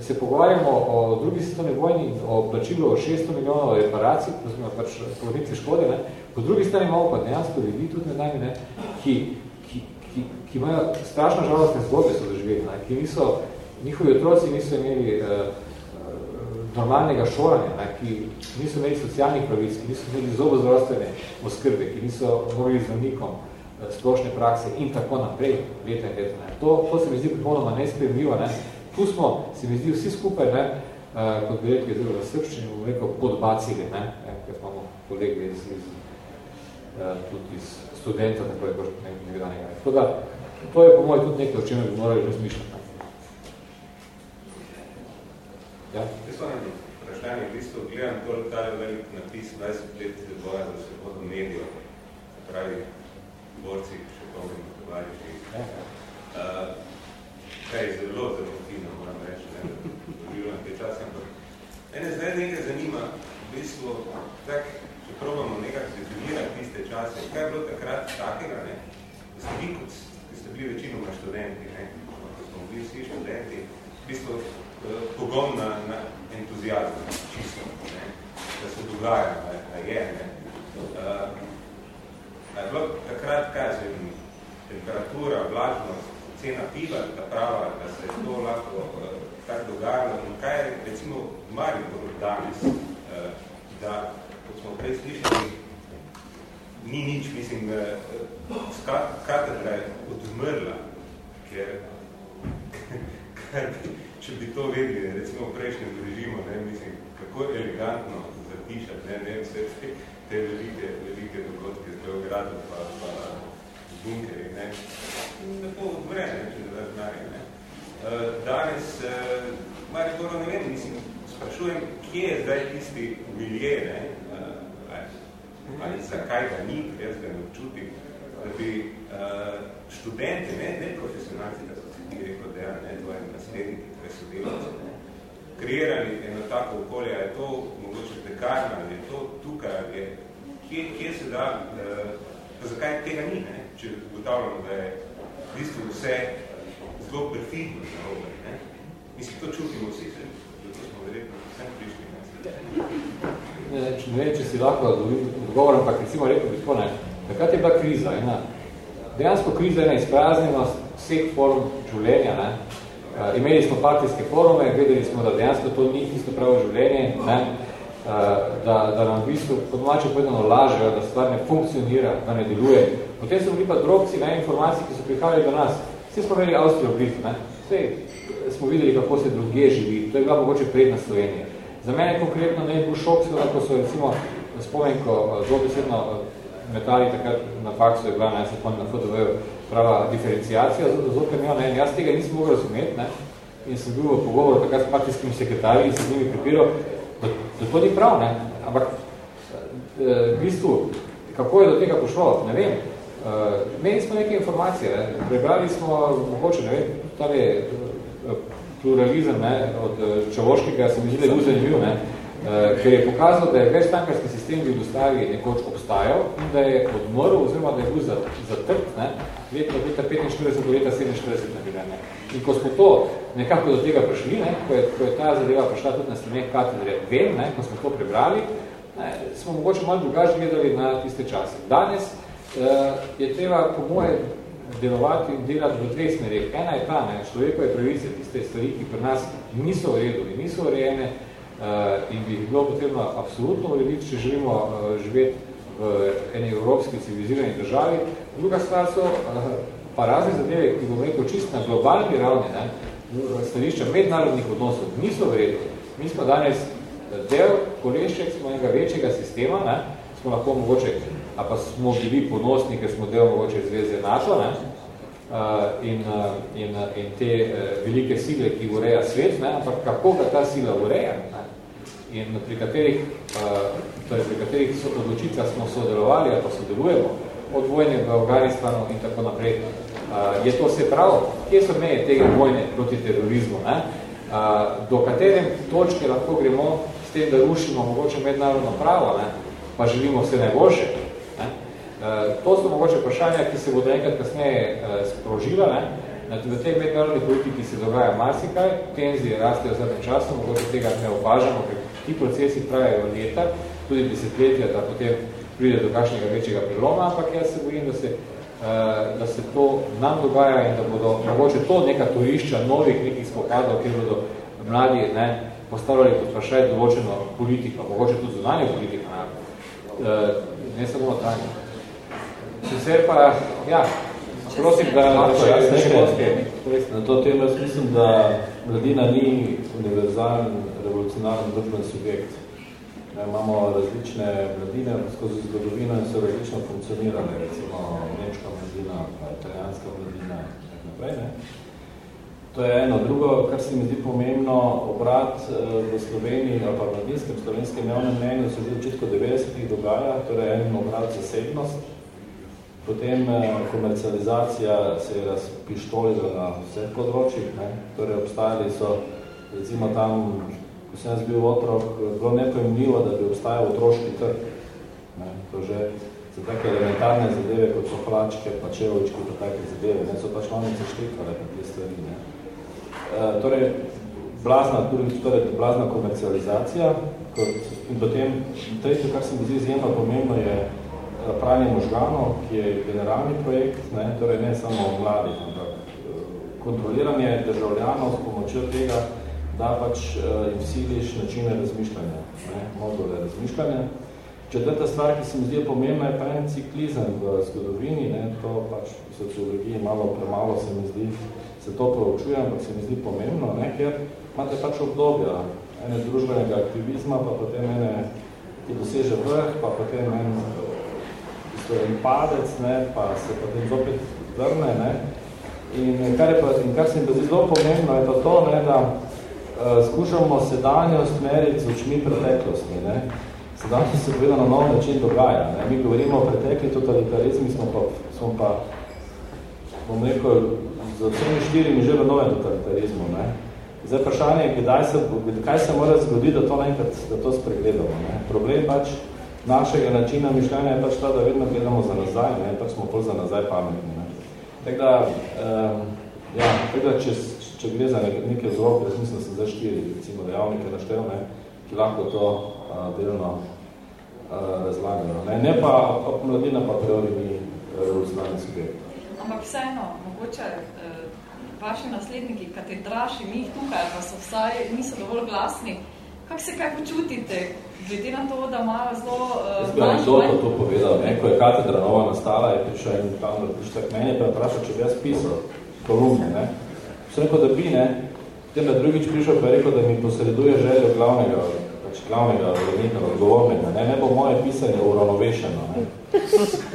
se pogovarjamo o drugi svetovni vojni, o plačilu 600 milijonov reparacij, oziroma pač polovice škode, ne? Po drugi strani imamo pa dejansko ljudi tudi med nami, ne? ki ki, ki imajo strašno žalostne zgodbe so doživeli, ne, ki niso, njihovi otroci niso imeli uh, normalnega šoranja, ne, ki niso imeli socialnih pravic, ki niso imeli zobozdravstvene oskrbe, ki niso mogli z zdravnikom uh, splošne prakse in tako naprej, leta in leta. Ne. To, to se mi zdi popolnoma nespremljivo. Ne. Tu smo, se mi zdi, vsi skupaj, ne, uh, kot bi rekli, zelo v srčini, bom rekel, podbacili, ne, ne, ker imamo kolegi iz, iz, tudi iz študenta, tako je boš nekaj nekaj. Tako da, to je po mojem tudi nekaj, o čem bi morali razmišljati. Ja? Jaz vprašanje, v bistvu gledam tole ta velik napis 20 let boja za svobodo medijev, pravi borci, še pomeni, tovariši. Ja. Uh, kaj je zelo, zelo fino, moram reči, ne, doživljam te čase, ampak mene zdaj nekaj zanima, v bistvu, tak, če probamo nekako definirati tiste čase, kaj je bilo takrat takega, ne? da ste vi, kot ki ste bili večinoma študenti, ne? smo bili vsi študenti, v bistvu eh, pogon na, na entuzijazm, čisto, ne? da se dogaja, da je, ne? Uh, je bilo takrat, kaj se mi, temperatura, vlažnost, cena piva, ta prava, da se to lahko tako dogajalo, in kaj je recimo v Mariboru danes, da smo prej slišali, ni nič, mislim, katedra je odmrla, ker, ker če bi to vedeli, recimo v prejšnjem režimu, ne, mislim, kako elegantno zapišati, ne, ne, vse te, te velike, velike dogodke z Beogradu pa, pa bunkeri, ne, lepo odmre, ne, če da znari, ne. Danes, Maribor, ne vem, mislim, sprašujem, kje je zdaj tisti milje, ne, ali zakaj ga ni, jaz ga ne občutim, da bi uh, študenti, ne, ne profesionalci, da so si ti rekel, da ne, tvoje nasledniki, tvoje sodelavce, ne, kreirali eno tako okolje, je to mogoče dekarna, ali je to tukaj, ali je kje, kje se da, pa zakaj tega ni, ne? če ugotavljamo, da je v bistvu vse zelo perfidno narobe. Ne? Mislim, to čutimo vsi, zato smo verjetno vsem prišli. Ne, ne vem, če si lahko odgovorim, ampak recimo rekel bi tako, ne, takrat je bila kriza, ena, dejansko kriza je izpraznjenost vseh form življenja, ne, uh, imeli smo partijske forume, gledali smo, da dejansko to ni isto pravo življenje, ne, uh, da, da nam v bistvu po domače povedano lažejo, da stvar ne funkcionira, da ne deluje. Potem so bili pa drobci ne, informacij, ki so prihajali do nas. Vsi smo imeli Avstrijo blizu, ne, vse smo videli, kako se druge živi, to je bila mogoče predna Slovenija. Za mene konkretno ne je bil šok, ko so recimo spomenko eh, zelo besedno eh, metali takrat na faksu je bila, ne, se na FDV prava diferencijacija, zelo ker ne, jaz tega nisem mogel razumeti, ne, in sem bil v pogovoru takrat s partijskimi sekretarji in sem z njimi pripiral, da, da to ni prav, ne, ampak eh, v bistvu, kako je do tega pošlo, ne vem, imeli smo neke informacije, ne, prebrali smo, mogoče, ne vem, tam je pluralizem ne, od eh, Čavoškega, se mi zdi, da je zanimiv, ne, eh, ker je pokazal, da je več tankarski sistem v Jugoslaviji nekoč obstajal in da je odmrl, oziroma da je bil zatrt, ne, leta, leta 45 do leta 47 naprimer, ne. In ko smo to nekako do tega prišli, ne, ko, je, ko je ta zadeva prišla tudi na straneh katedre, vem, ne, ko smo to prebrali, ne, smo mogoče malo drugače gledali na tiste čase. Danes uh, je treba, po moje, delovati in delati v dveh smerih. Ena je ta, ne, človekove pravice, tiste stvari, ki pri nas niso v redu in niso urejene uh, in bi jih bilo potrebno absolutno urediti, če želimo uh, živeti v eni evropski civilizirani državi. Druga stvar so uh, pa razne zadeve, ki bomo rekel čist na globalni ravni, ne, stališča mednarodnih odnosov, niso v redu. Mi smo danes del kolešček smo enega večjega sistema, ne, smo lahko mogoče a pa smo bili ponosni, ker smo del mogoče zveze NATO ne? In, in, in te uh, velike sile, ki ureja svet, ne? ampak kako ga ta sila ureja ne? in pri katerih, torej pri katerih so odločitvah smo sodelovali ali pa sodelujemo od vojne v Afganistanu in tako naprej. Je to vse pravo? Kje so meje tega vojne proti terorizmu? Ne? Do katere točke lahko gremo s tem, da rušimo mogoče mednarodno pravo, ne? pa želimo vse najboljše? Eh, to so mogoče vprašanja, ki se bodo enkrat kasneje eh, sprožila. Ne? V tej mednarodni politiki se dogaja marsikaj, tenzije rastejo v zadnjem času, mogoče tega ne opažamo, ker ti procesi trajajo leta, tudi desetletja, da potem pride do kakšnega večjega preloma, ampak jaz se bojim, da se, eh, da se to nam dogaja in da bodo mogoče to neka turišča novih nekih spopadov, kjer bodo mladi ne, postavljali pod vprašaj določeno politiko, mogoče tudi zunanje politiko, ne, samo notranje. Sicer pa, ja, prosim, da lahko jaz nekaj. Na to temo jaz mislim, da mladina ni univerzalen, revolucionaren družben subjekt. Ne, imamo različne mladine skozi zgodovino in so različno funkcionirane, recimo nemška mladina, italijanska mladina in tako naprej. Ne. To je eno. Drugo, kar se mi zdi pomembno, obrat eh, v Sloveniji ali pa v mladinskem slovenskem javnem mnenju se zdi očitko 90-ih dogaja, torej en obrat zasebnost, Potem eh, komercializacija se je razpištolila na vseh področjih, ne? torej obstajali so, recimo tam, ko sem jaz bil otrok, bilo nepojemljivo, da bi obstajal otroški trg. Ne? To že za take elementarne zadeve, kot so hlačke, pa čevočki, pa take zadeve, ne? so pač mamice štrikale na te stvari. Ne? E, torej, blazna, torej, blazna komercializacija, kot, in potem, tretje, kar se mi zdi izjemno pomembno, je pranje možganov, ki je generalni projekt, ne, torej ne samo mladi, ampak eh, kontroliranje državljanov s pomočjo tega, da pač uh, jim siliš načine razmišljanja, ne, module razmišljanja. Četrta stvar, ki se mi zdi pomembna, je pa en ciklizem v zgodovini, ne, to pač v sociologiji malo premalo se mi zdi, se to proučuje, ampak se mi zdi pomembno, ne, ker imate pač obdobja ene družbenega aktivizma, pa potem ene, ki doseže vrh, pa potem en en padec, ne, pa se potem zopet vrne. Ne. In kar, je pa, in kar se mi zelo pomembno, je pa to, ne, da uh, skušamo sedanjost meriti z očmi preteklosti. Ne. Sedanjost se povedano na nov način dogaja. Ne. Mi govorimo o pretekli totalitarizmi, smo pa, smo pa bom rekel, za vsemi štirimi že v novem totalitarizmu. Ne. Zdaj vprašanje je, kdaj se, kaj se mora zgoditi, da to, nekrat, da to spregledamo. Ne. Problem pač našega načina mišljenja je pač ta, da vedno gledamo za nazaj, ne, pač smo pol za nazaj pametni. Ne. Tako da, um, ja, tako da če, če gre za neke vzroke, jaz mislim, da sem zdaj štiri, recimo, dejavnike naštel, ne, ki lahko to uh, delno uh, razlagajo. Ne. ne pa, mladina pa priori ni revolucionarni subjekt. Ampak vseeno, mogoče eh, vaši nasledniki, katedraši, mi jih tukaj, pa so vsaj, niso dovolj glasni, kako se kaj počutite, glede na to, da imajo zelo... Uh, Jaz bi anekdoto to povedal, ne? ko je katedra nova nastala, je prišel en kamer, prišel k meni, pa je vprašal, če bi jaz pisal kolumne. Ne? Sem rekel, da bi, ne? Potem da drugič prišel, pa je rekel, da mi posreduje željo glavnega, pač glavnega vrednika, odgovornega. Ne? ne bo moje pisanje uravnovešeno. Ne?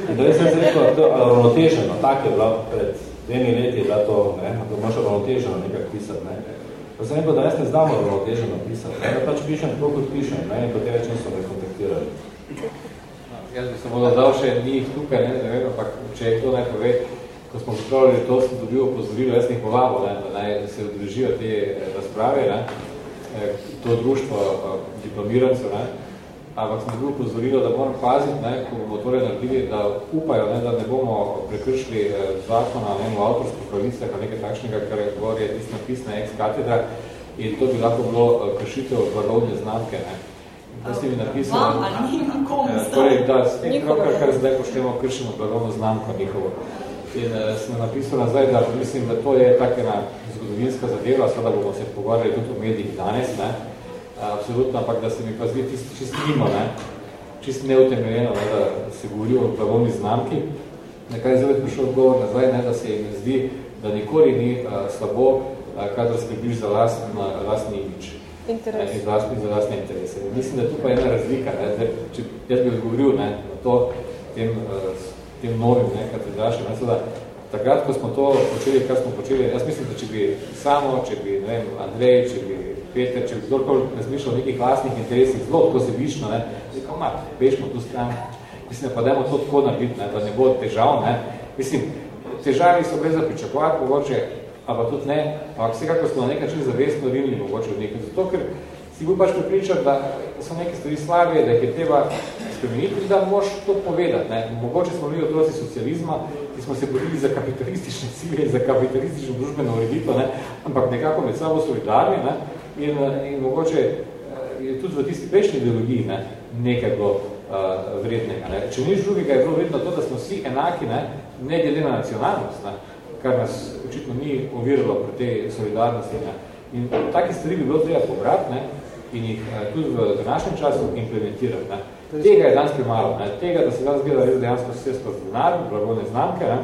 In da sem rekel, da je uravnoteženo, tak je bila pred dvemi leti, je bila to, ne? da imaš uravnoteženo nekak pisati. Ne? Pa sem rekel, da jaz ne znam uravnoteženo pisati, ne? da pač pišem tako, kot pišem, ne? in potem več niso me kontaktirali. No, jaz bi samo dodal še njih tukaj, ne, ne vem, ampak če je to naj pove, ko smo pripravljali to, sem dobil opozorilo, jaz njih povabo, ne, da naj se odrežijo te eh, razprave, ne, eh, to društvo eh, diplomirancev, ne, ampak sem dobil upozorilo, da moram paziti, ne, ko bomo torej naredili, da upajo, ne, da ne bomo prekršili eh, zakona ne, o avtorskih pravicah ali nekaj takšnega, kar je govori tista pisna ex katedra in to bi lahko bilo eh, kršitev blagovne znamke. Ne. Da ste mi napisali, Vam ali njim kom eh, torej, da s tem krokar, kar zdaj poštemo, kršimo blagovno znamko njihovo. In uh, sem napisal nazaj, da mislim, da to je tak ena zgodovinska zadeva, sada bomo se pogovarjali tudi o medijih danes, ne, absolutno, ampak da se mi pa zdi tisto čist mimo, ne? čist neutemeljeno, ne? da se govori o pravovni znamki. Nekaj zelo prišel odgovor nazaj, ne? da se jim zdi, da nikoli ni a, slabo, a, kadar skrbiš za lastni, lastni imič. Interes. Ne, za, lastni, za lastne interese. Mislim, da tu pa je ena razlika. Ne? Zdaj, če jaz bi odgovoril ne? na to tem, a, tem novim ne? katedrašem, ne? Sada, takrat, ko smo to počeli, kar smo počeli, jaz mislim, da če bi samo, če bi, ne vem, Andrej, če bi Peter, če bi kdorkoli razmišljal o nekih vlastnih interesih, zelo tako sebično, ne, rekel, ma, pešmo tu stran, mislim, pa dajmo to tako narediti, ne, da ne bo težav, ne, mislim, težavi so brez za pričakovati, mogoče, a pa tudi ne, ampak vsekako smo na nek način zavestno rilni, mogoče v nekaj, zato, ker si bil pač pripričan, da so neke stvari slabe, da je treba spremeniti, da moraš to povedati, ne, mogoče smo bili otroci socializma, ki smo se borili za kapitalistične cilje, za kapitalistično družbeno ureditev, ne, ampak nekako med sabo solidarni, ne, in, in mogoče eh, je tudi v tisti prejšnji ideologiji ne, nekaj bilo uh, vrednega. Ne. Če nič drugega je bilo vredno to, da smo vsi enaki, ne, ne glede na nacionalnost, ne, kar nas očitno ni oviralo pri tej solidarnosti. Ne. In taki stvari bi bilo treba pobrati ne, in jih uh, tudi v današnjem času implementirati. Ne. Tega je danes premalo. Ne. Tega, da se danes gleda res dejansko vse skozi denar, blagovne znamke ne,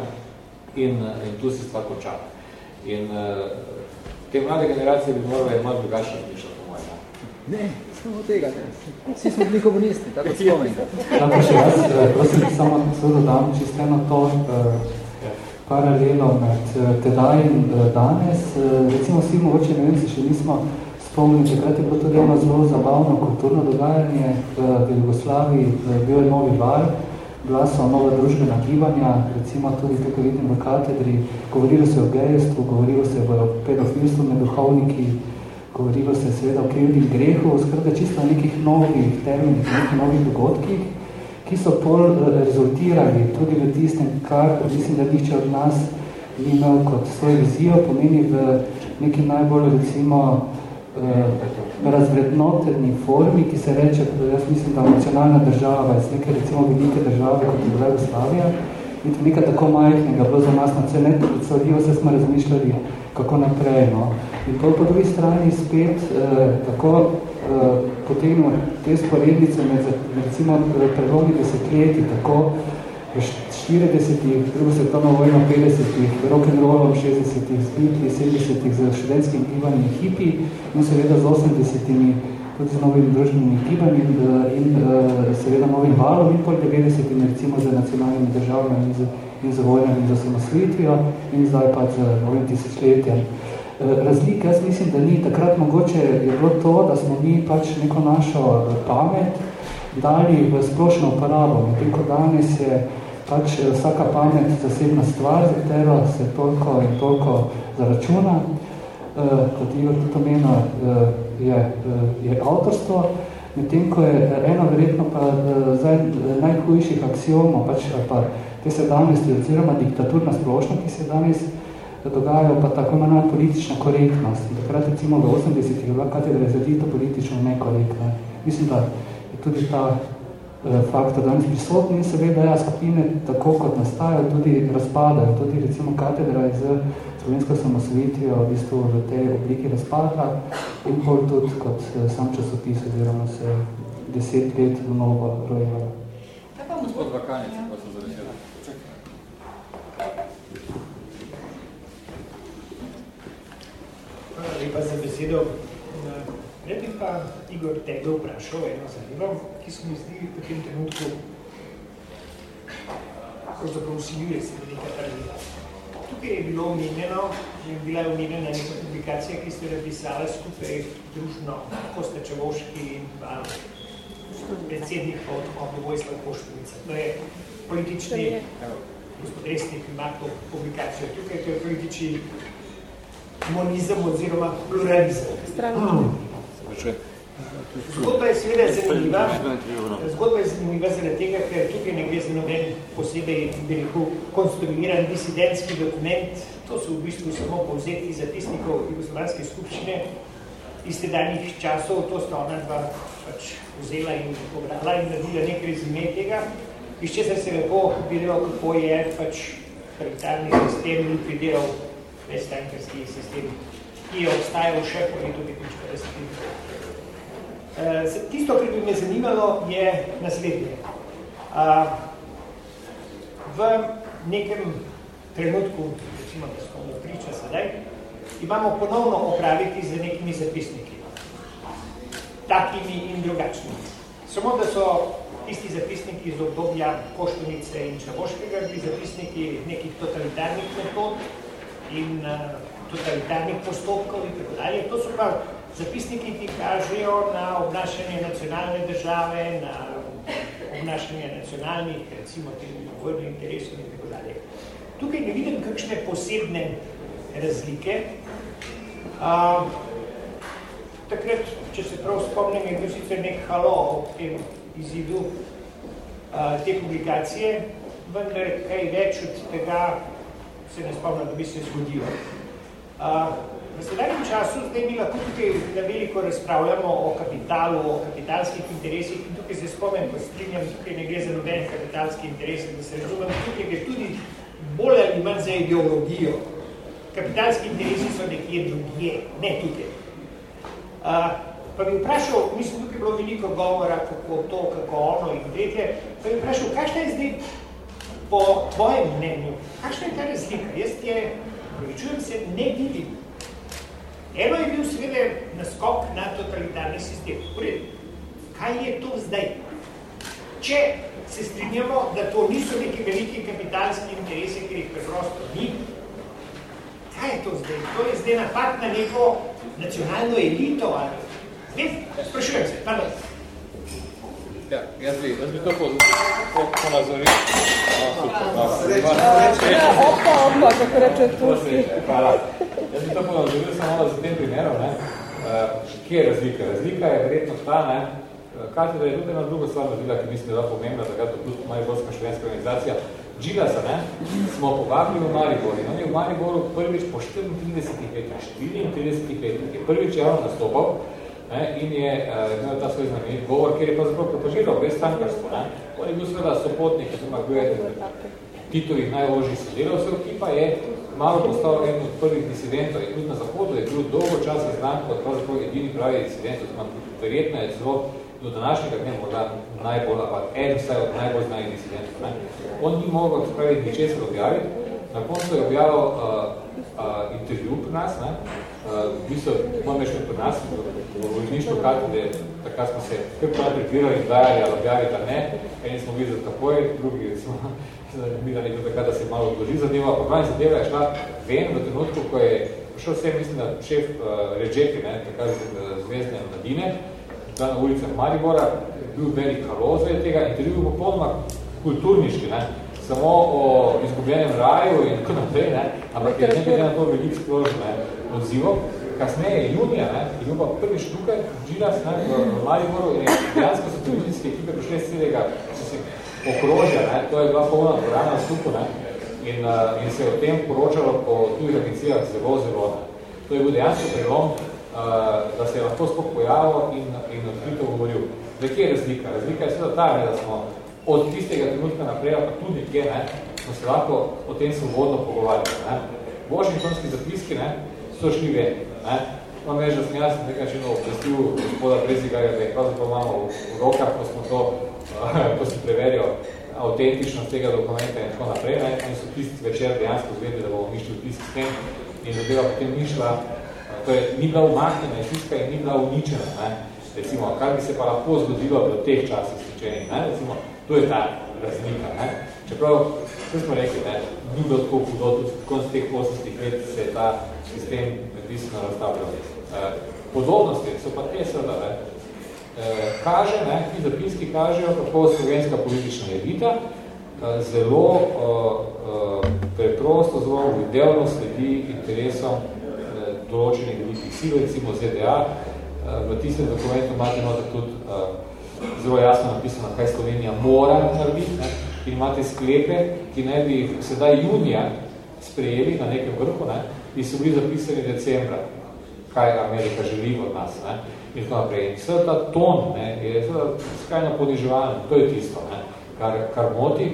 in, in tu se stvar konča. In uh, te mlade generacije bi morali malo drugačno razmišljati, po mojem. Ne, samo tega, ne. Vsi smo bili komunisti, tako spomenka. Ja, pa še jaz, prosim, samo seveda dam čisto eno to uh, paralelo med uh, tedaj in danes. Recimo vsi mogoče, ne vem, se še nismo spomnili, takrat je bilo tudi eno zelo zabavno kulturno dogajanje v Jugoslaviji, bil je novi val, bila so nova družbena gibanja, recimo tudi tukaj vidim v katedri, govorilo se o gejstvu, govorilo se o pedofilstvu med duhovniki, govorilo se seveda o krivdi grehu, skrbe čisto nekih novih terminih, nekih novih dogodkih, ki so pol rezultirali tudi v tistem, kar mislim, da nihče od nas ni imel kot svoj vizijo, pomeni v neki najbolj recimo eh, razvrednoteni formi, ki se reče, jaz mislim, da nacionalna država iz neke recimo velike države, kot je Jugoslavija, in to nekaj tako majhnega, bilo za nas na cene, predstavljivo se smo razmišljali, kako naprej. No. In to po drugi strani spet eh, tako eh, potegnemo te sporednice med, recimo predlogi desetletji, tako 40-ih, drugo svetovno vojno 50-ih, rock'n'rollom 60-ih, z Beatles 70-ih, z študentskim gibanjem hipi in seveda z 80-imi tudi z novimi družbenimi gibanji in, in seveda novim valom in pol 90-imi recimo z nacionalnimi državami in z, in z vojnami in z osamosvojitvijo in zdaj pa z novim tisočletjem. Razlika, jaz mislim, da ni takrat mogoče je bilo to, da smo mi pač neko našo pamet dali v splošno uporabo, medtem ko danes je pač vsaka pamet zasebna stvar, za katero se toliko in toliko zaračuna, kot Igor tudi omenil, je, je avtorstvo. Medtem, ko je eno verjetno pa zdaj najhujših aksiomov, pač pa te sedanjosti oziroma diktaturna splošno, ki se danes dogajajo, pa tako ima politična korektnost. In takrat recimo v 80-ih je bila katedra izredito politično nekorektna. Mislim, da je tudi ta eh, faktor danes prisotni in seveda ja, skupine tako kot nastajajo, tudi razpadajo. Tudi recimo katedra je z slovensko samosvetijo v bistvu v tej obliki razpadla in pol tudi kot eh, sam časopis oziroma se deset let v novo rojeva. Gospod Vakanec, pa so Hvala lepa za besedo. Pred bi pa Igor tebe vprašal eno zadevo, ki se mi zdi v tem trenutku pravzaprav usiljuje se velika pravila. Tukaj je bilo omenjeno, je bila omenjena neka publikacija, ki ste napisali skupaj družno Kosta Čevoški in pa predsednik od Obdobojstva Koštovica. To je politični gospod Resnik ima to publikacijo. Tukaj to je politični monizem oziroma pluralizem. Zgodba je seveda zanimiva. Zgodba je zanimiva zaradi tega, ker tukaj ne gre za noben posebej veliko konstruiran disidentski dokument. To so v bistvu samo povzetki zapisnikov Jugoslovanske skupščine iz tedanjih časov. To sta ona dva pač vzela in pobrala in naredila nekaj rezime tega, iz česar se lepo videlo, kako je pač preditarni sistem likvidiral vestrankarski sistem, ki je obstajal še po letu 1950. Eh, tisto, kar bi me zanimalo, je naslednje. V nekem trenutku, recimo, da smo mu priča sedaj, imamo ponovno opraviti z nekimi zapisniki. Takimi in drugačnimi. Samo, da so tisti zapisniki iz obdobja Koštunice in Čavoškega, bi zapisniki nekih totalitarnih metod, in uh, totalitarnih postopkov in tako dalje. To so pa zapisniki, ki kažejo na obnašanje nacionalne države, na obnašanje nacionalnih, recimo, vojnih interesov in tako dalje. Tukaj ne vidim kakšne posebne razlike. Uh, takrat, če se prav spomnim, je bil sicer nek halo ob tem izidu uh, te publikacije, vendar kaj več od tega se ne spomnim, da bi se zgodilo. Uh, v sedajnem času zdaj mi lahko tukaj da veliko razpravljamo o kapitalu, o kapitalskih interesih in tukaj se spomnim, ko strinjam, tukaj ne gre za noben kapitalski interes, da se razumem, tukaj gre tudi bolj ali manj za ideologijo. Kapitalski interesi so nekje drugje, ne tukaj. Uh, pa bi vprašal, mislim, tukaj je bilo veliko govora, kako to, kako ono in tretje, pa bi vprašal, kakšna je zdaj po tvojem mnenju, kakšna je ta razlika? Jaz je, pravičujem se, ne vidim. Eno je bil seveda naskok na totalitarni sistem. Pred, kaj je to zdaj? Če se strinjamo, da to niso neki veliki kapitalski interesi, ker jih preprosto ni, kaj je to zdaj? To je zdaj napad na neko nacionalno elito ali... Zdaj, sprašujem se, pardon. Ja, jaz bi, jaz bi to ponazoril. Opa, opa, kako reče Turski. Hvala. Jaz bi to ponazoril samo za tem primerom. Ne? Uh, kje je razlika? Razlika je verjetno ta, ne? Katedra je tudi ena druga stvar naredila, ki mislim, da je pomembna, takrat je tudi Mariborska študentska organizacija. Gilasa, ne, smo povabili v Mariboru. On je v Mariboru prvič po 34 letih, 34 letih, je prvič javno nastopal, ne, in je uh, imel ta svoj znamenit govor, kjer je pa zapravo propažiral brez stankarstvo. Ne. On je bil seveda sopotnik, ima bil eden Titovih najožjih sodelavcev, ki pa je malo postal eden od prvih disidentov. In tudi na Zahodu je bil dolgo časa znan kot pravzaprav edini pravi disident, oziroma verjetno je zelo do današnjega dne morda najbolj, ali eden vsaj od najbolj znanih disidentov. Ne. On ni mogel spravi ničesar objaviti, na koncu je objavil uh, uh, intervju pri nas, ne, uh, v bistvu, mojem še pri nas, v vojništvu katede, takrat smo se kar prav pripirali in dajali, ali objaviti, ali ne, eni smo videli takoj, drugi smo videli takrat, da se malo odloži zadeva, pa pravim zadeva je šla ven v trenutku, ko je prišel vse, mislim, da šef uh, Ređepi, ne, takrat zvezdne mladine, na ulicah Maribora, bil velik halo tega, intervju popolnoma kulturniški, ne, samo o izgubljenem raju in tako naprej, ne, ampak je nekaj na to veliko splošno odzivo. kasneje, junija, ne, je bil pa prvič tukaj, Džiras, ne, v Mariboru, in dejansko so televizijske ekipe prišle z celega, so se okrožja, ne, to je bila polna dvorana na stupu, ne, in, uh, in se je o tem poročalo po tujih agencijah zelo, zelo. To je bil dejansko prelom, uh, da se je lahko spok pojavil in, in odkrito govoril. Zdaj, kje je razlika? Razlika je seveda ta, ne, da smo od tistega trenutka naprej, pa tudi kje, ne, smo se lahko o tem svobodno pogovarjali. Ne. Washingtonski zapiski ne, so šli ven. Ne. Imam več, da sem jaz nekaj način obvestil gospoda Prezigarja, da je pravzaprav imamo v, v rokah, ko smo to, ko si preverijo autentičnost tega dokumenta in tako naprej. Ne. In so tisti večer dejansko zvedli, da bomo mišli tisk s tem in zadeva potem ni šla, uh, to je, ni bila umaknjena iz tiska in ni bila uničena. Ne. Recimo, kar bi se pa lahko zgodilo v teh časih sličenih. Ne. Recimo, to je ta razlika. Ne. Čeprav, vse smo rekli, ne, ni bilo tako hudo, tudi konc teh 80 let se je ta sistem medvisno razstavljal. Eh, podobnosti so pa te seveda, ne, eh, kaže, ne, ti zapiski kažejo, kako slovenska politična elita eh, zelo eh, eh, preprosto, zelo idealno sledi interesom eh, določenih velikih sil, recimo ZDA. Eh, v tistem dokumentu imate tudi eh, zelo jasno napisano, kaj Slovenija mora narediti, ne, in imate sklepe, ki ne bi sedaj junija sprejeli na nekem vrhu, ne, in so bili zapisani decembra, kaj Amerika želi od nas. Ne, in tako naprej. In seveda ta ton ne, je skrajno poniževalen, to je tisto, ne, kar, kar moti.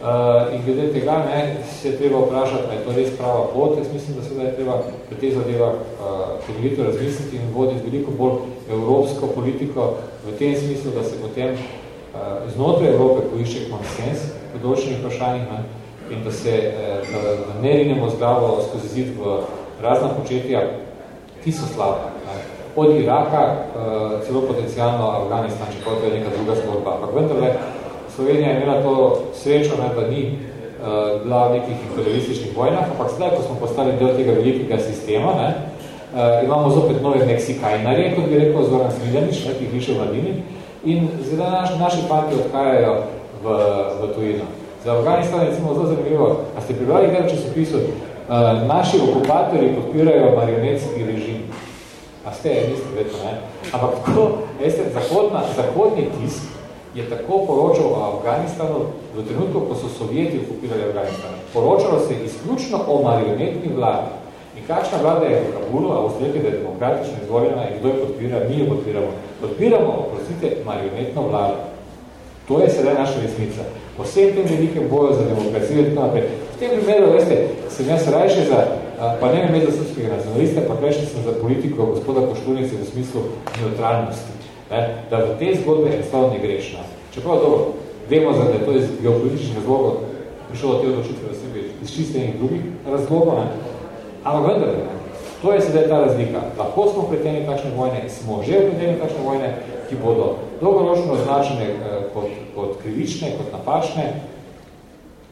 Uh, in glede tega ne, se treba vprašati, da je to res prava pot. Jaz mislim, da seveda je treba pri te zadeva uh, razmisliti in voditi veliko bolj evropsko politiko v tem smislu, da se potem uh, znotraj Evrope poišče konsens v določenih vprašanjih ne, in da se uh, da, da ne rinemo z glavo skozi zid v razna početja, ki so slaba. Ne. Od Iraka, uh, celo potencijalno Afganistan, čeprav to je neka druga zgodba. Ampak vendarle, Slovenija je imela to srečo, ne, da ni bila v nekih imperialističnih vojnah, ampak zdaj, ko smo postali del tega velikega sistema, ne, uh, imamo zopet nove Meksikajnarje, kot bi rekel Zoran Smiljanič, ki jih više v Mladini, in zdaj naš, naši fanti odhajajo v, v tujino. Za Afganistan je zelo zanimivo, a ste pribrali kaj v časopisu, uh, naši okupatorji podpirajo marionetski režim. A ste, niste vedno, ne? Ampak tako, veste, zahodna, zahodni tisk je tako poročal o Afganistanu v trenutku, ko so Sovjeti okupirali Afganistan. Poročalo se izključno o marionetni vladi. In kakšna vlada je v Kabulu, a vsledke, da je demokratično izvoljena in kdo je podpira, mi jo podpiramo. Podpiramo, oprostite, marionetno vlado. To je sedaj naša resnica. Po vsem tem velikem boju za demokracijo in tako naprej. V tem primeru, veste, sem jaz rajše za, pa ne vem za srpskega nacionalista, pa rajše sem za politiko gospoda Koštunice v smislu neutralnosti ne, da v te zgodbe enostavno ne greš. Ne. Čeprav dobro, vemo, da je to iz geopolitičnih razlogov prišlo do te odločitve v sebi iz čistenih drugih razlogov, ne. Ampak vendar, to je sedaj ta razlika. Lahko smo preteni takšne vojne, smo že preteni takšne vojne, ki bodo dolgoročno označene eh, kot, kot krivične, kot napačne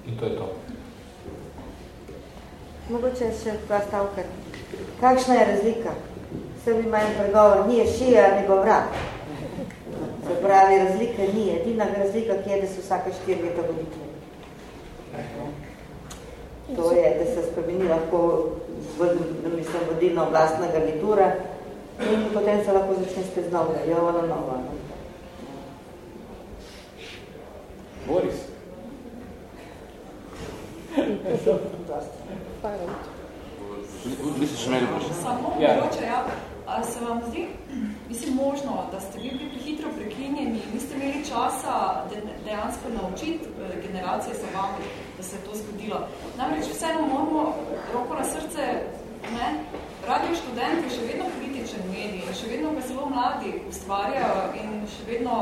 in to je to. Mogoče še dva stavka. Kakšna je razlika? Vse bi manj pregovor, nije šija, nego vrat. Se pravi, razlika ni. Edina razlika, ki je, da so vsake štiri leta volitve. To je, da se spremeni lahko mislim, vodilna oblastna garnitura in potem se lahko začne spet znova, jovo na novo. Boris. Misliš, imeli? Samo ja. mogoče, ja. A se vam zdi, mislim, možno, da ste bili prehitro prekinjeni, niste imeli časa dejansko naučiti eh, generacije za vami, da se je to zgodilo. Namreč vseeno moramo roko na srce, ne, radio študenti še vedno političen medij, še vedno ga zelo mladi ustvarjajo in še vedno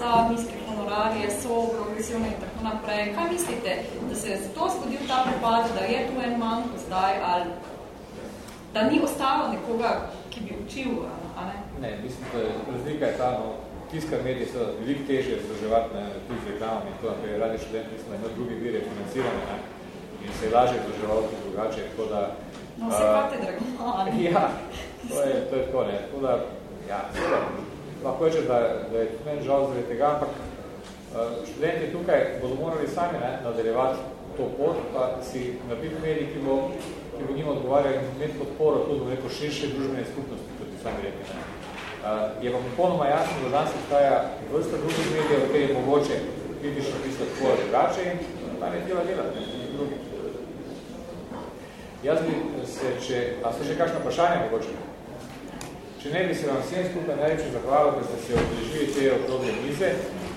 za nizke honorarije, so progresivne in tako naprej. Kaj mislite, da se je to zgodil ta prepad, da je tu en manjko zdaj ali da ni ostalo nekoga, ki bi učil, a ne? Ne, mislim, da je razlika je ta, no, tiskar medij je veliko težje združevati ne, tudi z reklamami in to, naprej radi študent, mislim, da ima drugi vir je financiranje, ne, in se je lažje združevati drugače, tako da... No, vse uh, katedra, ali? Ja, to je, to je tako, ne, tako da, ja, seveda, lahko reče, da, da je meni žal zaradi tega, ampak uh, študenti tukaj bodo morali sami ne, nadaljevati to pot, pa si narediti medij, ki bo ki bo njima odgovarjal in imeti podporo tudi v neko širše družbene skupnosti, kot bi sami rekli. Uh, je pa popolnoma jasno, da danes obstaja vrsta drugih medijev, kjer je mogoče kritično pisati tako drugače in tam je treba delati, drugi. Jaz bi se, če, a so še kakšno vprašanje mogoče? Če ne bi se vam vsem skupaj najlepše zahvalil, da ste se odrežili te okrogle mize,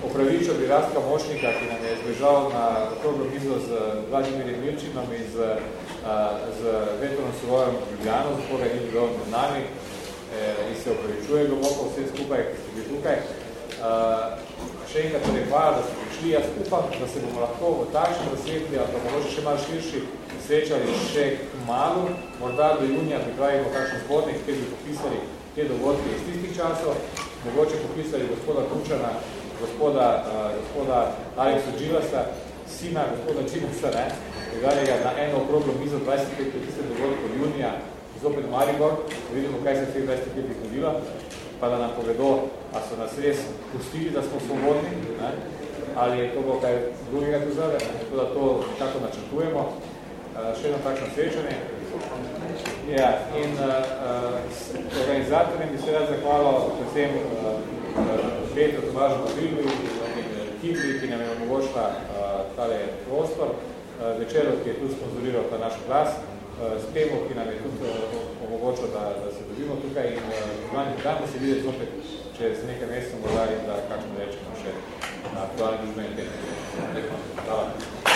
opravičil bi Rastka Močnika, ki nam je zbežal na okroglo mizo z Vladimirjem Milčinom in z, z Vetronom Sovojem Ljubljano, zato ga ni bilo med nami eh, in se opravičuje globoko vse skupaj, ki ste bili tukaj. Uh, še enkrat torej hvala, da ste prišli. Jaz upam, da se bomo lahko v takšnem zasvetli, ali pa mogoče še malo širši, srečali še malo, morda do junija pripravimo kakšen zbornik, kjer bi popisali te dogodke iz tistih časov, mogoče popisali gospoda Kučana, gospoda, uh, gospoda Aleksa Džilasa, sina gospoda Džilasa, ne, na eno okroglo mizo 25 tiste dogodke od junija, zopet Maribor, da vidimo, kaj se v teh 25 letih zgodilo pa da nam povedo, a so nas res pustili, da smo svobodni, ne? ali je to bilo kaj drugega tu zave, tako da to nekako načrtujemo. Uh, še jedno takšno srečanje. Ja, in uh, s organizatorjem bi se rad zahvalil predvsem uh, Petru Tomažu Mazilu in Kibli, ki nam je omogočila uh, tale prostor, uh, večero, ki je tu sponzoriral ta naš glas, uh, s temo, ki nam je tudi uh, omogočil, da, da se dobimo tukaj in uh, dajmo se videti zopet čez nekaj mesecev morda in da kakšno rečemo še na aktualni družbeni temi. Hvala.